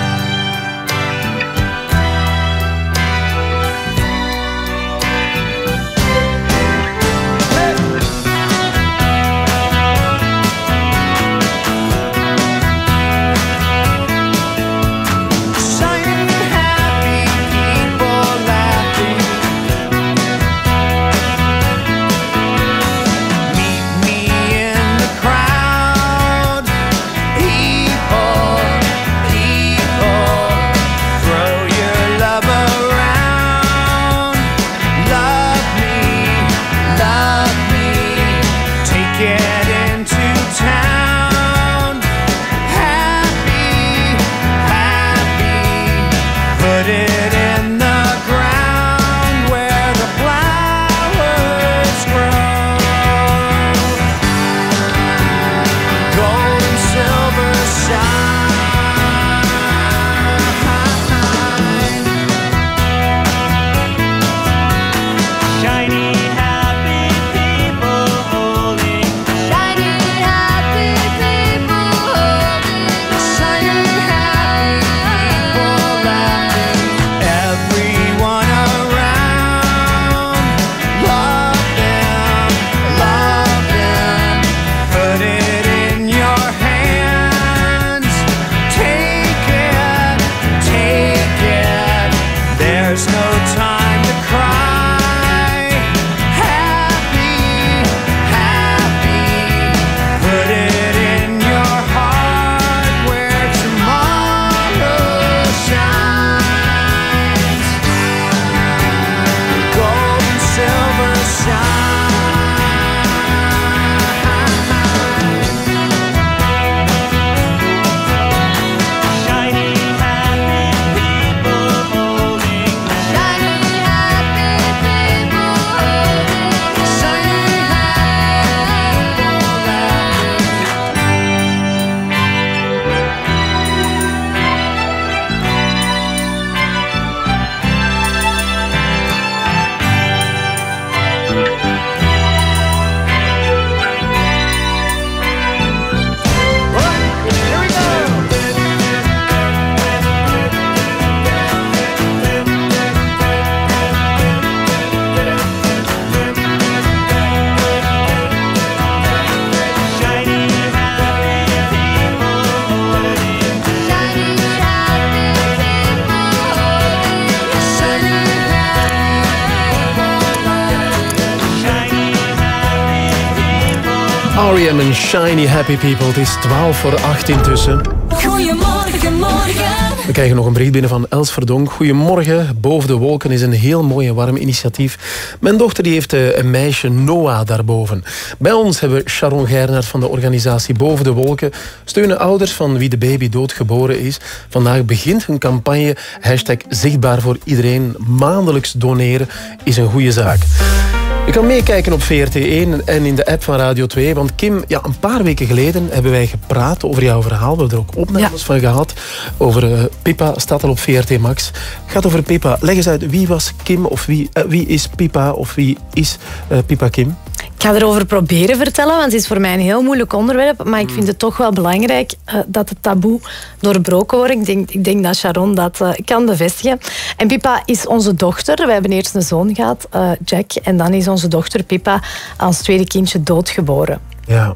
Happy People. Het is 12 voor 8 intussen. Goedemorgen, morgen. We krijgen nog een bericht binnen van Els Verdonk. Goedemorgen. Boven de wolken is een heel mooi en warm initiatief. Mijn dochter die heeft eh, een meisje, Noah, daarboven. Bij ons hebben we Sharon Geirnaert van de organisatie Boven de Wolken. Steunen ouders van wie de baby doodgeboren is. Vandaag begint hun campagne. Hashtag zichtbaar voor iedereen. Maandelijks doneren is een goede zaak. Je kan meekijken op VRT1 en in de app van Radio 2. Want Kim, ja, een paar weken geleden hebben wij gepraat over jouw verhaal. We hebben er ook opnames van gehad. Over eh, Pippa staat al op VRT Max. Het gaat over Pippa. Leg eens uit, wie was Kim of wie, eh, wie is Pippa of wie is eh, Pippa Kim? Ik ga erover proberen vertellen, want het is voor mij een heel moeilijk onderwerp. Maar ik vind het toch wel belangrijk eh, dat het taboe doorbroken wordt. Ik denk, ik denk dat Sharon dat eh, kan bevestigen. En Pippa is onze dochter. We hebben eerst een zoon gehad, eh, Jack. En dan is onze dochter Pippa als tweede kindje doodgeboren. Ja. Dat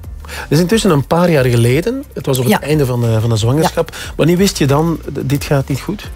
is intussen een paar jaar geleden. Het was op het Ja. einde van de, van de zwangerschap. Wanneer wist je dan, dit gaat niet goed?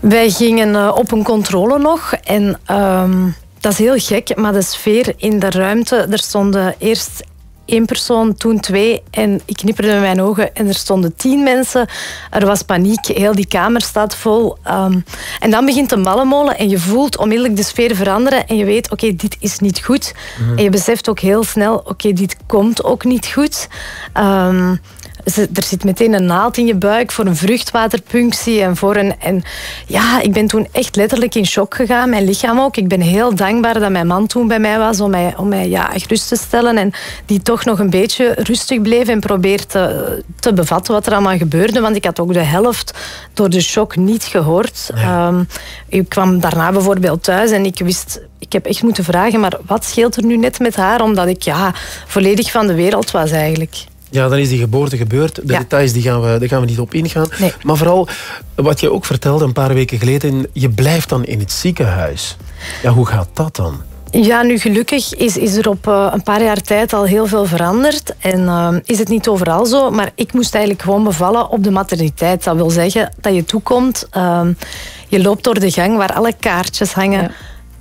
Wij gingen op een controle nog. En ehm, dat is heel gek, maar de sfeer in de ruimte... Er stonden eerst één persoon, toen twee. En ik knipperde met mijn ogen en er stonden tien mensen. Er was paniek, heel die kamer staat vol. Ehm, en dan begint een ballenmolen en je voelt onmiddellijk de sfeer veranderen. En je weet, oké, dit is niet goed. Mhm. En je beseft ook heel snel, oké, dit komt ook niet goed. Ehm, ze- er zit meteen een naald in je buik voor een vruchtwaterpunctie en voor een... En ja, ik ben toen echt letterlijk in shock gegaan, mijn lichaam ook. Ik ben heel dankbaar dat mijn man toen bij mij was om mij, om mij ja, gerust te stellen en die toch nog een beetje rustig bleef en probeerde te, te bevatten wat er allemaal gebeurde, want ik had ook de helft door de shock niet gehoord. Ehm, ik kwam daarna bijvoorbeeld thuis en ik wist... Ik heb echt moeten vragen, maar wat scheelt er nu net met haar? Omdat ik ja, volledig van de wereld was eigenlijk. Ja, dan is die geboorte gebeurd. De Ja. details die gaan, we, daar gaan we niet op ingaan. Maar vooral, wat je ook vertelde een paar weken geleden, je blijft dan in het ziekenhuis. Ja, hoe gaat dat dan? Ja, nu gelukkig is, is er op eh, een paar jaar tijd al heel veel veranderd. En eh, is het niet overal zo. Maar ik moest eigenlijk gewoon bevallen op de materniteit. Dat wil zeggen dat je toekomt. eh, je loopt door de gang waar alle kaartjes hangen. Hè,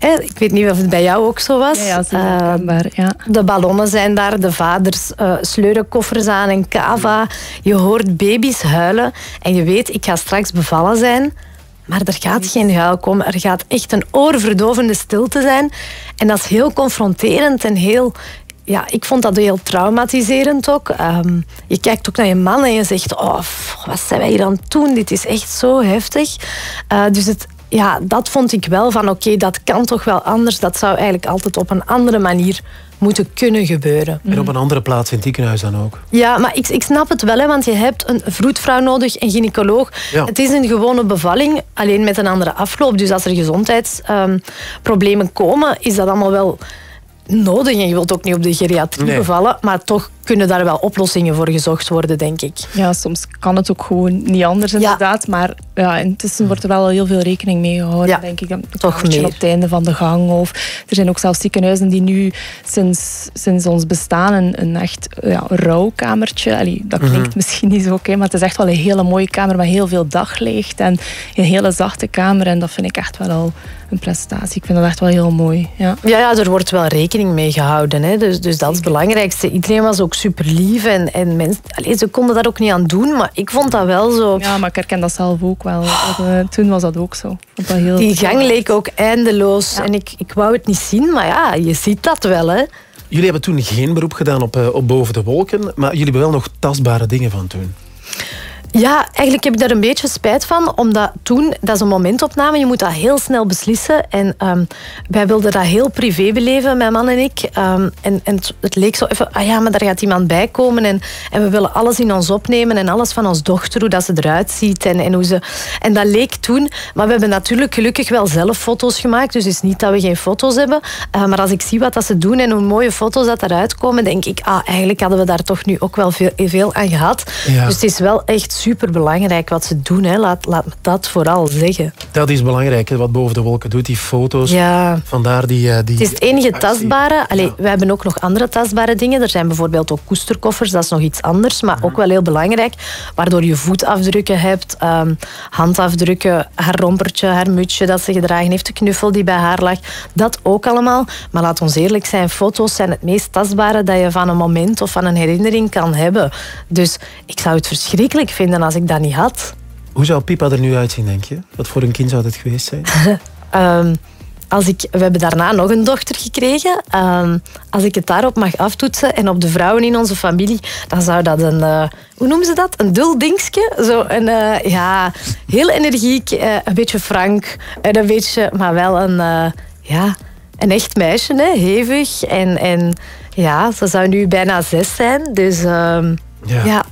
ik weet niet of het bij jou ook zo was. Ja, ja, Eh, herkenbaar, ja. De ballonnen zijn daar, de vaders eh, sleuren koffers aan en kava. Je hoort baby's huilen en je weet, ik ga straks bevallen zijn. Maar er gaat geen huil komen. Er gaat echt een oorverdovende stilte zijn. En dat is heel confronterend en heel... Ja, ik vond dat heel traumatiserend ook. Ehm, je kijkt ook naar je man en je zegt... Oh, wat zijn wij hier aan het doen? Dit is echt zo heftig. Eh, dus het, ja, dat vond ik wel van... Oké, dat kan toch wel anders. Dat zou eigenlijk altijd op een andere manier moeten kunnen gebeuren. En op een andere plaats in het ziekenhuis dan ook. Ja, maar ik, ik snap het wel, hè, want je hebt een vroedvrouw nodig, een gynaecoloog. Ja. Het is een gewone bevalling, alleen met een andere afloop. Dus als er gezondheidsproblemen komen, is dat allemaal wel nodig. En je wilt ook niet op de geriatrie Nee. bevallen, maar toch kunnen daar wel oplossingen voor gezocht worden, denk ik. Ja, soms kan het ook gewoon niet anders inderdaad. Maar ja, intussen wordt er wel heel veel rekening mee gehouden, denk ik. Een toch meer. op het einde van de gang. Of, er zijn ook zelfs ziekenhuizen die nu sinds, sinds ons bestaan een, een echt ja, rouwkamertje... Allee, dat klinkt Mhm. misschien niet zo oké, maar het is echt wel een hele mooie kamer met heel veel daglicht. En een hele zachte kamer. En dat vind ik echt wel al een prestatie. Ik vind dat echt wel heel mooi. Ja. Ja, ja, er wordt wel rekening mee gehouden. Hè. Dus, dus dat is het belangrijkste. Iedereen was ook super lief en, en mensen, allee, ze konden daar ook niet aan doen, maar ik vond dat wel zo. Ja, maar ik herken dat zelf ook wel. Dat, eh, toen was dat ook zo. Dat heel Die gang leek ook eindeloos en ik, ik wou het niet zien, maar ja, je ziet dat wel. Hè. Jullie hebben toen geen beroep gedaan op, eh, op boven de wolken, maar jullie hebben wel nog tastbare dingen van toen. Ja, eigenlijk heb ik daar een beetje spijt van, omdat toen, dat is een momentopname, je moet dat heel snel beslissen. En ehm, wij wilden dat heel privé beleven, mijn man en ik. Ehm, en en het, het leek zo even, ah ja, maar daar gaat iemand bij komen. En, en we willen alles in ons opnemen en alles van ons dochter, hoe dat ze eruit ziet. En, en, hoe ze, en dat leek toen, maar we hebben natuurlijk gelukkig wel zelf foto's gemaakt. Dus het is niet dat we geen foto's hebben. Eh, maar als ik zie wat dat ze doen en hoe mooie foto's dat eruit komen, denk ik, ah, eigenlijk hadden we daar toch nu ook wel veel, veel aan gehad. Ja. Dus het is wel echt super belangrijk wat ze doen. Hè. Laat, laat me dat vooral zeggen. Dat is belangrijk, hè, wat boven de wolken doet, die foto's. Ja. Vandaar die... eh, die Het is het enige tastbare. Allee, We hebben ook nog andere tastbare dingen. Er zijn bijvoorbeeld ook koesterkoffers, dat is nog iets anders, maar ook wel heel belangrijk. Waardoor je voetafdrukken hebt, ehm, handafdrukken, haar rompertje, haar mutsje dat ze gedragen heeft, de knuffel die bij haar lag. Dat ook allemaal. Maar laat ons eerlijk zijn, foto's zijn het meest tastbare dat je van een moment of van een herinnering kan hebben. Dus ik zou het verschrikkelijk vinden als ik dat niet had. Hoe zou Pipa er nu uitzien, denk je? Wat voor een kind zou het geweest zijn? Ehm, als ik, we hebben daarna nog een dochter gekregen. Ehm, als ik het daarop mag aftoetsen en op de vrouwen in onze familie, dan zou dat een, eh, hoe noemen ze dat? Een dul dingetje. Zo een, eh, ja, heel energiek, eh, een beetje frank en een beetje, maar wel een, ja, een echt meisje, hè? hevig. En, en ja, ze zou nu bijna zes zijn. Dus ehm, Ja. ja.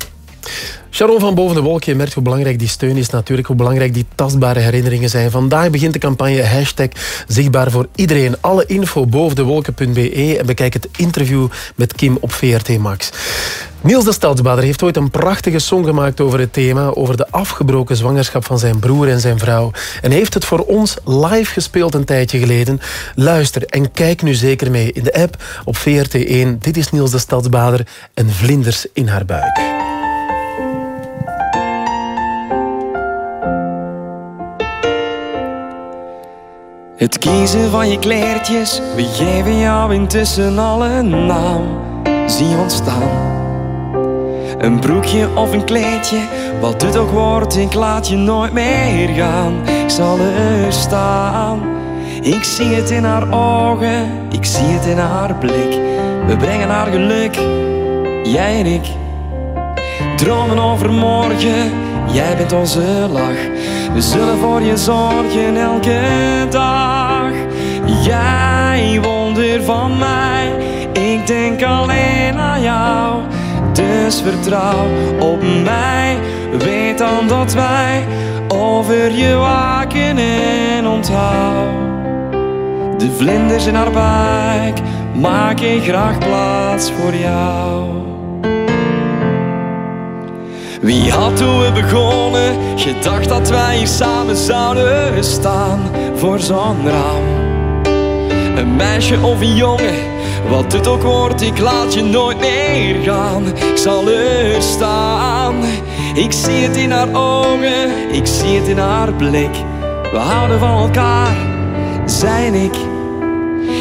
Sharon van Boven de Wolken, je merkt hoe belangrijk die steun is natuurlijk, hoe belangrijk die tastbare herinneringen zijn. Vandaag begint de campagne hashtag zichtbaar voor iedereen. Alle info bovendewolken.be en bekijk het interview met Kim op VRT Max. Niels de Stadsbader heeft ooit een prachtige song gemaakt over het thema, over de afgebroken zwangerschap van zijn broer en zijn vrouw. En heeft het voor ons live gespeeld een tijdje geleden. Luister en kijk nu zeker mee in de app op VRT1. Dit is Niels de Stadsbader en vlinders in haar buik. Het kiezen van je kleertjes, we geven jou intussen al een naam. Zie ontstaan. Een broekje of een kleedje, wat het ook wordt, ik laat je nooit meer gaan. Ik zal er staan. Ik zie het in haar ogen, ik zie het in haar blik. We brengen haar geluk, jij en ik. Dromen over morgen, jij bent onze lach. We zullen voor je zorgen elke dag. Jij wonder van mij, ik denk alleen aan jou. Dus vertrouw op mij, weet dan dat wij over je waken en onthoud. De vlinders in haar buik maken graag plaats voor jou. Wie had toen we begonnen gedacht dat wij hier samen zouden staan voor zo'n raam? Een meisje of een jongen, wat het ook wordt, ik laat je nooit meer gaan. Ik zal er staan. Ik zie het in haar ogen, ik zie het in haar blik. We houden van elkaar, zij en ik.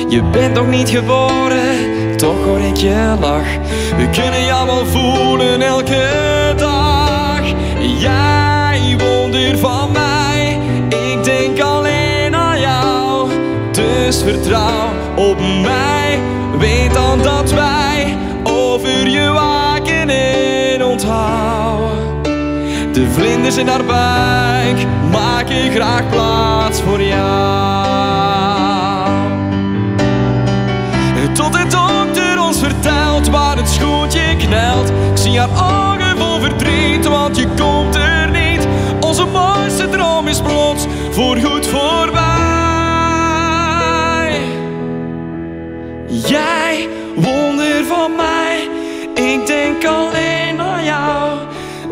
Je bent nog niet geboren, toch hoor ik je lach. We kunnen jou wel voelen elke dag. Jij wonder van mij, ik denk alleen aan jou. Dus vertrouw op mij, weet dan dat wij over je waken en onthouden. De vlinders in haar buik maken graag plaats voor jou. Tot de dokter ons vertelt waar het schoentje knelt. Ik zie haar ogen verdriet, want je komt er niet. Onze mooiste droom is plots voorgoed voorbij. Jij wonder van mij, ik denk alleen aan jou.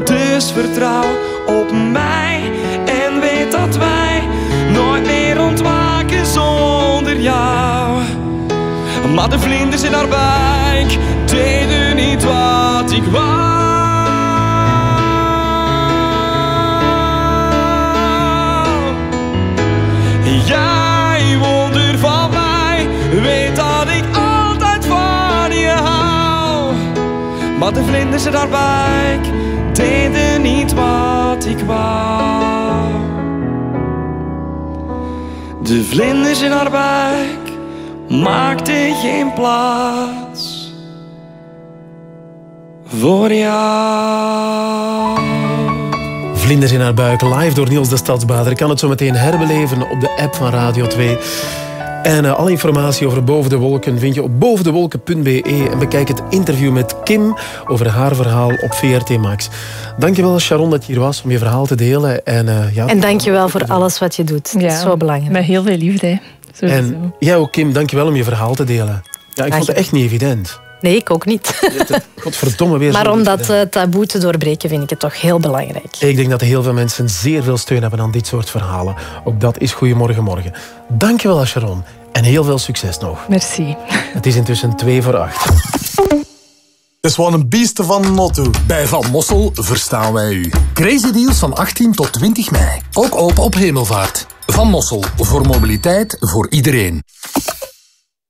Dus vertrouw op mij en weet dat wij nooit meer ontwaken zonder jou. Maar de vlinders in haar buik deden niet wat ik wou. Jij wonder van mij, weet dat ik altijd van je hou. Maar de vlinders in haar buik deden niet wat ik wou. De vlinders in haar buik maakten geen plaats voor jou. Vlinders in haar buik, live door Niels de Stadsbader. Ik kan het zo meteen herbeleven op de app van Radio 2. En uh, alle informatie over Boven de Wolken vind je op bovendewolken.be. En bekijk het interview met Kim over haar verhaal op VRT Max. Dankjewel Sharon dat je hier was om je verhaal te delen. En, uh, ja, En dankjewel voor alles wat je doet. Dat is zo belangrijk. Met heel veel liefde. Sowieso. en jij ook Kim, dankjewel om je verhaal te delen. Ja, ik vond het echt niet evident. Nee, ik ook niet. Godverdomme weer Maar om dat eh, taboe te doorbreken vind ik het toch heel belangrijk. Ik denk dat heel veel mensen zeer veel steun hebben aan dit soort verhalen. Ook dat is Goedemorgen Morgen. Dankjewel Sharon. En heel veel succes nog. Merci. Het is intussen 2 voor 8. Het is wel een beeste van Notto. Bij Van Mossel verstaan wij u. Crazy deals van 18 tot 20 mei. Ook open op hemelvaart. Van Mossel, voor mobiliteit voor iedereen.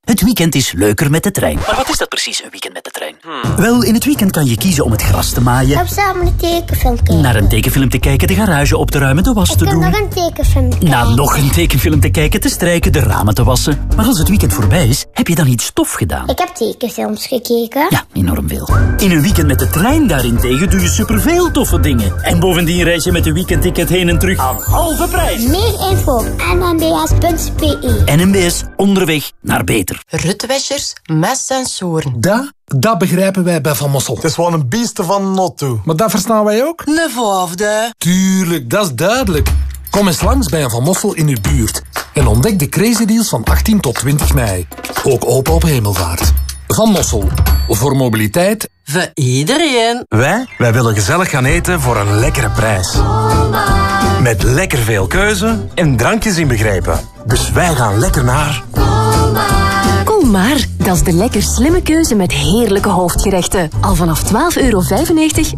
Het weekend is leuker met de trein. Maar wat is dat precies, een weekend met de trein? Wel, in het weekend kan je kiezen om het gras te maaien, Op samen een tekenfilm kijken. naar een tekenfilm te kijken, de garage op te ruimen, de was Ik te doen, nog een tekenfilm kijken. naar nog een tekenfilm te kijken, te strijken, de ramen te wassen. Maar als het weekend voorbij is, heb je dan iets stof gedaan? Ik heb tekenfilms gekeken. Ja, enorm veel. In een weekend met de trein daarentegen doe je superveel toffe dingen. En bovendien reis je met een weekendticket heen en terug aan halve prijs. Meer info op nmbs.be. NMBS onderweg naar beter. Rutwäschers met sensoren. Dat, dat begrijpen wij bij Van Mossel. Het is wel een beeste van Notto. Maar dat verstaan wij ook? Een vijfde. Tuurlijk, dat is duidelijk. Kom eens langs bij een Van Mossel in uw buurt. En ontdek de crazy deals van 18 tot 20 mei. Ook open op hemelvaart. Van Mossel. Voor mobiliteit. Voor iedereen. Wij, wij willen gezellig gaan eten voor een lekkere prijs. Met lekker veel keuze en drankjes inbegrepen. Dus wij gaan lekker naar... Maar, dat is de lekker slimme keuze met heerlijke hoofdgerechten. Al vanaf 12,95 euro,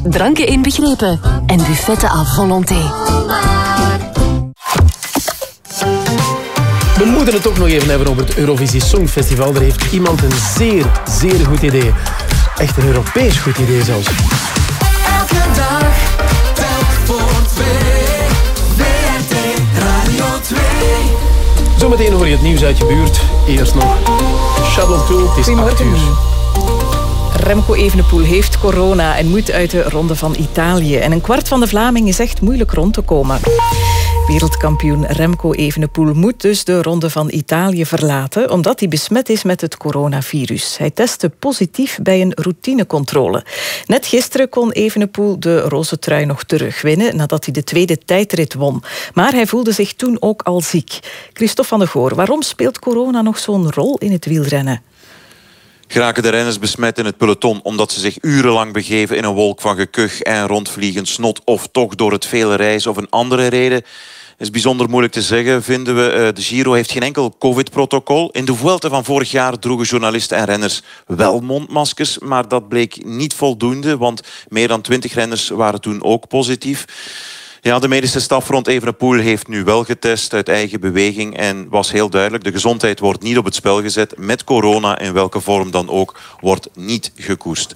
dranken inbegrepen. En buffetten à volonté. We moeten het ook nog even hebben over het Eurovisie Songfestival. Daar heeft iemand een zeer, zeer goed idee. Echt een Europees goed idee zelfs. Elke dag, telk voor twee. Zometeen hoor je het nieuws uit je buurt. Eerst nog Shuttle Tool. Het is 8 uur. Remco Evenepoel heeft corona en moet uit de ronde van Italië. En een kwart van de Vlamingen zegt moeilijk rond te komen. Wereldkampioen Remco Evenepoel moet dus de ronde van Italië verlaten omdat hij besmet is met het coronavirus. Hij testte positief bij een routinecontrole. Net gisteren kon Evenepoel de roze trui nog terugwinnen nadat hij de tweede tijdrit won. Maar hij voelde zich toen ook al ziek. Christophe van der Goor, waarom speelt corona nog zo'n rol in het wielrennen? geraken de renners besmet in het peloton omdat ze zich urenlang begeven in een wolk van gekuch en rondvliegend snot of toch door het vele reizen of een andere reden. Het is bijzonder moeilijk te zeggen, vinden we. Eh, de Giro heeft geen enkel covid-protocol. In de Vuelta van vorig jaar droegen journalisten en renners wel mondmaskers, maar dat bleek niet voldoende, want meer dan twintig renners waren toen ook positief. Ja, de medische staf rond Evenepoel heeft nu wel getest uit eigen beweging en was heel duidelijk. De gezondheid wordt niet op het spel gezet. Met corona, in welke vorm dan ook, wordt niet gekoest.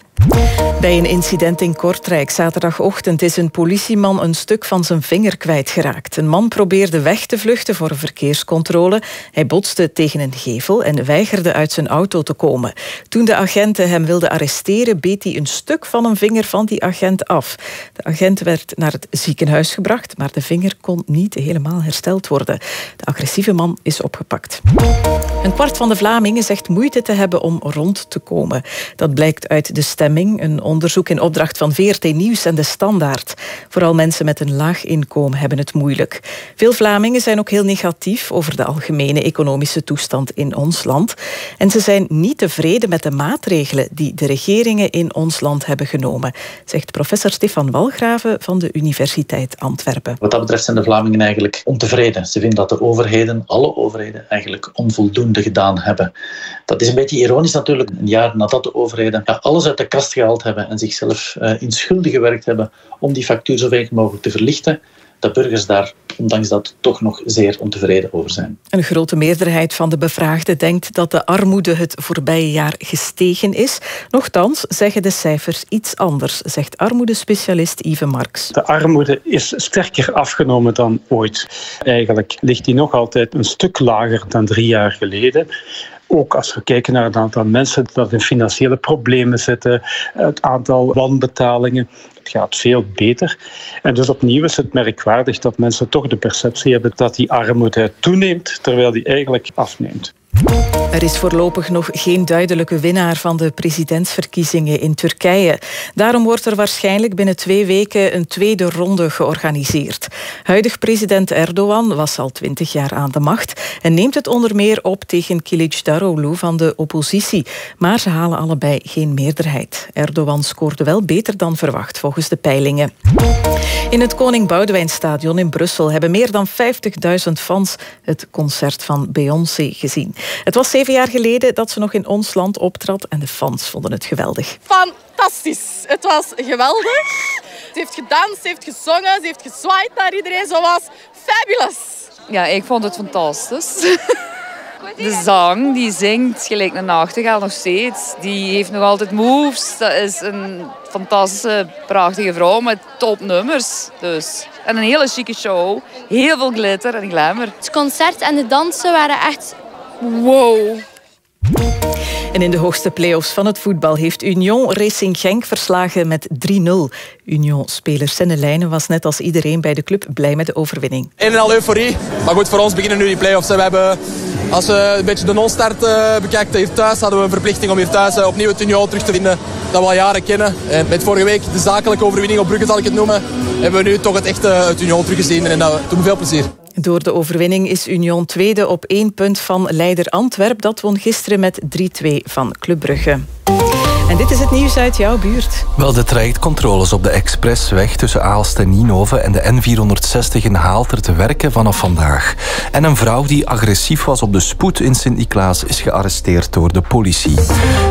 Bij een incident in Kortrijk zaterdagochtend is een politieman een stuk van zijn vinger kwijtgeraakt. Een man probeerde weg te vluchten voor een verkeerscontrole. Hij botste tegen een gevel en weigerde uit zijn auto te komen. Toen de agenten hem wilden arresteren, beet hij een stuk van een vinger van die agent af. De agent werd naar het ziekenhuis gebracht, maar de vinger kon niet helemaal hersteld worden. De agressieve man is opgepakt. Een kwart van de Vlamingen zegt moeite te hebben om rond te komen. Dat blijkt uit de stem een onderzoek in opdracht van VRT Nieuws en De Standaard. Vooral mensen met een laag inkomen hebben het moeilijk. Veel Vlamingen zijn ook heel negatief over de algemene economische toestand in ons land. En ze zijn niet tevreden met de maatregelen die de regeringen in ons land hebben genomen, zegt professor Stefan Walgraven van de Universiteit Antwerpen. Wat dat betreft zijn de Vlamingen eigenlijk ontevreden. Ze vinden dat de overheden, alle overheden, eigenlijk onvoldoende gedaan hebben. Dat is een beetje ironisch natuurlijk, een jaar nadat de overheden alles uit de kast gehaald hebben en zichzelf uh, in schulden gewerkt hebben om die factuur zoveel mogelijk te verlichten, dat burgers daar, ondanks dat, toch nog zeer ontevreden over zijn. Een grote meerderheid van de bevraagden denkt dat de armoede het voorbije jaar gestegen is. Nochtans zeggen de cijfers iets anders, zegt armoedespecialist Yves Marks. De armoede is sterker afgenomen dan ooit. Eigenlijk ligt die nog altijd een stuk lager dan drie jaar geleden ook als we kijken naar het aantal mensen dat in financiële problemen zitten, het aantal wanbetalingen, gaat veel beter. En dus opnieuw is het merkwaardig dat mensen toch de perceptie hebben dat die armoede toeneemt, terwijl die eigenlijk afneemt. Er is voorlopig nog geen duidelijke winnaar van de presidentsverkiezingen in Turkije. Daarom wordt er waarschijnlijk binnen twee weken een tweede ronde georganiseerd. Huidig president Erdogan was al twintig jaar aan de macht en neemt het onder meer op tegen Kılıçdaroğlu van de oppositie. Maar ze halen allebei geen meerderheid. Erdogan scoorde wel beter dan verwacht volgens de peilingen. In het Koning Boudewijnstadion in Brussel hebben meer dan 50.000 fans het concert van Beyoncé gezien. Het was zeven jaar geleden dat ze nog in ons land optrad en de fans vonden het geweldig. Fantastisch. Het was geweldig. Ze heeft gedanst, ze heeft gezongen, ze heeft gezwaaid naar iedereen. Zo was fabulous. Ja, ik vond het fantastisch. De zang, die zingt gelijk een nachtegaal nog steeds. Die heeft nog altijd moves. Dat is een fantastische, prachtige vrouw met topnummers. Dus. En een hele chique show. Heel veel glitter en glamour. Het concert en de dansen waren echt wow. En in de hoogste play-offs van het voetbal heeft Union Racing Genk verslagen met 3-0. Union-speler Senne Lijnen was net als iedereen bij de club blij met de overwinning. Een en al euforie. Maar goed, voor ons beginnen nu die play-offs. We hebben, als we een beetje de non-start uh, bekijken hier thuis, hadden we een verplichting om hier thuis uh, opnieuw het Union terug te vinden dat we al jaren kennen. En met vorige week de zakelijke overwinning op Brugge zal ik het noemen, hebben we nu toch het echte het Union teruggezien. En dat doet me veel plezier. Door de overwinning is Union tweede op één punt van leider Antwerp. Dat won gisteren met 3-2 van Club Brugge. En dit is het nieuws uit jouw buurt. Wel, de trajectcontroles op de expressweg tussen Aalst en Ninove en de N460 in Haalter te werken vanaf vandaag. En een vrouw die agressief was op de spoed in Sint-Niklaas is gearresteerd door de politie.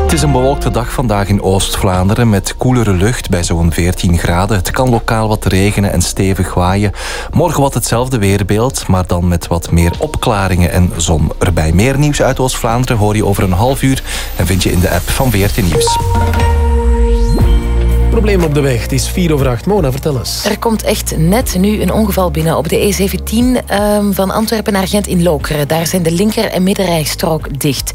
Het is een bewolkte dag vandaag in Oost-Vlaanderen met koelere lucht bij zo'n 14 graden. Het kan lokaal wat regenen en stevig waaien. Morgen wat hetzelfde weerbeeld, maar dan met wat meer opklaringen en zon erbij. Meer nieuws uit Oost-Vlaanderen hoor je over een half uur en vind je in de app van VRT Nieuws. Probleem op de weg. Het is 4 over 8. Mona, vertel eens. Er komt echt net nu een ongeval binnen op de E17 um, van Antwerpen naar Gent in Lokeren. Daar zijn de linker- en middenrijstrook dicht.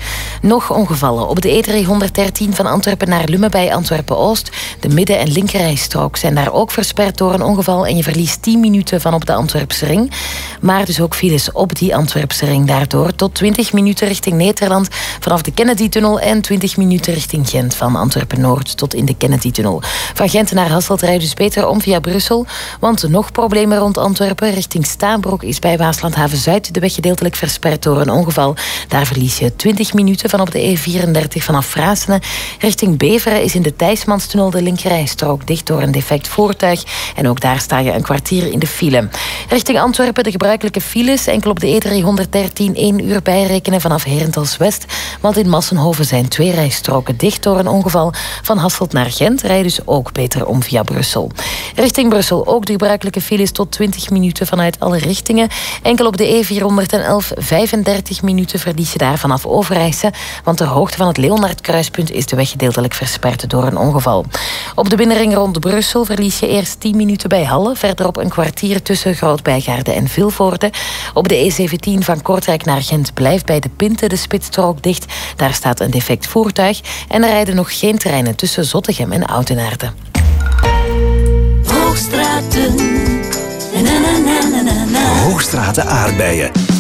Nog ongevallen. Op de E313 van Antwerpen naar Lummen bij Antwerpen-Oost. De midden- en linkerrijstrook zijn daar ook versperd door een ongeval. En je verliest 10 minuten van op de Antwerpse ring. Maar dus ook files op die Antwerpse ring daardoor. Tot 20 minuten richting Nederland vanaf de Kennedy-tunnel. En 20 minuten richting Gent van Antwerpen-Noord tot in de Kennedy-tunnel. Van Gent naar Hasselt rijdt dus beter om via Brussel. Want nog problemen rond Antwerpen. Richting Staanbroek is bij Waaslandhaven Zuid de weg gedeeltelijk versperd door een ongeval. Daar verlies je 20 minuten van op de E34 vanaf Frasenen. Richting Beveren is in de Thijsmanstunnel de linkerrijstrook dicht door een defect voertuig. En ook daar sta je een kwartier in de file. Richting Antwerpen de gebruikelijke files. Enkel op de E313 één uur bijrekenen vanaf Herentals West. Want in Massenhoven zijn twee rijstroken dicht door een ongeval. Van Hasselt naar Gent rijden dus ook beter om via Brussel. Richting Brussel ook de gebruikelijke files tot 20 minuten vanuit alle richtingen. Enkel op de E411 35 minuten verlies je daar vanaf Overijse. Want ter hoogte van het Leonardkruispunt is de weg gedeeltelijk versperd door een ongeval. Op de binnenring rond Brussel verlies je eerst 10 minuten bij Halle. Verderop een kwartier tussen Grootbijgaarde en Vilvoorde. Op de E17 van Kortrijk naar Gent blijft bij de Pinte de spitsstrook dicht. Daar staat een defect voertuig. En er rijden nog geen treinen tussen Zottegem en Oudenaarde. Hoogstraten. Na, na, na, na, na, na. Hoogstraten aardbeien.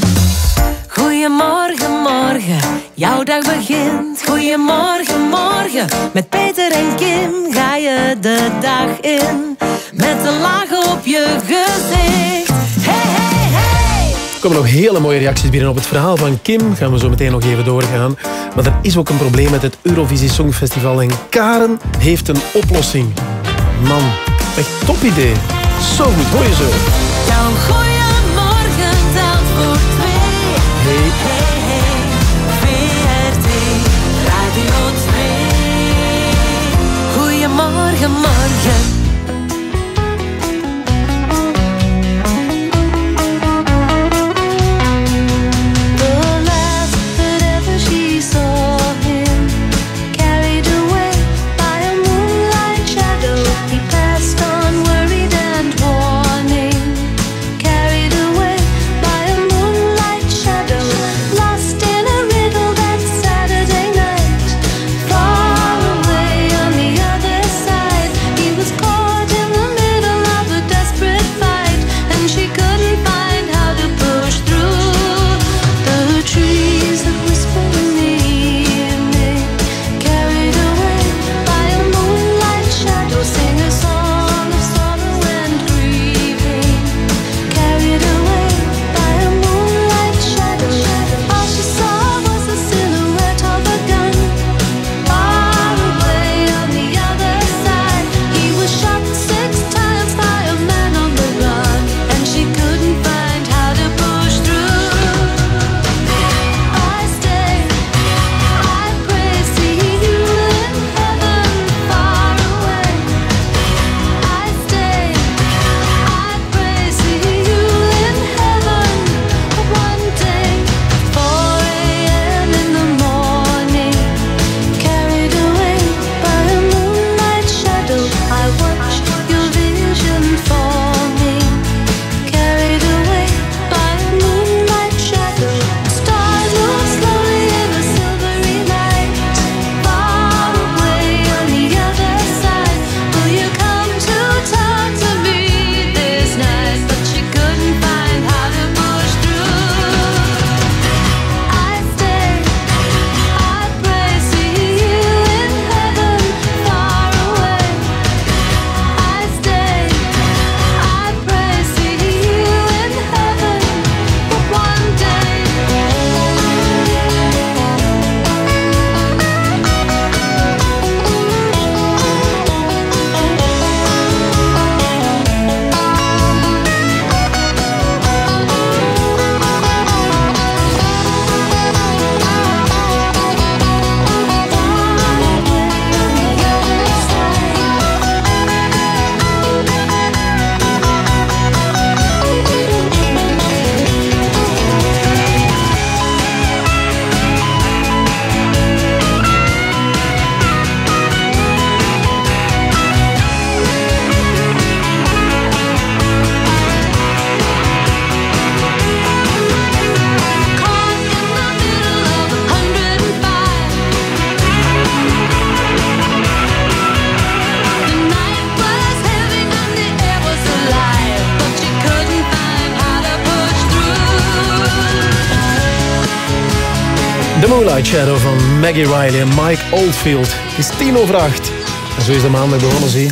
Goedemorgen, morgen, jouw dag begint. Goedemorgen, morgen, met Peter en Kim ga je de dag in. Met een laag op je gezicht. Hey, hey, hey! Er komen nog hele mooie reacties binnen op het verhaal van Kim. Gaan we zo meteen nog even doorgaan. Maar er is ook een probleem met het Eurovisie Songfestival. En Karen heeft een oplossing. Man, echt top idee. Zo goed, hoor je zo. Jouw Goedemorgen, Shadow van Maggie Riley en Mike Oldfield. Het is tien over acht. En zo is de maandag begonnen, zie.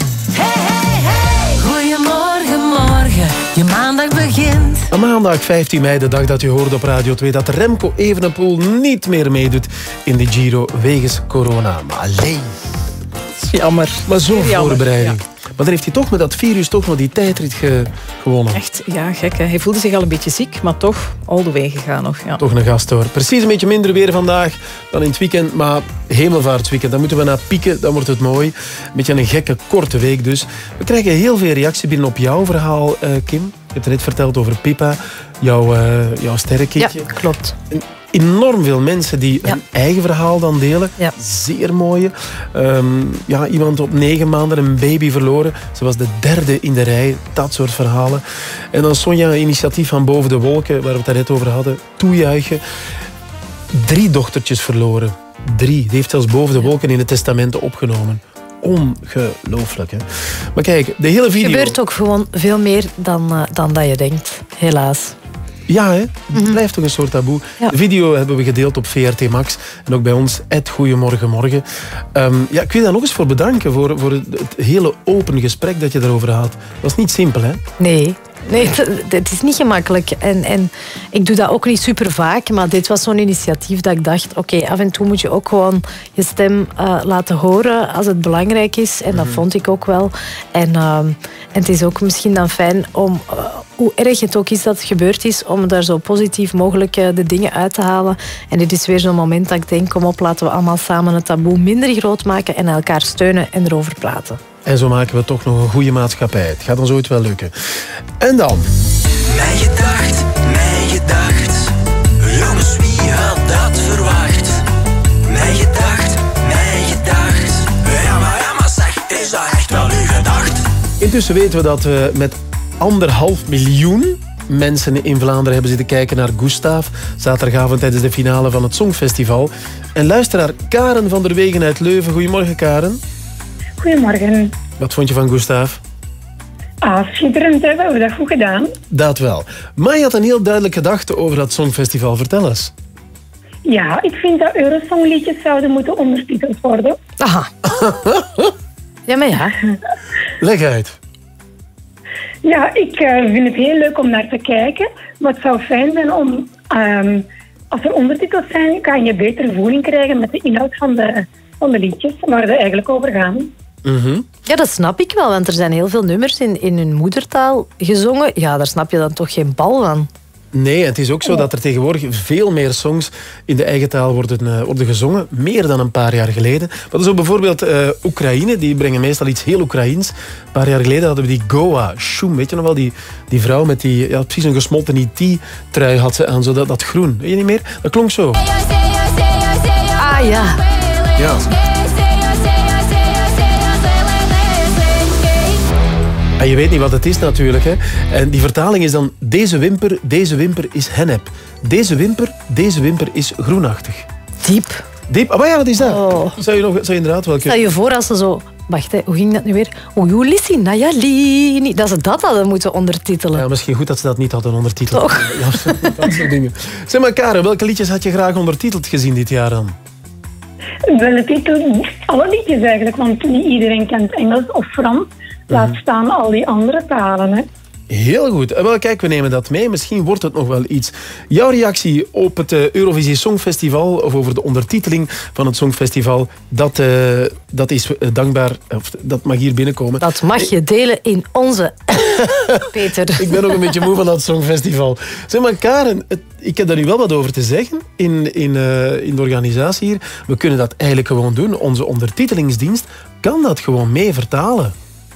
Goedemorgen, morgen, je maandag begint. Op maandag 15 mei, de dag dat je hoorde op Radio 2... dat Remco Evenepoel niet meer meedoet in de Giro wegens corona. Maar alleen. Jammer. Maar zo'n voorbereiding. Maar dan heeft hij toch met dat virus toch nog die tijdrit ge- gewonnen. Echt, ja, gek. Hè? Hij voelde zich al een beetje ziek, maar toch all the way gegaan nog. Ja. Toch een gast hoor. Precies een beetje minder weer vandaag dan in het weekend. Maar hemelvaartsweekend, dan moeten we naar pieken. Dan wordt het mooi. Een beetje een gekke, korte week dus. We krijgen heel veel reactie binnen op jouw verhaal, eh, Kim. Je hebt net verteld over Pippa, jouw, jouw sterrenkindje. Ja, klopt. En enorm veel mensen die hun eigen verhaal dan delen. Zeer mooie. Ehm, ja, iemand op negen maanden een baby verloren. Ze was de derde in de rij. Dat soort verhalen. En dan Sonja, een initiatief van Boven de Wolken, waar we het net over hadden. Toejuichen. Drie dochtertjes verloren. Drie. Die heeft zelfs Boven de Wolken in het testamenten opgenomen. Ongelooflijk, hè? Maar kijk, de hele video... gebeurt ook gewoon veel meer dan, eh, dan dat je denkt, helaas. Ja, hè? het blijft toch een soort taboe. De video hebben we gedeeld op VRT Max. En ook bij ons, het Goedemorgen Morgen. Ehm, ja, ik wil je daar nog eens voor bedanken. Voor, voor het, het hele open gesprek dat je daarover had. Dat was niet simpel, hè? Nee, nee het, is niet gemakkelijk. En, en ik doe dat ook niet super vaak, maar dit was zo'n initiatief dat ik dacht, oké, af en toe moet je ook gewoon je stem eh, laten horen als het belangrijk is. En dat vond ik ook wel. En, ehm, en het is ook misschien dan fijn om, eh, hoe erg het ook is dat het gebeurd is, om daar zo positief mogelijk eh, de dingen uit te halen. En dit is weer zo'n moment dat ik denk, kom op, laten we allemaal samen het taboe minder groot maken en elkaar steunen en erover praten. En zo maken we toch nog een goede maatschappij. Het gaat ons ooit wel lukken. En dan... Mij gedacht, mij gedacht. Jongens, wie had dat verwacht? Mij gedacht, mij gedacht. Ja, maar, ja, maar zeg, is dat echt wel uw gedacht? Intussen weten we dat we met anderhalf miljoen mensen in Vlaanderen hebben zitten kijken naar Gustav. Zaterdagavond tijdens de finale van het Songfestival. En luisteraar Karen van der Wegen uit Leuven. Goedemorgen, Karen. Goedemorgen. Wat vond je van Gustav? Ah, schitterend, hè? we hebben dat goed gedaan. Dat wel. Maar je had een heel duidelijke gedachte over dat Songfestival. Vertel eens. Ja, ik vind dat Eurosongliedjes zouden moeten ondertiteld worden. Aha. ja, maar ja. Leg uit. Ja, ik eh, vind het heel leuk om naar te kijken. Maar het zou fijn zijn om... ehm, als er ondertitels zijn, kan je betere voeling krijgen met de inhoud van de, van de liedjes, waar ze eigenlijk over gaan. Ja, dat snap ik wel, want er zijn heel veel nummers in, in hun moedertaal gezongen. Ja, daar snap je dan toch geen bal van. Nee, het is ook zo dat er tegenwoordig veel meer songs in de eigen taal worden, eh, worden gezongen. Meer dan een paar jaar geleden. Maar zo bijvoorbeeld eh, Oekraïne, die brengen meestal iets heel Oekraïens. Een paar jaar geleden hadden we die Goa Shum. Weet je nog wel, die, die vrouw met die, ja, precies een gesmolten IT-trui had ze aan, zo dat, dat groen. Weet je niet meer? Dat klonk zo. Ah ja. Ja. En je weet niet wat het is natuurlijk. Hè. En die vertaling is dan deze wimper, deze wimper is hennep. Deze wimper, deze wimper is groenachtig. Diep. Diep? Ah, maar ja, wat is dat? Zou, je nog, zou je inderdaad wel Stel je voor als ze zo... Wacht, hè, hoe ging dat nu weer? Ojulissi Nayalini. Dat ze dat hadden moeten ondertitelen. Ja, misschien goed dat ze dat niet hadden ondertiteld. Toch? Ja, dat soort dingen. Zeg maar, Karen, welke liedjes had je graag ondertiteld gezien dit jaar dan? Wel, de titel, alle liedjes eigenlijk, want niet iedereen kent Engels of Frans. Laat staan al die andere talen. Hè. Heel goed. Eh, Wel, kijk, we nemen dat mee. Misschien wordt het nog wel iets. Jouw reactie op het eh, Eurovisie Songfestival, of over de ondertiteling van het Songfestival, dat, eh, dat is dankbaar. Of, dat mag hier binnenkomen. Dat mag je delen in onze Peter. Ik ben ook een beetje moe van dat Songfestival. Zeg maar, Karen, het- ik heb daar nu wel wat over te zeggen in, in, eh, in de organisatie hier. We kunnen dat eigenlijk gewoon doen. Onze ondertitelingsdienst kan dat gewoon mee vertalen.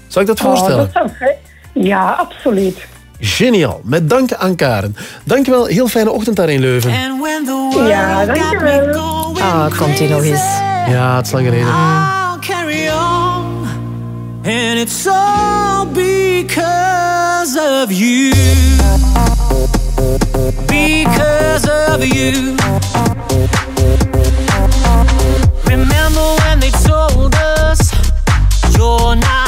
Zal ik dat voorstellen? Oh, dat zou Ja, absoluut. Geniaal. Met dank aan Karen. Dankjewel. Heel fijne ochtend daar in Leuven. Ja, dankjewel. Ah, komt hij nog eens. Ja, het is lang geleden. I'll carry on. And it's all because of you. Because of you. Remember when they told us you're not?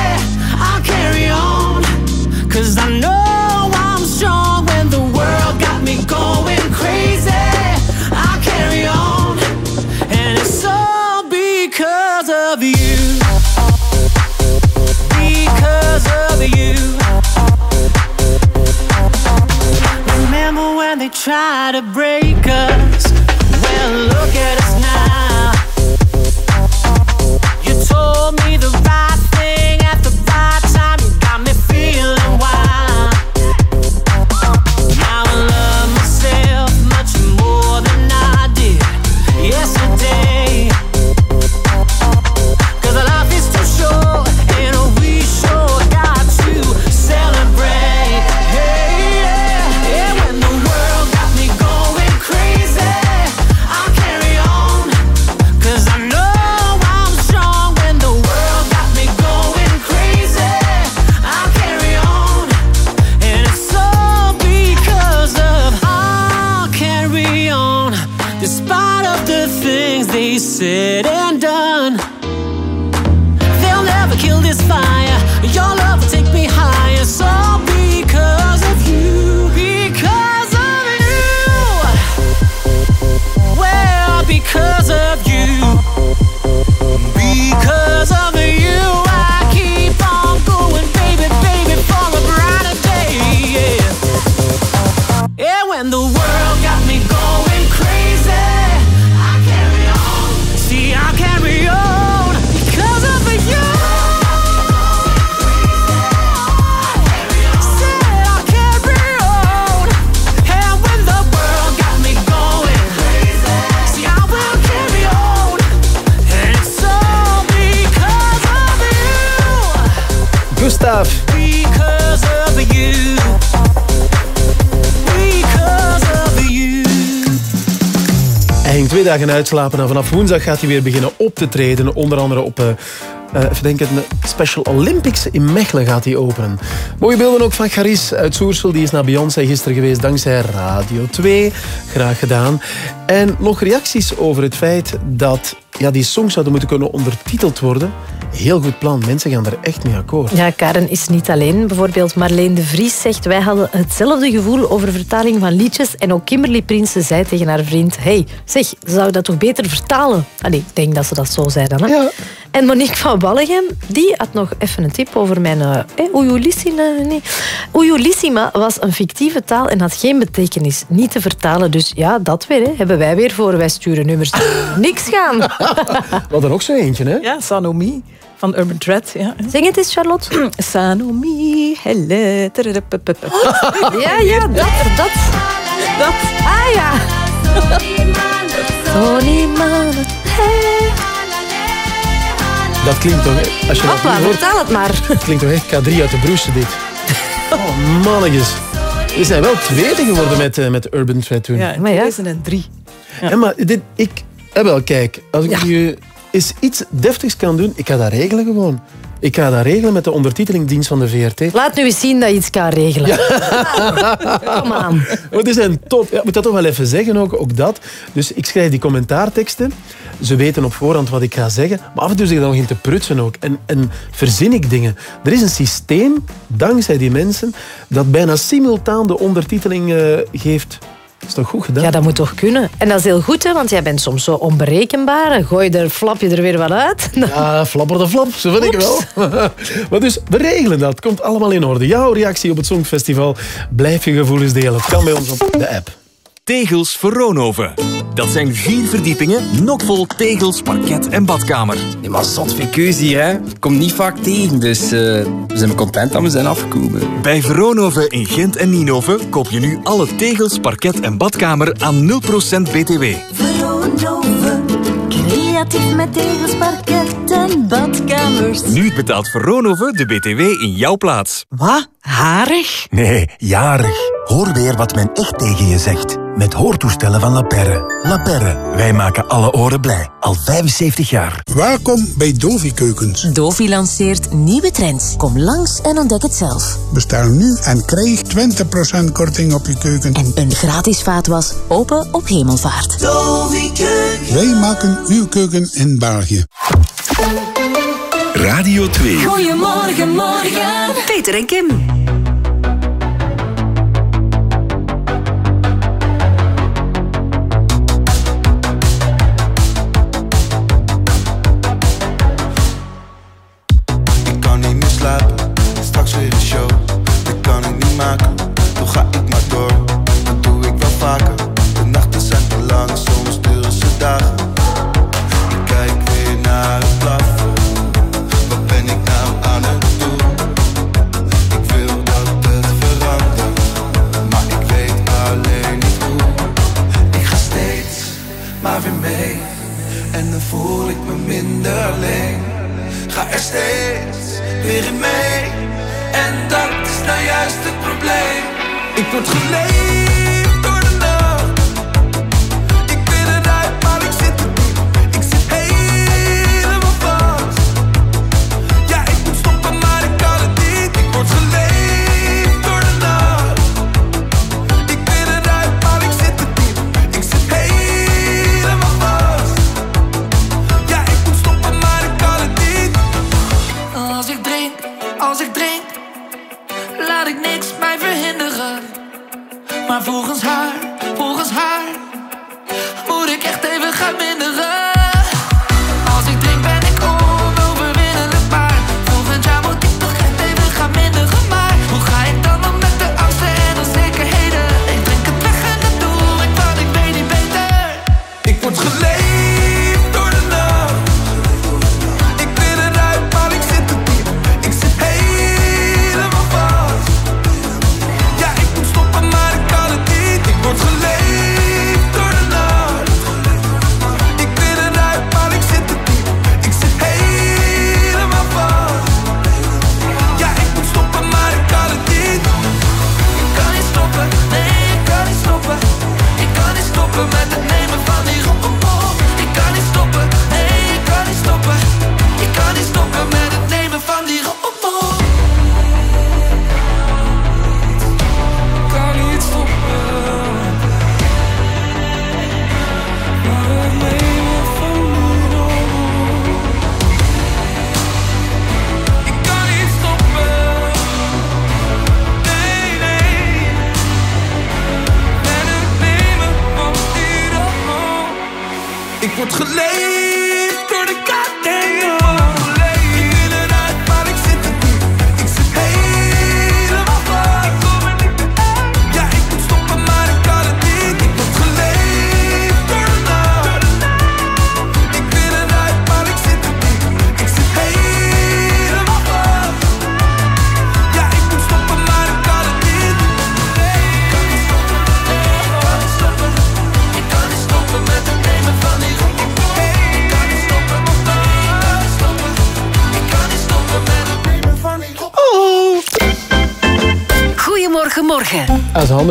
good. try to break us. Well, look at us now. You told me dagen uitslapen en vanaf woensdag gaat hij weer beginnen op te treden. Onder andere op, eh, eh, denken, de Special Olympics in Mechelen gaat hij openen. Mooie beelden ook van Garis uit Soersel. Die is naar Beyoncé gisteren geweest dankzij Radio 2. Graag gedaan. En nog reacties over het feit dat ja, die songs zouden moeten kunnen ondertiteld worden. Heel goed plan. Mensen gaan er echt mee akkoord. Ja, Karen is niet alleen. Bijvoorbeeld Marleen de Vries zegt... wij hadden hetzelfde gevoel over vertaling van liedjes. En ook Kimberly Prinsen zei tegen haar vriend... hey, zeg, ze zou dat toch beter vertalen? Allee, ik denk dat ze dat zo zei dan. Hè? En Monique van Wallegem, die had nog even een tip over mijn... eh eh. Oejoelissima was een fictieve taal en had geen betekenis. Niet te vertalen. Dus ja, dat weer. Hè, hebben wij weer voor. Wij sturen nummers die niks gaan. We hadden ook zo eentje, hè? Ja, Sanomi van Urban Thread. Ja. Zing het eens, Charlotte. Sanomi, helle, tererepepep. Ja, ja, dat, dat. Dat. Ah ja. Sonimane, hey. Dat klinkt toch... Als je Hopla, hoort, vertaal het maar. het klinkt toch echt K3 uit de Broese, dit. Oh, mannetjes. We zijn wel tweede geworden met, eh, met Urban Thread toen. Ja, in 2003. Ja. maar dit, ik... eh, wel, kijk. Als ik nu eens iets deftigs kan doen, ik ga dat regelen gewoon. Ik ga dat regelen met de ondertitelingdienst van de VRT. Laat nu eens zien dat je iets kan regelen. Kom aan. Want die zijn top. Ja, ik moet dat toch wel even zeggen, ook, ook dat. Dus ik schrijf die commentaarteksten. Ze weten op voorhand wat ik ga zeggen. Maar af en toe zeg ik dan nog in te prutsen ook. En, en verzin ik dingen. Er is een systeem, dankzij die mensen, dat bijna simultaan de ondertiteling eh, geeft. Dat is toch goed gedaan? Ja, dat moet toch kunnen. En dat is heel goed, hè, want jij bent soms zo onberekenbaar. En gooi je er, flap je er weer wat uit. Ja, flapper de flap, zo vind ik wel. maar dus, we regelen dat. Komt allemaal in orde. Jouw reactie op het Songfestival. Blijf je gevoelens delen. Het kan bij ons op de app. Tegels Veronoven. Dat zijn vier verdiepingen, knotvol tegels, parket en badkamer. Nee, maar zot hier, hè. Komt niet vaak tegen, dus eh, we zijn content dat we zijn afgekomen. Bij Veronoven in Gent en Nienhoven koop je nu alle tegels, parket en badkamer aan 0% BTW. Veronoven, creatief met tegels, parket en badkamers. Nu betaalt Veronoven de BTW in jouw plaats. Wat? Harig? Nee, jarig. Hoor weer wat men echt tegen je zegt. Met hoortoestellen van La Perre. La Perre, wij maken alle oren blij. Al 75 jaar. Welkom bij Dovi Keukens. Dovi lanceert nieuwe trends. Kom langs en ontdek het zelf. Bestel nu en krijg 20% korting op je keuken. En een gratis vaatwas open op hemelvaart. Wij maken uw keuken in België. Radio 2. Goedemorgen, morgen. Peter en Kim. ga ik maar door. Dat doe ik wel vaker. De nachten zijn te lang, soms duren ze dagen. Ik kijk weer naar het plafond. Wat ben ik nou aan het doen? Ik wil dat het verandert, maar ik weet alleen niet hoe. Ik ga steeds maar weer mee. En dan voel ik me minder alleen. Ga er steeds weer in mee. En dat is nou juist het probleem. Ik word geleefd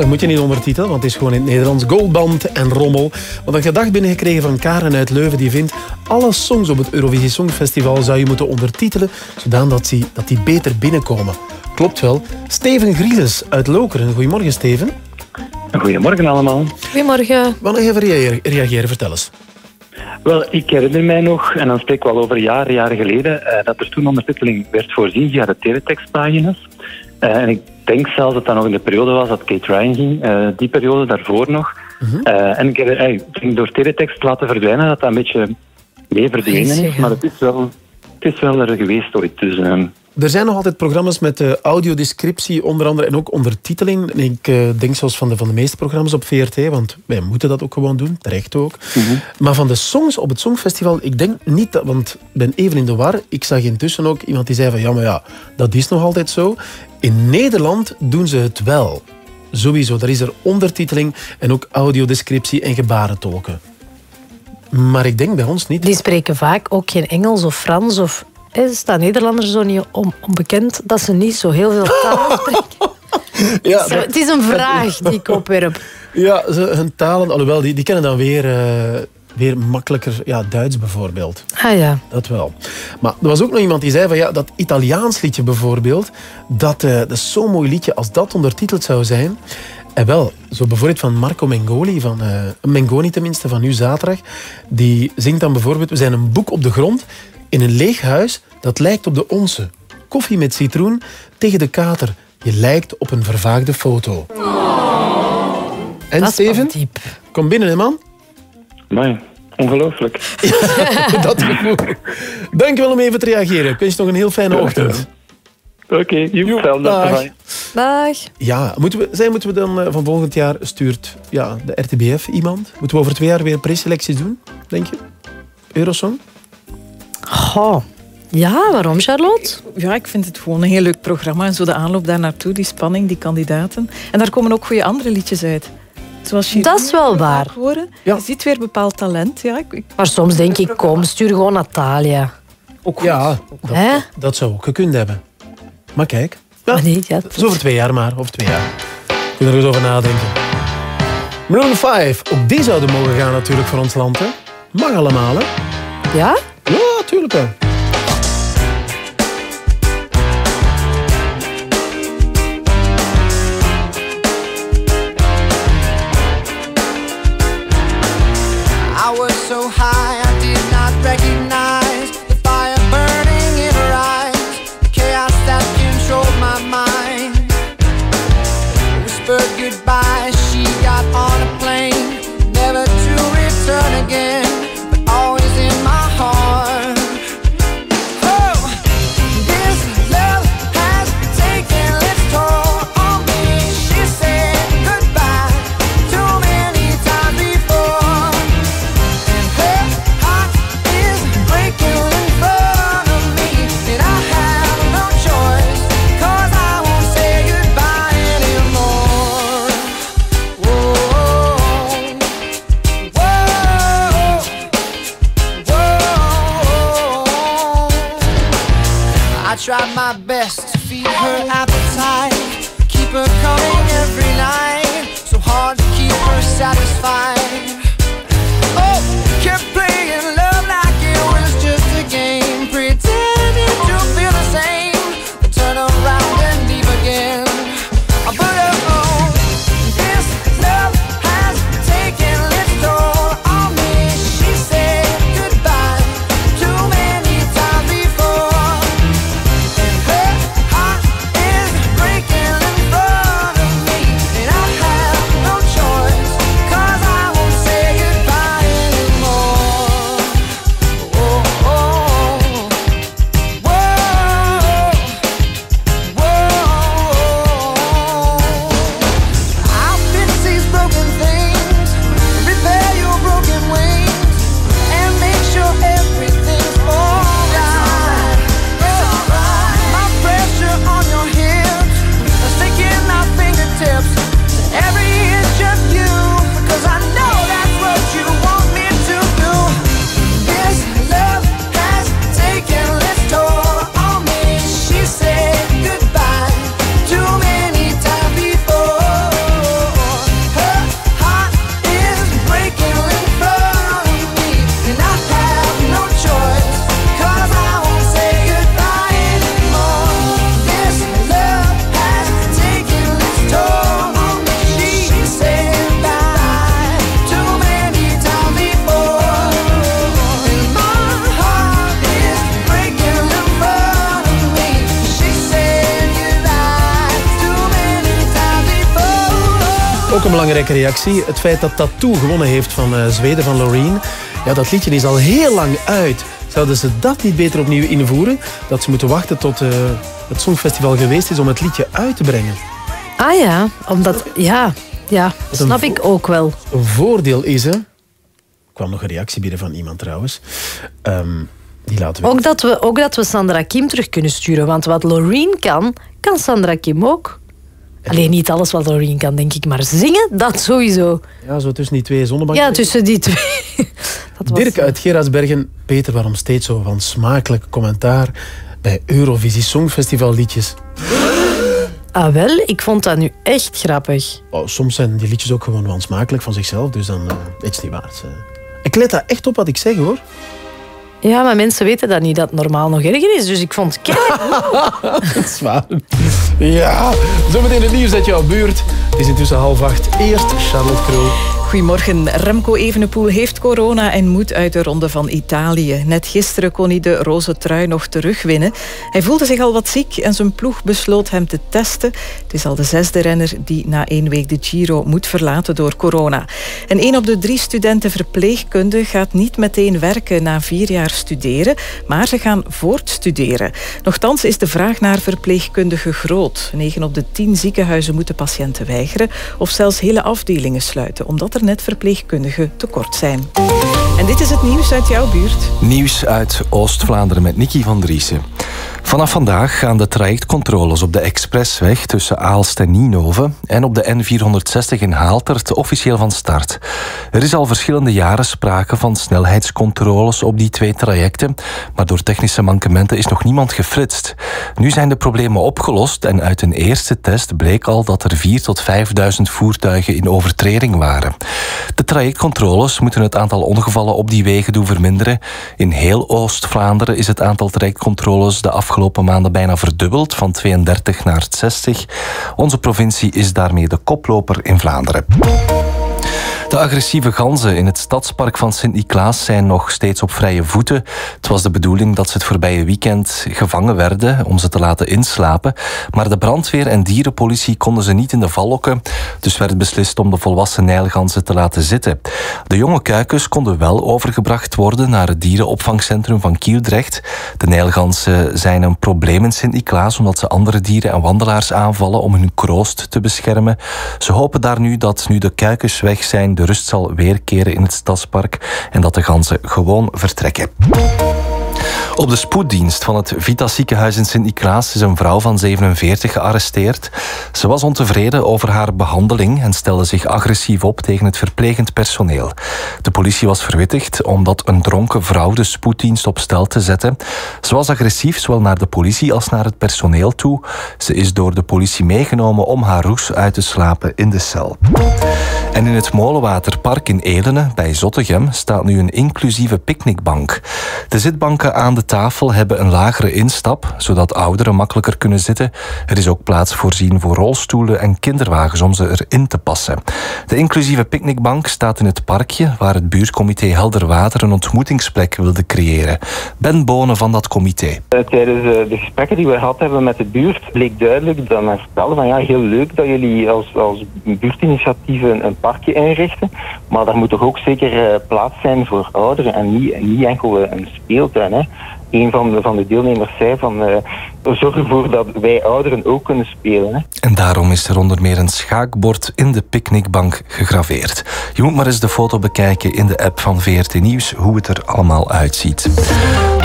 Moet je niet ondertitelen, want het is gewoon in het Nederlands. Goldband en rommel. Want een gedacht binnengekregen van Karen uit Leuven, die vindt alle songs op het Eurovisie Songfestival zou je moeten ondertitelen, zodat die, dat die beter binnenkomen. Klopt wel. Steven Grieses uit Lokeren. Goedemorgen, Steven. Goedemorgen allemaal. Goedemorgen. Wanneer even rea- reageren? Vertel eens. Wel, ik herinner mij nog, en dan spreek ik wel over jaren, jaren geleden, eh, dat er toen ondertiteling werd voorzien via de teletextpagina's. Eh, en ik denk zelfs dat dat nog in de periode was dat Kate Ryan ging, eh, die periode daarvoor nog. Eh, en ik heb eh, door teletext laten verdwijnen dat dat een beetje mee verdwenen is, maar het is wel, het is wel er geweest ooit. Dus, Er zijn nog altijd programma's met audiodescriptie, onder andere, en ook ondertiteling. Ik denk zoals van de, van de meeste programma's op VRT, want wij moeten dat ook gewoon doen, terecht ook. Maar van de songs op het Songfestival, ik denk niet dat, want ik ben even in de war. Ik zag intussen ook iemand die zei van, ja, maar ja, dat is nog altijd zo. In Nederland doen ze het wel. Sowieso, daar is er ondertiteling en ook audiodescriptie en gebarentolken. Maar ik denk bij ons niet. Die spreken vaak ook geen Engels of Frans of... Hè, staan Nederlanders zo niet om, onbekend dat ze niet zo heel veel talen spreken? Ja, Zo, het is een vraag die ik opwerp. Ja, ze, hun talen, alhoewel, die, die kennen dan weer, eh, weer makkelijker ja, Duits bijvoorbeeld. Ah ja. Dat wel. Maar er was ook nog iemand die zei van ja, dat Italiaans liedje bijvoorbeeld, dat, eh, dat is zo'n mooi liedje als dat ondertiteld zou zijn. En wel, zo bijvoorbeeld van Marco Mengoli, van, eh Mengoni tenminste, van nu zaterdag. Die zingt dan bijvoorbeeld, we zijn een boek op de grond in een leeg huis dat lijkt op de onze. Koffie met citroen tegen de kater. Je lijkt op een vervaagde foto. En Steven? Kom binnen, hè, man. Maar ongelooflijk. dat gevoel. Dankjewel om even te reageren. Ik wens je nog een heel fijne ochtend. Oké, joep, hetzelfde. dag. Bye. Dag. Ja, moeten we, zij moeten we dan eh, van volgend jaar stuurt ja, de RTBF iemand? Moeten we over twee jaar weer preselecties doen, denk je? Eurosong? Goh. Ja, waarom, Charlotte? Ja, ik vind het gewoon een heel leuk programma. En zo de aanloop daar naartoe, die spanning, die kandidaten. En daar komen ook goede andere liedjes uit. Zoals je Dat is wel waar. Horen. Je ziet weer bepaald talent. Ja, ik, ik- Maar soms denk ik, kom, stuur gewoon Natalia. Ja, dat, Hè? dat zou ook gekund hebben. Maar kijk. Maar ja, Dat is over twee jaar maar. Over twee jaar. Kun je er eens over nadenken. Maroon 5. Ook die zouden mogen gaan natuurlijk voor ons land. Hè? Mag allemaal, hè? Ja? Ja, tuurlijk wel. Tried my best to feed her. Appetite, belangrijke reactie. Het feit dat Tattoo gewonnen heeft van eh, Zweden, van Loreen. Ja, dat liedje is al heel lang uit. Zouden ze dat niet beter opnieuw invoeren? Dat ze moeten wachten tot eh, het Songfestival geweest is om het liedje uit te brengen. Ah ja, omdat... Ja, ja snap ik ook wel. Een voordeel is, hè... Er kwam nog een reactie binnen van iemand trouwens. Ehm, die laten we... Ook dat, we, ook dat we Sandra Kim terug kunnen sturen. Want wat Loreen kan, kan Sandra Kim ook. Alleen niet alles wat Loreen kan, denk ik. Maar zingen, dat sowieso. Ja, zo tussen die twee zonnebanken. Ja, tussen die twee. Dat was- Dirk uit Gerardsbergen. Peter, waarom steeds zo van smakelijk commentaar bij Eurovisie Songfestival liedjes? Ah wel, ik vond dat nu echt grappig. Oh, soms zijn die liedjes ook gewoon wansmakelijk van zichzelf, dus dan eh is het niet waard. eh. Ik let daar echt op wat ik zeg, hoor. Ja, maar mensen weten dat niet, dat het normaal nog erger is. Dus ik vond, kijk, Dat is waar. Ja, zometeen het nieuws uit jouw buurt. Het is intussen half acht. Eerst Charlotte Krul. Goedemorgen. Remco Evenepoel heeft corona en moet uit de ronde van Italië. Net gisteren kon hij de roze trui nog terugwinnen. Hij voelde zich al wat ziek en zijn ploeg besloot hem te testen. Het is al de zesde renner die na één week de Giro moet verlaten door corona. En één op de drie studenten verpleegkunde gaat niet meteen werken na vier jaar studeren, maar ze gaan voortstuderen. Nochtans is de vraag naar verpleegkundigen groot. Negen op de tien ziekenhuizen moeten patiënten weigeren of zelfs hele afdelingen sluiten, omdat er net verpleegkundigen tekort zijn. En dit is het nieuws uit jouw buurt. Nieuws uit Oost-Vlaanderen met Nicky van Driessen. Vanaf vandaag gaan de trajectcontroles op de expressweg tussen Aalst en Ninove en op de N460 in Haaltert officieel van start. Er is al verschillende jaren sprake van snelheidscontroles op die twee trajecten, maar door technische mankementen is nog niemand geflitst. Nu zijn de problemen opgelost en uit een eerste test bleek al dat er 4 tot 5.000 voertuigen in overtreding waren. De trajectcontroles moeten het aantal ongevallen op die wegen doen verminderen. In heel Oost-Vlaanderen is het aantal trajectcontroles de afgelopen maanden bijna verdubbeld, van 32 naar 60. Onze provincie is daarmee de koploper in Vlaanderen. De agressieve ganzen in het stadspark van Sint-Niklaas zijn nog steeds op vrije voeten. Het was de bedoeling dat ze het voorbije weekend gevangen werden om ze te laten inslapen. Maar de brandweer en dierenpolitie konden ze niet in de val lokken. Dus werd beslist om de volwassen nijlganzen te laten zitten. De jonge kuikens konden wel overgebracht worden naar het dierenopvangcentrum van Kieldrecht. De nijlganzen zijn een probleem in Sint-Niklaas omdat ze andere dieren en wandelaars aanvallen om hun kroost te beschermen. Ze hopen daar nu dat nu de kuikens weg zijn, de rust zal weerkeren in het stadspark en dat de ganzen gewoon vertrekken. Op de spoeddienst van het Vita ziekenhuis in Sint-Niklaas is een vrouw van 47 gearresteerd. Ze was ontevreden over haar behandeling en stelde zich agressief op tegen het verplegend personeel. De politie was verwittigd omdat een dronken vrouw de spoeddienst op stel te zetten. Ze was agressief zowel naar de politie als naar het personeel toe. Ze is door de politie meegenomen om haar roes uit te slapen in de cel. En in het Molenwaterpark in Elene, bij Zottegem, staat nu een inclusieve picknickbank. De zitbanken aan de tafel hebben een lagere instap, zodat ouderen makkelijker kunnen zitten. Er is ook plaats voorzien voor rolstoelen en kinderwagens om ze erin te passen. De inclusieve picknickbank staat in het parkje waar het buurtcomité Helder Water een ontmoetingsplek wilde creëren. Ben Bonen van dat comité. Eh, Tijdens eh, de gesprekken die we gehad hebben met de buurt bleek duidelijk dat men stelde van ja, heel leuk dat jullie als, als een parkje inrichten, maar daar moet toch ook zeker eh, plaats zijn voor ouderen en niet, enkel eh, een speeltuin. Een van de, van de deelnemers zei van eh, zorg ervoor dat wij ouderen ook kunnen spelen. Hè. En daarom is er onder meer een schaakbord in de picknickbank gegraveerd. Je moet maar eens de foto bekijken in de app van VRT Nieuws hoe het er allemaal uitziet.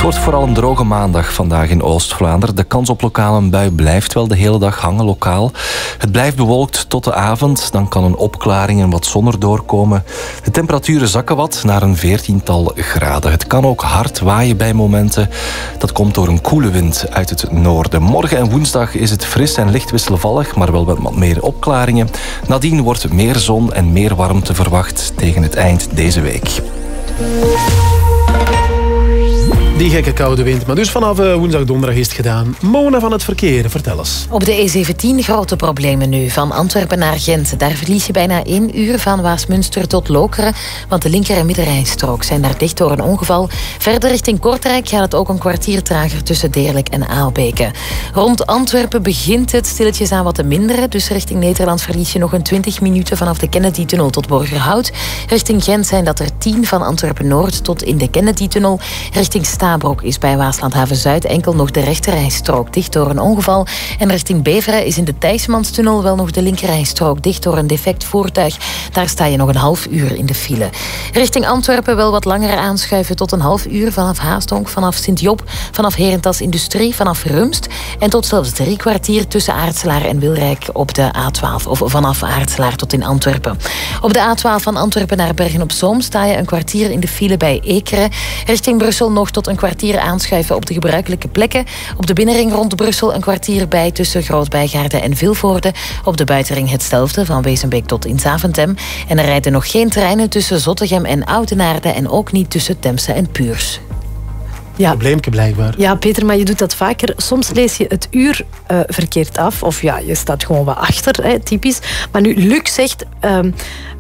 Wordt vooral een droge maandag vandaag in Oost-Vlaanderen. De kans op lokale bui blijft wel de hele dag hangen lokaal. Het blijft bewolkt tot de avond. Dan kan een opklaring en wat zon doorkomen. De temperaturen zakken wat naar een veertiental graden. Het kan ook hard waaien bij momenten. Dat komt door een koele wind uit het noorden. Morgen en woensdag is het fris en licht wisselvallig, maar wel met wat meer opklaringen. Nadien wordt meer zon en meer warmte verwacht tegen het eind deze week. Die gekke koude wind. Maar dus vanaf eh, woensdag, donderdag is het gedaan. Mona van het verkeer, vertel eens. Op de E17 grote problemen nu. Van Antwerpen naar Gent. Daar verlies je bijna één uur van Waasmunster tot Lokeren. Want de linker- en middenrijstrook zijn daar dicht door een ongeval. Verder richting Kortrijk gaat het ook een kwartier trager tussen Deerlijk en Aalbeke. Rond Antwerpen begint het stilletjes aan wat te minderen. Dus richting Nederland verlies je nog een 20 minuten vanaf de Kennedy-tunnel tot Borgerhout. Richting Gent zijn dat er 10 van Antwerpen-Noord tot in de Kennedy-tunnel. Richting Stabroek is bij Waaslandhaven Zuid enkel nog de rechterrijstrook dicht door een ongeval. En richting Beveren is in de Thijsmanstunnel wel nog de linkerrijstrook dicht door een defect voertuig. Daar sta je nog een half uur in de file. Richting Antwerpen wel wat langer aanschuiven tot een half uur vanaf Haastonk, vanaf Sint-Job, vanaf Herentas Industrie, vanaf Rumst. En tot zelfs drie kwartier tussen Aartselaar en Wilrijk op de A12. Of vanaf Aartselaar tot in Antwerpen. Op de A12 van Antwerpen naar Bergen-op-Zoom sta je een kwartier in de file bij Ekeren. Richting Brussel nog tot een kwartier aanschuiven op de gebruikelijke plekken. Op de binnenring rond Brussel een kwartier bij tussen Groot-Bijgaarden en Vilvoorde. Op de buitenring hetzelfde van Wezenbeek tot in Zaventem. En er rijden nog geen treinen tussen Zottegem en Oudenaarde en ook niet tussen Temse en Puurs. Ja. Probleempje blijkbaar. Ja, Peter, maar je doet dat vaker. Soms lees je het uur eh, verkeerd af. Of ja, je staat gewoon wat achter, hè, typisch. Maar nu, Luc zegt... ehm,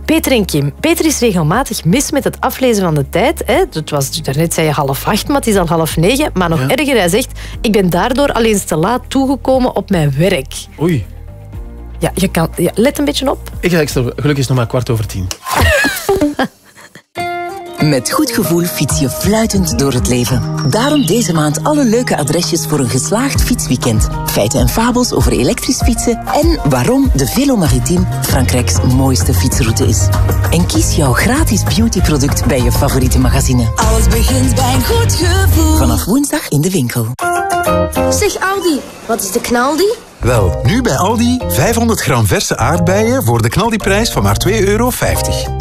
Peter en Kim. Peter is regelmatig mis met het aflezen van de tijd. Hè. Het was, daarnet zei je half acht, maar het is al half negen. Maar nog erger, hij zegt... Ik ben daardoor al eens te laat toegekomen op mijn werk. Oei. Ja, je kan, ja, let een beetje op. Ik ga extra, gelukkig is het nog maar kwart over tien. Met goed gevoel fiets je fluitend door het leven. Daarom deze maand alle leuke adresjes voor een geslaagd fietsweekend. Feiten en fabels over elektrisch fietsen en waarom de Velo Maritime Frankrijks mooiste fietsroute is. En kies jouw gratis beautyproduct bij je favoriete magazine. Alles begint bij een goed gevoel. Vanaf woensdag in de winkel. Zeg Aldi, wat is de knaldi? Wel, nu bij Aldi 500 gram verse aardbeien voor de knaldiprijs van maar 2,50 euro.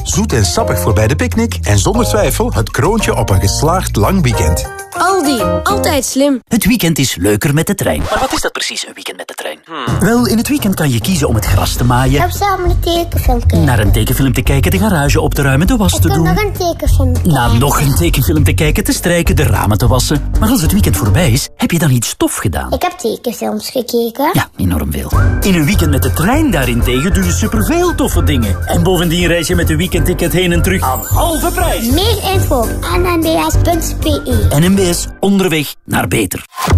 Zoet en sappig voor bij de picknick en zonder twijfel het kroontje op een geslaagd lang weekend. Aldi, altijd slim. Het weekend is leuker met de trein. Maar wat is dat precies, een weekend met de trein? Wel, in het weekend kan je kiezen om het gras te maaien, Heb samen een tekenfilm kijken. naar een tekenfilm te kijken, de garage op te ruimen, de was te Ik doen, nog een tekenfilm kijken. naar nog een tekenfilm te kijken, te strijken, de ramen te wassen. Maar als het weekend voorbij is, heb je dan iets tof gedaan? Ik heb tekenfilms gekeken. Ja, enorm veel. In een weekend met de trein daarentegen doe je superveel toffe dingen. En bovendien reis je met een weekendticket heen en terug aan halve prijs. Meer info op nmbs.be. NMBS onderweg naar beter.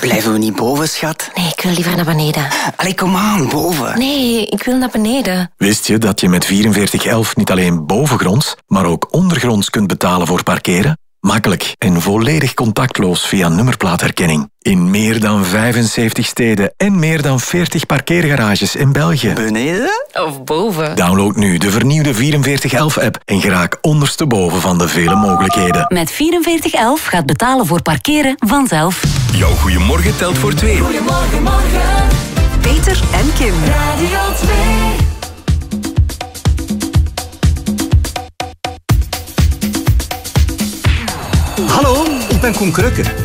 Blijven we niet boven, schat? Nee, ik wil liever naar beneden. Allee, kom aan, boven. Nee, ik wil naar beneden. Wist je dat je met 4411 niet alleen bovengronds, maar ook ondergronds kunt betalen voor parkeren? Makkelijk en volledig contactloos via nummerplaatherkenning. In meer dan 75 steden en meer dan 40 parkeergarages in België. Beneden? Of boven. Download nu de vernieuwde 4411-app en geraak ondersteboven van de vele mogelijkheden. Met 4411 gaat betalen voor parkeren vanzelf. Jouw goeiemorgen telt voor twee. Goedemorgen, morgen. Peter en Kim. Radio 2. Hallo, ik ben Koen.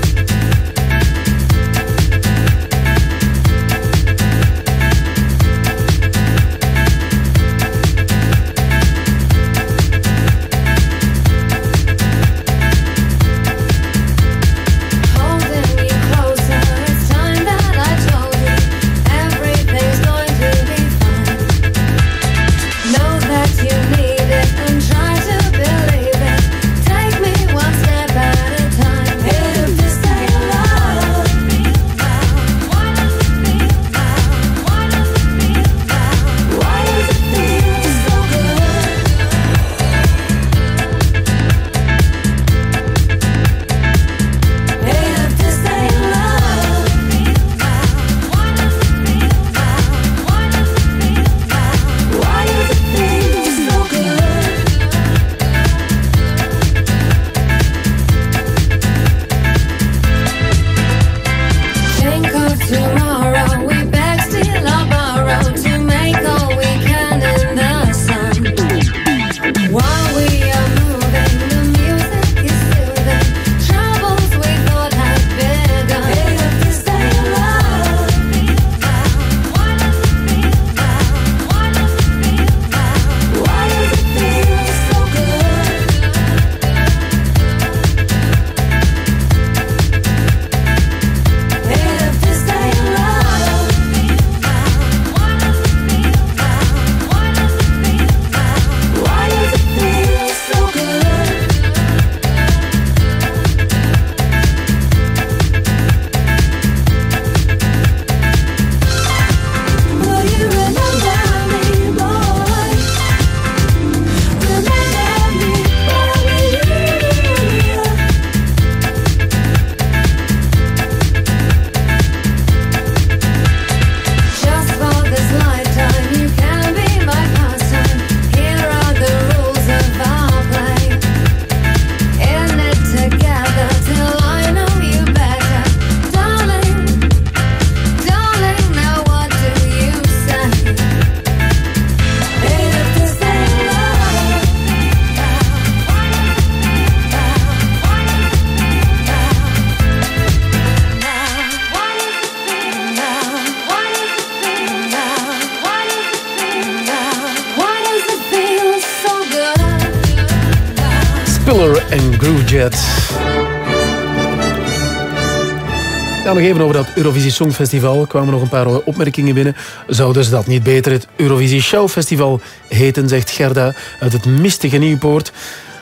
Nog even over dat Eurovisie Songfestival. Kwamen nog een paar opmerkingen binnen. Zouden ze dat niet beter het Eurovisie Showfestival heten, zegt Gerda uit het mistige Nieuwpoort.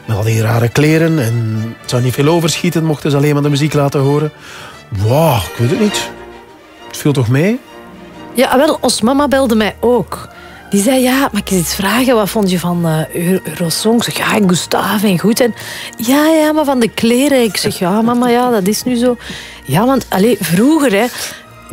Met al die rare kleren en het zou niet veel overschieten mochten ze alleen maar de muziek laten horen. Wauw, ik weet het niet. Het viel toch mee? Ja, wel, ons mama belde mij ook. Die zei, ja, mag ik eens iets vragen? Wat vond je van eh Euro- Eurosong? Ik zeg, ja, Gustave en goed. En ja, ja, maar van de kleren. Ik zeg, ja, mama, ja, dat is nu zo. Ja, want allee, vroeger, hè,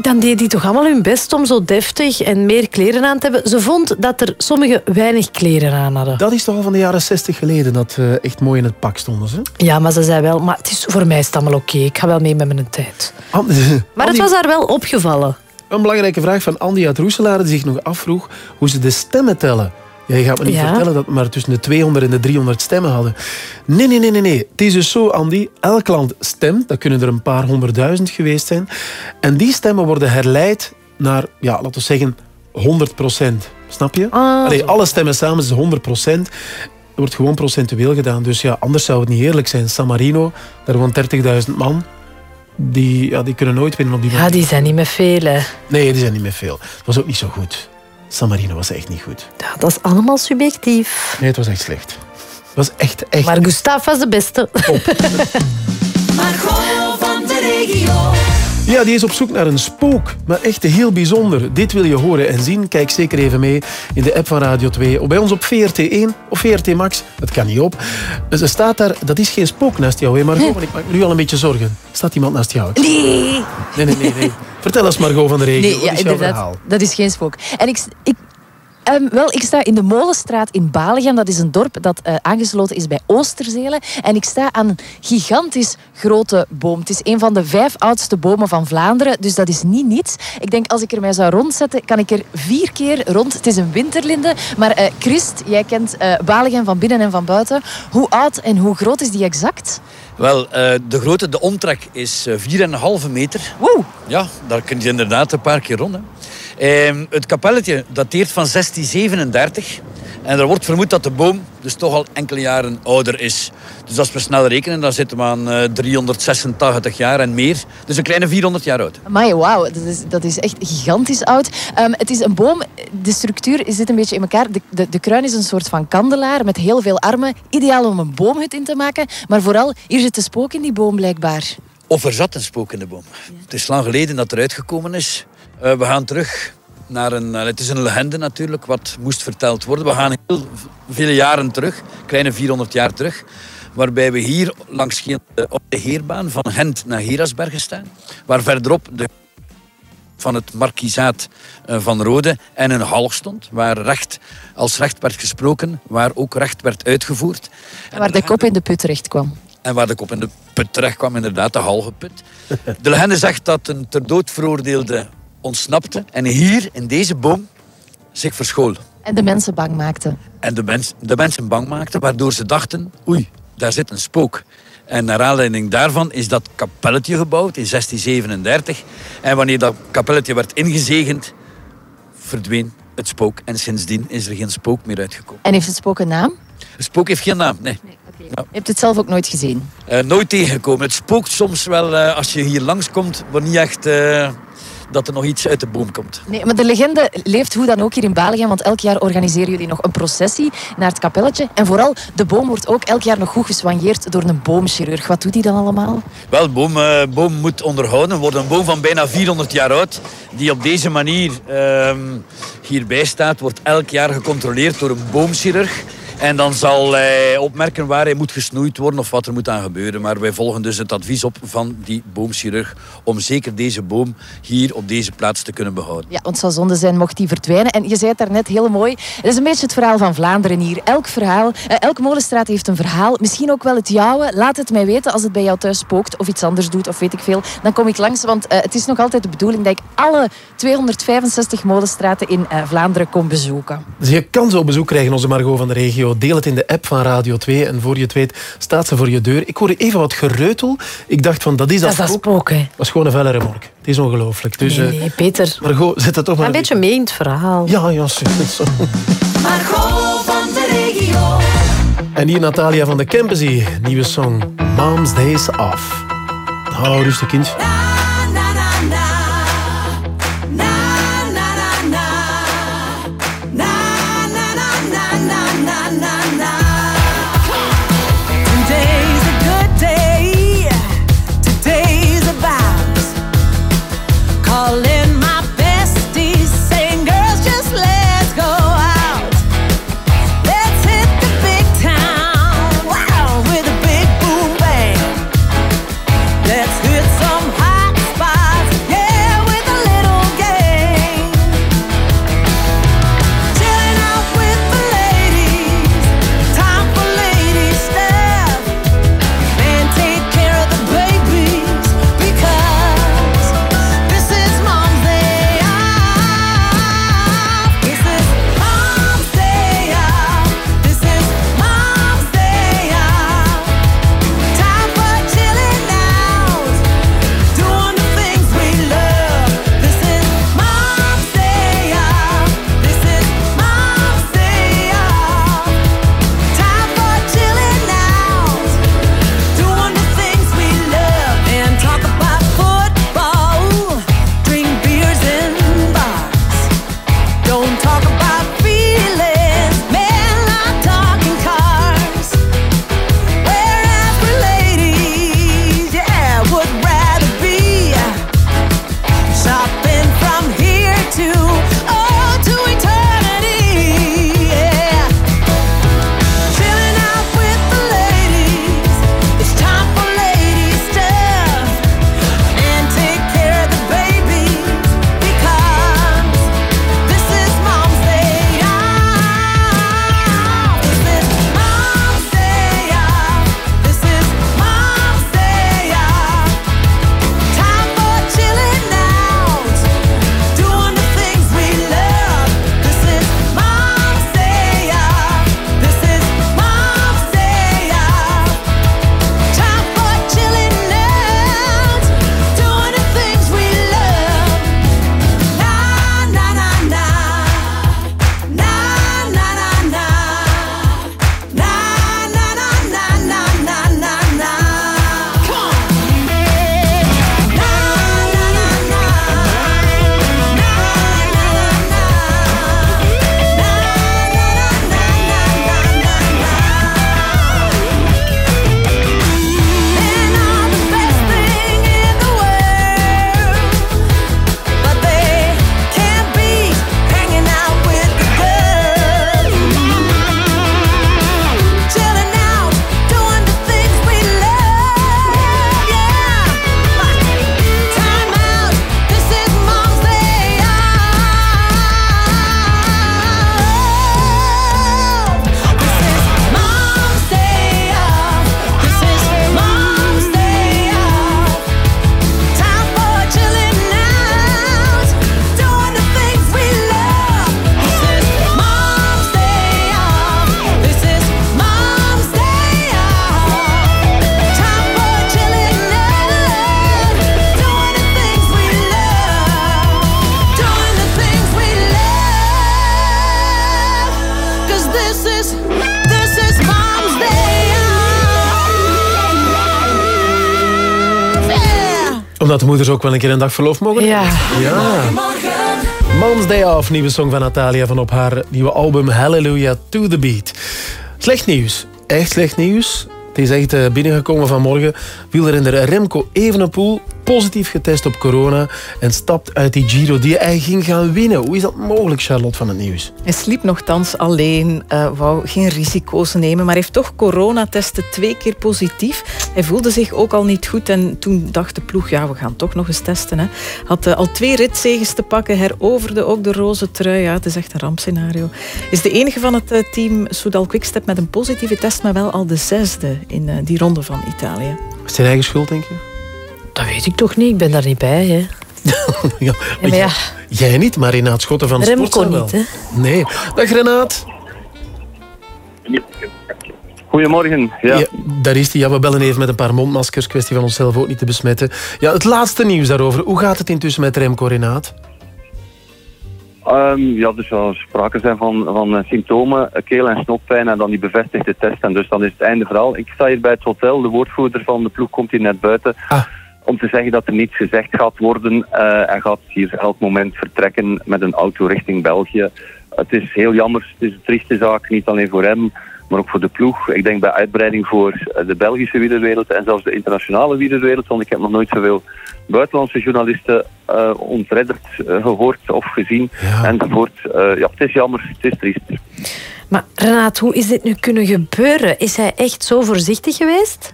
dan deden die toch allemaal hun best om zo deftig en meer kleren aan te hebben. Ze vond dat er sommigen weinig kleren aan hadden. Dat is toch al van de jaren 60 geleden dat we echt mooi in het pak stonden. Ze? Ja, maar ze zei wel, maar het is, voor mij is het allemaal oké. Ik ga wel mee met mijn tijd. Maar het was haar wel opgevallen. Een belangrijke vraag van Andy uit Roeselaar die zich nog afvroeg hoe ze de stemmen tellen. Ja, je gaat me niet Ja. vertellen dat we maar tussen de 200 en de 300 stemmen hadden. Nee, nee, nee, nee, nee. Het is dus zo, Andy. Elk land stemt. Dat kunnen er een paar honderdduizend geweest zijn. En die stemmen worden herleid naar, ja, laten we zeggen, 100 procent. Snap je? Allee, alle stemmen samen is 100 procent. Er wordt gewoon procentueel gedaan. Dus ja, anders zou het niet eerlijk zijn. San Marino, daar woont 30.000 man. Die, ja, die kunnen nooit winnen op die Ja, die zijn niet met veel, hè. Nee, die zijn niet meer veel. Het was ook niet zo goed. San Marino was echt niet goed. Ja, dat is allemaal subjectief. Nee, het was echt slecht. Het was echt, echt... Maar Gustave was de beste. Margot van de regio. Ja, die is op zoek naar een spook. Maar echt heel bijzonder. Dit wil je horen en zien? Kijk zeker even mee in de app van Radio 2. Of bij ons op VRT1 of VRT Max. Het kan niet op. Ze staat daar... Dat is geen spook naast jou, hè, Margot? Want ik maak me nu al een beetje zorgen. Staat iemand naast jou? Nee. Nee, nee, nee. nee. Vertel eens, Margot van de regio. Nee, ja, is jouw verhaal? Dat is geen spook. En ik, ik, ehm, wel, ik sta in de Molenstraat in Balegem. Dat is een dorp dat eh, aangesloten is bij Oosterzelen. En ik sta aan een gigantisch grote boom. Het is een van de vijf oudste bomen van Vlaanderen. Dus dat is niet niets. Ik denk, als ik er mij zou rondzetten, kan ik er vier keer rond. Het is een winterlinde. Maar eh, Christ, jij kent Balegem van binnen en van buiten. Hoe oud en hoe groot is die exact? Wel, de grootte, de omtrek is eh, 4,5 meter. Woe! Ja, daar kun je inderdaad een paar keer rond. Hè. Ehm, het kapelletje dateert van 1637. En er wordt vermoed dat de boom dus toch al enkele jaren ouder is. Dus als we snel rekenen, dan zitten we aan eh, 386 jaar en meer. Dus een kleine 400 jaar oud. Maar wauw, dat is, dat is echt gigantisch oud. Ehm, het is een boom, de structuur zit een beetje in elkaar. De, de, de kruin is een soort van kandelaar met heel veel armen. Ideaal om een boomhut in te maken. Maar vooral, hier zit de spook in die boom blijkbaar. Of er zat een spook in de boom. Het is lang geleden dat er uitgekomen is. Eh, we gaan terug naar een... het is een legende natuurlijk, wat moest verteld worden. We gaan heel vele jaren terug, kleine 400 jaar terug. Waarbij we hier langs eh, op de heerbaan van Gent naar Herasbergen staan. Waar verderop de van het markizaat eh, van Rode en een hal stond, waar recht als recht werd gesproken, waar ook recht werd uitgevoerd. Waar de kop in de put terecht kwam. En waar de kop in de put terecht kwam, inderdaad, de halgeput. De legende zegt dat een ter dood veroordeelde ontsnapte en hier, in deze boom, zich verschool. En de mensen bang maakte. En de, mens, de mensen bang maakte, waardoor ze dachten, oei, daar zit een spook. En naar aanleiding daarvan is dat kapelletje gebouwd in 1637. En wanneer dat kapelletje werd ingezegend, verdween het spook. En sindsdien is er geen spook meer uitgekomen. En heeft het spook een naam? Het spook heeft geen naam, nee. Je hebt het zelf ook nooit gezien. Eh, nooit tegengekomen. Het spookt soms wel eh, als je hier langskomt, maar niet echt eh, dat er nog iets uit de boom komt. Nee, maar de legende leeft hoe dan ook hier in Balegem. Want elk jaar organiseren jullie nog een processie naar het kapelletje. En vooral, de boom wordt ook elk jaar nog goed geswanjeerd door een boomchirurg. Wat doet hij dan allemaal? Wel, boom, eh, boom moet onderhouden worden. Een boom van bijna 400 jaar oud, die op deze manier ehm, hierbij staat, wordt elk jaar gecontroleerd door een boomchirurg. En dan zal hij opmerken waar hij moet gesnoeid worden of wat er moet aan gebeuren. Maar wij volgen dus het advies op van die boomchirurg om zeker deze boom hier op deze plaats te kunnen behouden. Ja, want het zou zonde zijn mocht die verdwijnen. En je zei het daarnet heel mooi. Het is een beetje het verhaal van Vlaanderen hier. Elk verhaal, eh, elke molenstraat heeft een verhaal. Misschien ook wel het jouwe. Laat het mij weten als het bij jou thuis spookt of iets anders doet of weet ik veel. Dan kom ik langs, want eh, het is nog altijd de bedoeling dat ik alle 265 molenstraten in eh, Vlaanderen kom bezoeken. Dus je kan zo bezoek krijgen, onze Margot van de regio. Deel het in de app van Radio 2 en voor je het weet staat ze voor je deur. Ik hoorde even wat gereutel. Ik dacht van, dat is dat, Dat spook, hè. Dat is gewoon een felle remork. Het is ongelooflijk. Dus, Nee, eh, nee, Peter. Margot, zet dat toch maar Een beetje mee in het verhaal. Ja, ja, zo. zo. Margot van de regio. En hier Natalia van de Kempenzie. Nieuwe song, Mom's Days Off. Nou, rustig kind. Moeders ook wel een keer een dag verlof mogen Ja. Ja. Mom's Day Off, nieuwe song van Natalia van op haar nieuwe album Hallelujah to the Beat. Slecht nieuws. Echt slecht nieuws. Het is echt eh, binnengekomen vanmorgen. Wielrenner Remco Evenepoel positief getest op corona en stapt uit die Giro die hij ging gaan winnen. Hoe is dat mogelijk, Charlotte van het Nieuws? Hij sliep nogthans alleen, eh, wou geen risico's nemen, maar heeft toch coronatesten twee keer positief. Hij voelde zich ook al niet goed en toen dacht de ploeg, ja, we gaan toch nog eens testen. Hè. Had eh, al twee ritzeges te pakken, heroverde ook de roze trui. Ja, het is echt een rampscenario. Is de enige van het eh, team Soudal Quickstep met een positieve test, maar wel al de zesde in die ronde van Italië. Is het zijn eigen schuld, denk je? Dat weet ik toch niet, ik ben daar niet bij. Hè. ja, maar ja. Jij niet, maar Renaat Schotten van Remco Sportza wel. niet, hè? Nee. Dag Renaat. Goedemorgen. Ja. Ja, daar is hij. Ja, we bellen even met een paar mondmaskers. Kwestie van onszelf ook niet te besmetten. Ja, het laatste nieuws daarover. Hoe gaat het intussen met Remco, Renaat? Ehm, ja, dus zal sprake zijn van, van eh, symptomen, eh, keel- en snotpijn en dan die bevestigde test. En dus dan is het einde verhaal. Ik sta hier bij het hotel. De woordvoerder van de ploeg komt hier net buiten. Om te zeggen dat er niets gezegd gaat worden. Eh, hij gaat hier elk moment vertrekken met een auto richting België. Het is heel jammer. Het is een trieste zaak. Niet alleen voor hem, maar ook voor de ploeg. Ik denk bij uitbreiding voor eh, de Belgische wielerwereld en zelfs de internationale wielerwereld. Want ik heb nog nooit zoveel buitenlandse journalisten eh ontredderd eh, gehoord of gezien. Enzovoort. Eh, ja, het is jammer. Het is triest. Maar Renaat, hoe is dit nu kunnen gebeuren? Is hij echt zo voorzichtig geweest?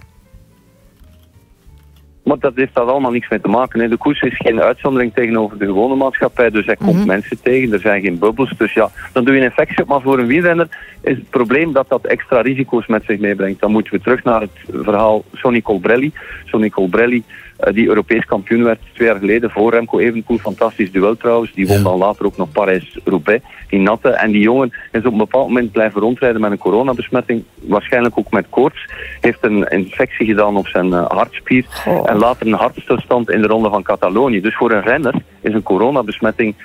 Maar dat heeft daar allemaal niks mee te maken. Hè. De koers is geen uitzondering tegenover de gewone maatschappij. Dus hij komt mensen tegen, er zijn geen bubbels. Dus ja, dan doe je een infectie op. Maar voor een wielrenner is het probleem dat dat extra risico's met zich meebrengt. Dan moeten we terug naar het verhaal Sonny Colbrelli. Sonny Colbrelli, die Europees kampioen werd twee jaar geleden voor Remco Evenepoel. Fantastisch duel trouwens. Die won dan later ook nog Parijs-Roubaix. Die natte. En die jongen is op een bepaald moment blijven rondrijden met een coronabesmetting. Waarschijnlijk ook met koorts. Heeft een infectie gedaan op zijn eh, hartspier. En later een hartstilstand in de ronde van Catalonië. Dus voor een renner is een coronabesmetting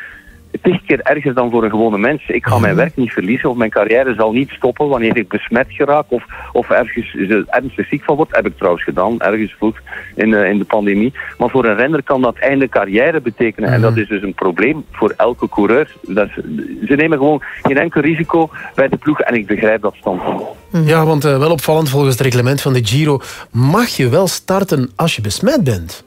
tig keer erger dan voor een gewone mens. Ik ga mijn werk niet verliezen of mijn carrière zal niet stoppen wanneer ik besmet geraak of, of ergens er ernstig ziek van word. Heb ik trouwens gedaan, ergens vroeg in, eh, in de pandemie. Maar voor een renner kan dat einde carrière betekenen. En dat is dus een probleem voor elke coureur. Dat is- ze nemen gewoon geen enkel risico bij de ploeg en ik begrijp dat standpunt. Ja, want eh, wel opvallend volgens het reglement van de Giro mag je wel starten als je besmet bent.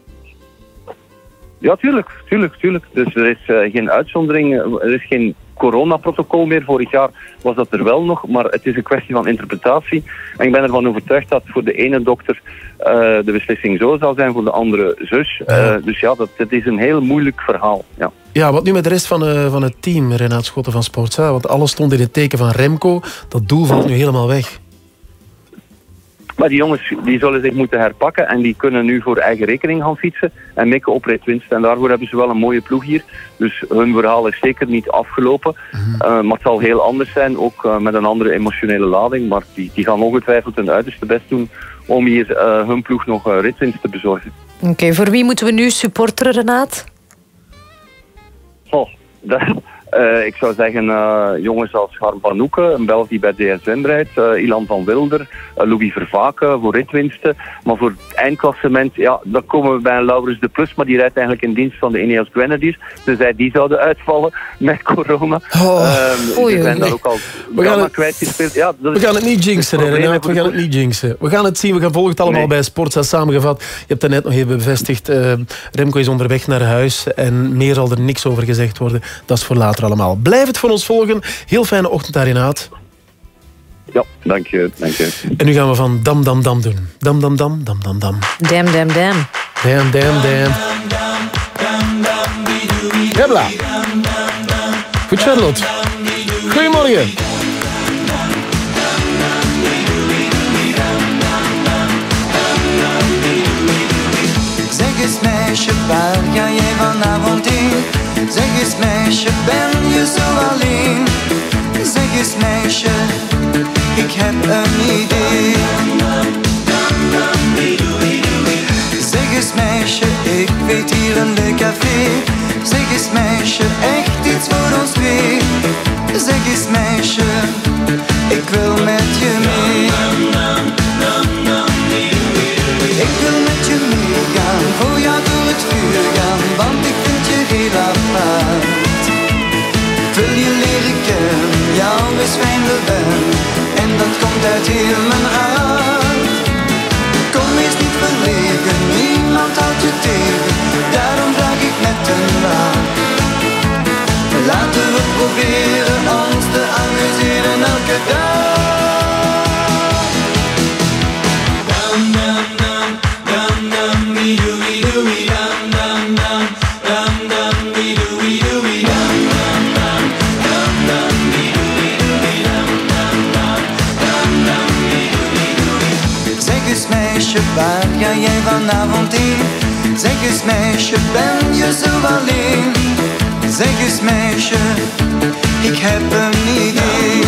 Ja, tuurlijk, tuurlijk, tuurlijk. Dus er is eh, geen uitzondering, eh, er is geen coronaprotocol meer. Vorig jaar was dat er wel nog, maar het is een kwestie van interpretatie. En ik ben ervan overtuigd dat voor de ene dokter eh, de beslissing zo zal zijn, voor de andere zus. Dus ja, dat, het is een heel moeilijk verhaal. Ja. Ja, wat nu met de rest van, van het team, Renaat Schotten van Sportza? Want alles stond in het teken van Remco. Dat doel valt nu helemaal weg. Maar die jongens die zullen zich moeten herpakken en die kunnen nu voor eigen rekening gaan fietsen en mikken op ritwinst. En daarvoor hebben ze wel een mooie ploeg hier. Dus hun verhaal is zeker niet afgelopen. Eh, maar het zal heel anders zijn, ook eh, met een andere emotionele lading. Maar die, die gaan ongetwijfeld hun uiterste best doen om hier eh, hun ploeg nog ritwinst te bezorgen. Oké, voor wie moeten we nu supporteren, Renaat? Oh, dat, eh, ik zou zeggen eh, jongens als Harm van Hoeken, een Belg die bij DSM rijdt, eh, Ilan van Wilder, Louis Vervaken voor ritwinsten. Maar voor het eindklassement, ja, dan komen we bij een Laurens de Plus, maar die rijdt eigenlijk in dienst van de Ineos Grenadiers. Dus hij die zouden uitvallen met corona. Oei, er zijn daar ook al We gaan het- kwijtgespeeld. Ja, dat We gaan het niet jinxen, voor We gaan het niet jinxen. We gaan het zien. We gaan volgen het allemaal bij Sportza samengevat. Je hebt het net nog even bevestigd. Remco is onderweg naar huis. En meer zal er niks over gezegd worden. Dat is voor later allemaal. Blijf het voor ons volgen. Heel fijne ochtend daar, Renaat. Ja, dank je, dank je. En nu gaan we van dam, dam, dam doen. Dam, dam, dam, dam, dam, dam. Damn, damn, damn. Damn, damn, damn. Jebla. Goed, Charlotte. Goedemorgen. Zeg eens meisje, waar ga jij vanavond heen? Zeg eens meisje, ben je zo alleen? Zeg eens meisje, ik heb een idee. Zeg eens meisje, ik weet hier een leuk café. Zeg eens meisje, echt iets voor ons twee. Zeg eens meisje, ik wil met je mee. Ik wil met je meegaan, voor jou door het want ik vind wil je leren kennen, jou is fijn ben. En dat komt uit heel mijn hart. Kom eens niet verlegen, niemand houdt je tegen. Daarom vraag ik met een lach. Laten we proberen ons te amuseren elke dag. Dam dam, wie doe wie doe wie dam dam waar ga jij vanavond heen? Zeg eens meisje, ben je zo alleen? Zeg eens meisje, ik heb een idee.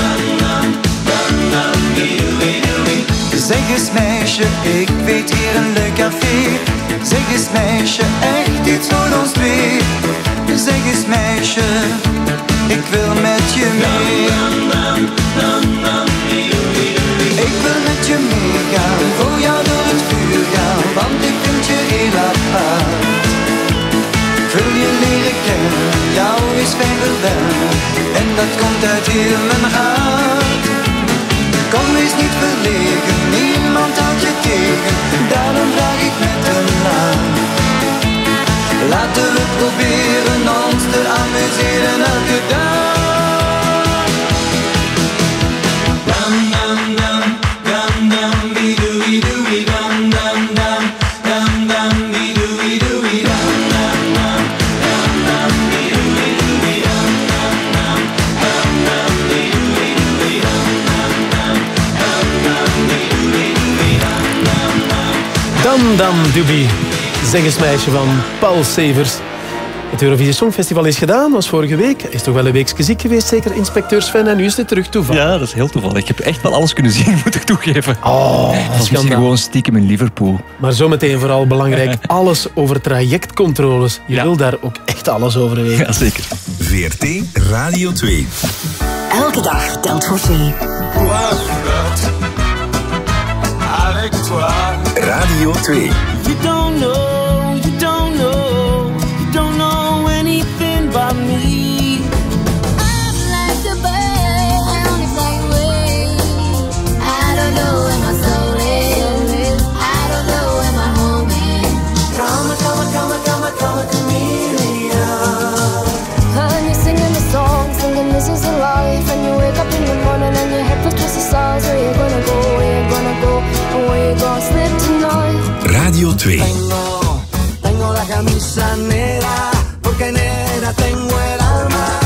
Zeg eens meisje, ik weet hier een leuk café. Zeg eens meisje, echt iets voor ons twee. Zeg eens meisje, ik wil met je mee. Ik wil met je meegaan, is verwennen, en dat komt uit heel mijn hart. Kom eens niet verlegen, niemand houdt je tegen, daarom vraag ik met een lach. Laten we proberen ons te amuseren elke dag. Dam dam dam, dam dam, wie doe wie doe wie Dam eens meisje van Paul Severs. Het Eurovisie Songfestival is gedaan, was vorige week. Hij is toch wel een weekje ziek geweest, zeker inspecteur Sven. En nu is het terug toevallig. Ja, dat is heel toevallig. Ik heb echt wel alles kunnen zien, moet ik toegeven. Oh, dat was misschien schandaal. gewoon stiekem in Liverpool. Maar zometeen vooral belangrijk, alles over trajectcontroles. Je wil daar ook echt alles over weten. Ja, zeker. VRT Radio 2. Elke dag telt voor twee. Avec toi. Radio 2. You don't know, Radio 2. Tengo, tengo la camisa negra, porque negra tengo el alma.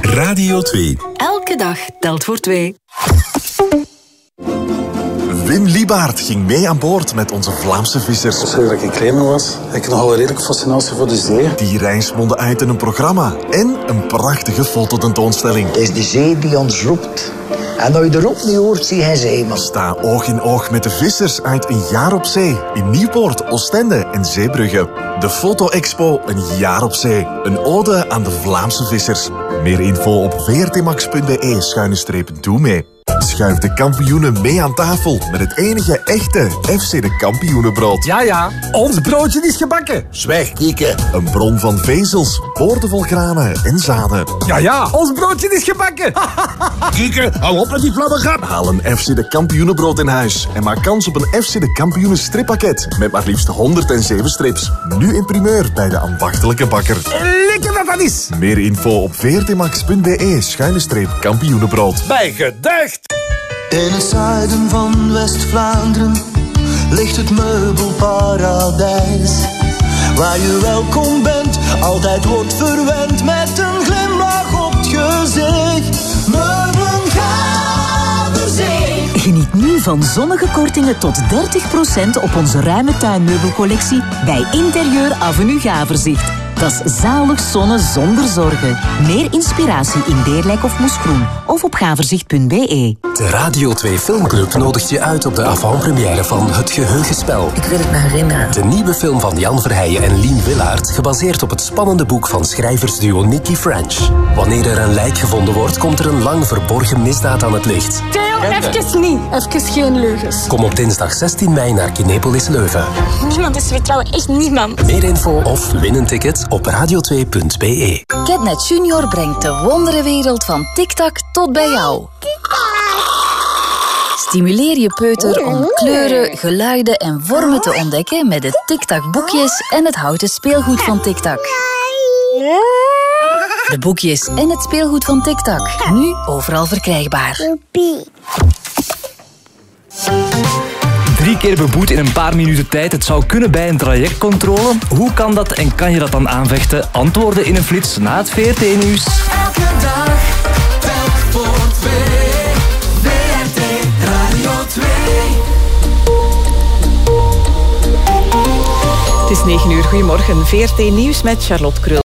Radio 2. Elke dag telt voor twee. Wim Liebaert ging mee aan boord met onze Vlaamse vissers. Toen ik in Kremen was, heb ik nogal een redelijk fascinatie voor de zee. Die reis mondde uit in een programma en een prachtige fototentoonstelling. Het is de zee die ons roept. En als je erop niet hoort, zie je zeeman. Sta oog in oog met de vissers uit Een Jaar op Zee in Nieuwpoort, Oostende en Zeebrugge. De Foto-expo Een Jaar op Zee. Een ode aan de Vlaamse vissers. Meer info op vrtmax.be schuine doe mee. Schuif de kampioenen mee aan tafel met het enige echte FC de kampioenenbrood. Ja, ja, ons broodje is gebakken. Zwijg, kieken. Een bron van vezels, boordevol granen en zaden. Ja, ja, ons broodje is gebakken. Kieken, hou op met die flabbergap. Haal een FC de kampioenenbrood in huis en maak kans op een FC de kampioenen strippakket met maar liefst 107 strips. Nu in primeur bij de ambachtelijke bakker. Lekker dat dat is. Meer info op vrtmax.be schuine streep kampioenenbrood. Bij gedacht. In het zuiden van West-Vlaanderen ligt het meubelparadijs. Waar je welkom bent, altijd wordt verwend met een glimlach op het gezicht. Meubelen Gaverzee. Geniet nu van zonnige kortingen tot 30% op onze ruime tuinmeubelcollectie bij Interieur Avenue Gaverzicht. Dat is zalig zonnen zonder zorgen. Meer inspiratie in Deerlijk of Moeskroen of op gaverzicht.be. De Radio 2 Filmclub nodigt je uit op de avant-première van Het Geheugenspel. Ik wil het me herinneren. De nieuwe film van Jan Verheijen en Lien Willaert, gebaseerd op het spannende boek van schrijversduo Nicky French. Wanneer er een lijk gevonden wordt, komt er een lang verborgen misdaad aan het licht. Theo, even niet. Even geen leugens. Kom op dinsdag 16 mei naar Kinepolis Leuven. Niemand is vertrouwen, echt niemand. Meer info of win een ticket op radio2.be. Catnet Junior brengt de wonderenwereld van TikTok tot bij jou. Stimuleer je peuter om kleuren, geluiden en vormen te ontdekken met de TikTok boekjes en het houten speelgoed van TikTok. De boekjes en het speelgoed van TikTok. Nu overal verkrijgbaar. Drie keer beboet in een paar minuten tijd. Het zou kunnen bij een trajectcontrole. Hoe kan dat en kan je dat dan aanvechten? Antwoorden in een flits na het VRT-nieuws. Elke dag, telk voor twee. WRT Radio 2. Het is 9 uur. Goedemorgen. VRT Nieuws met Charlotte Krul.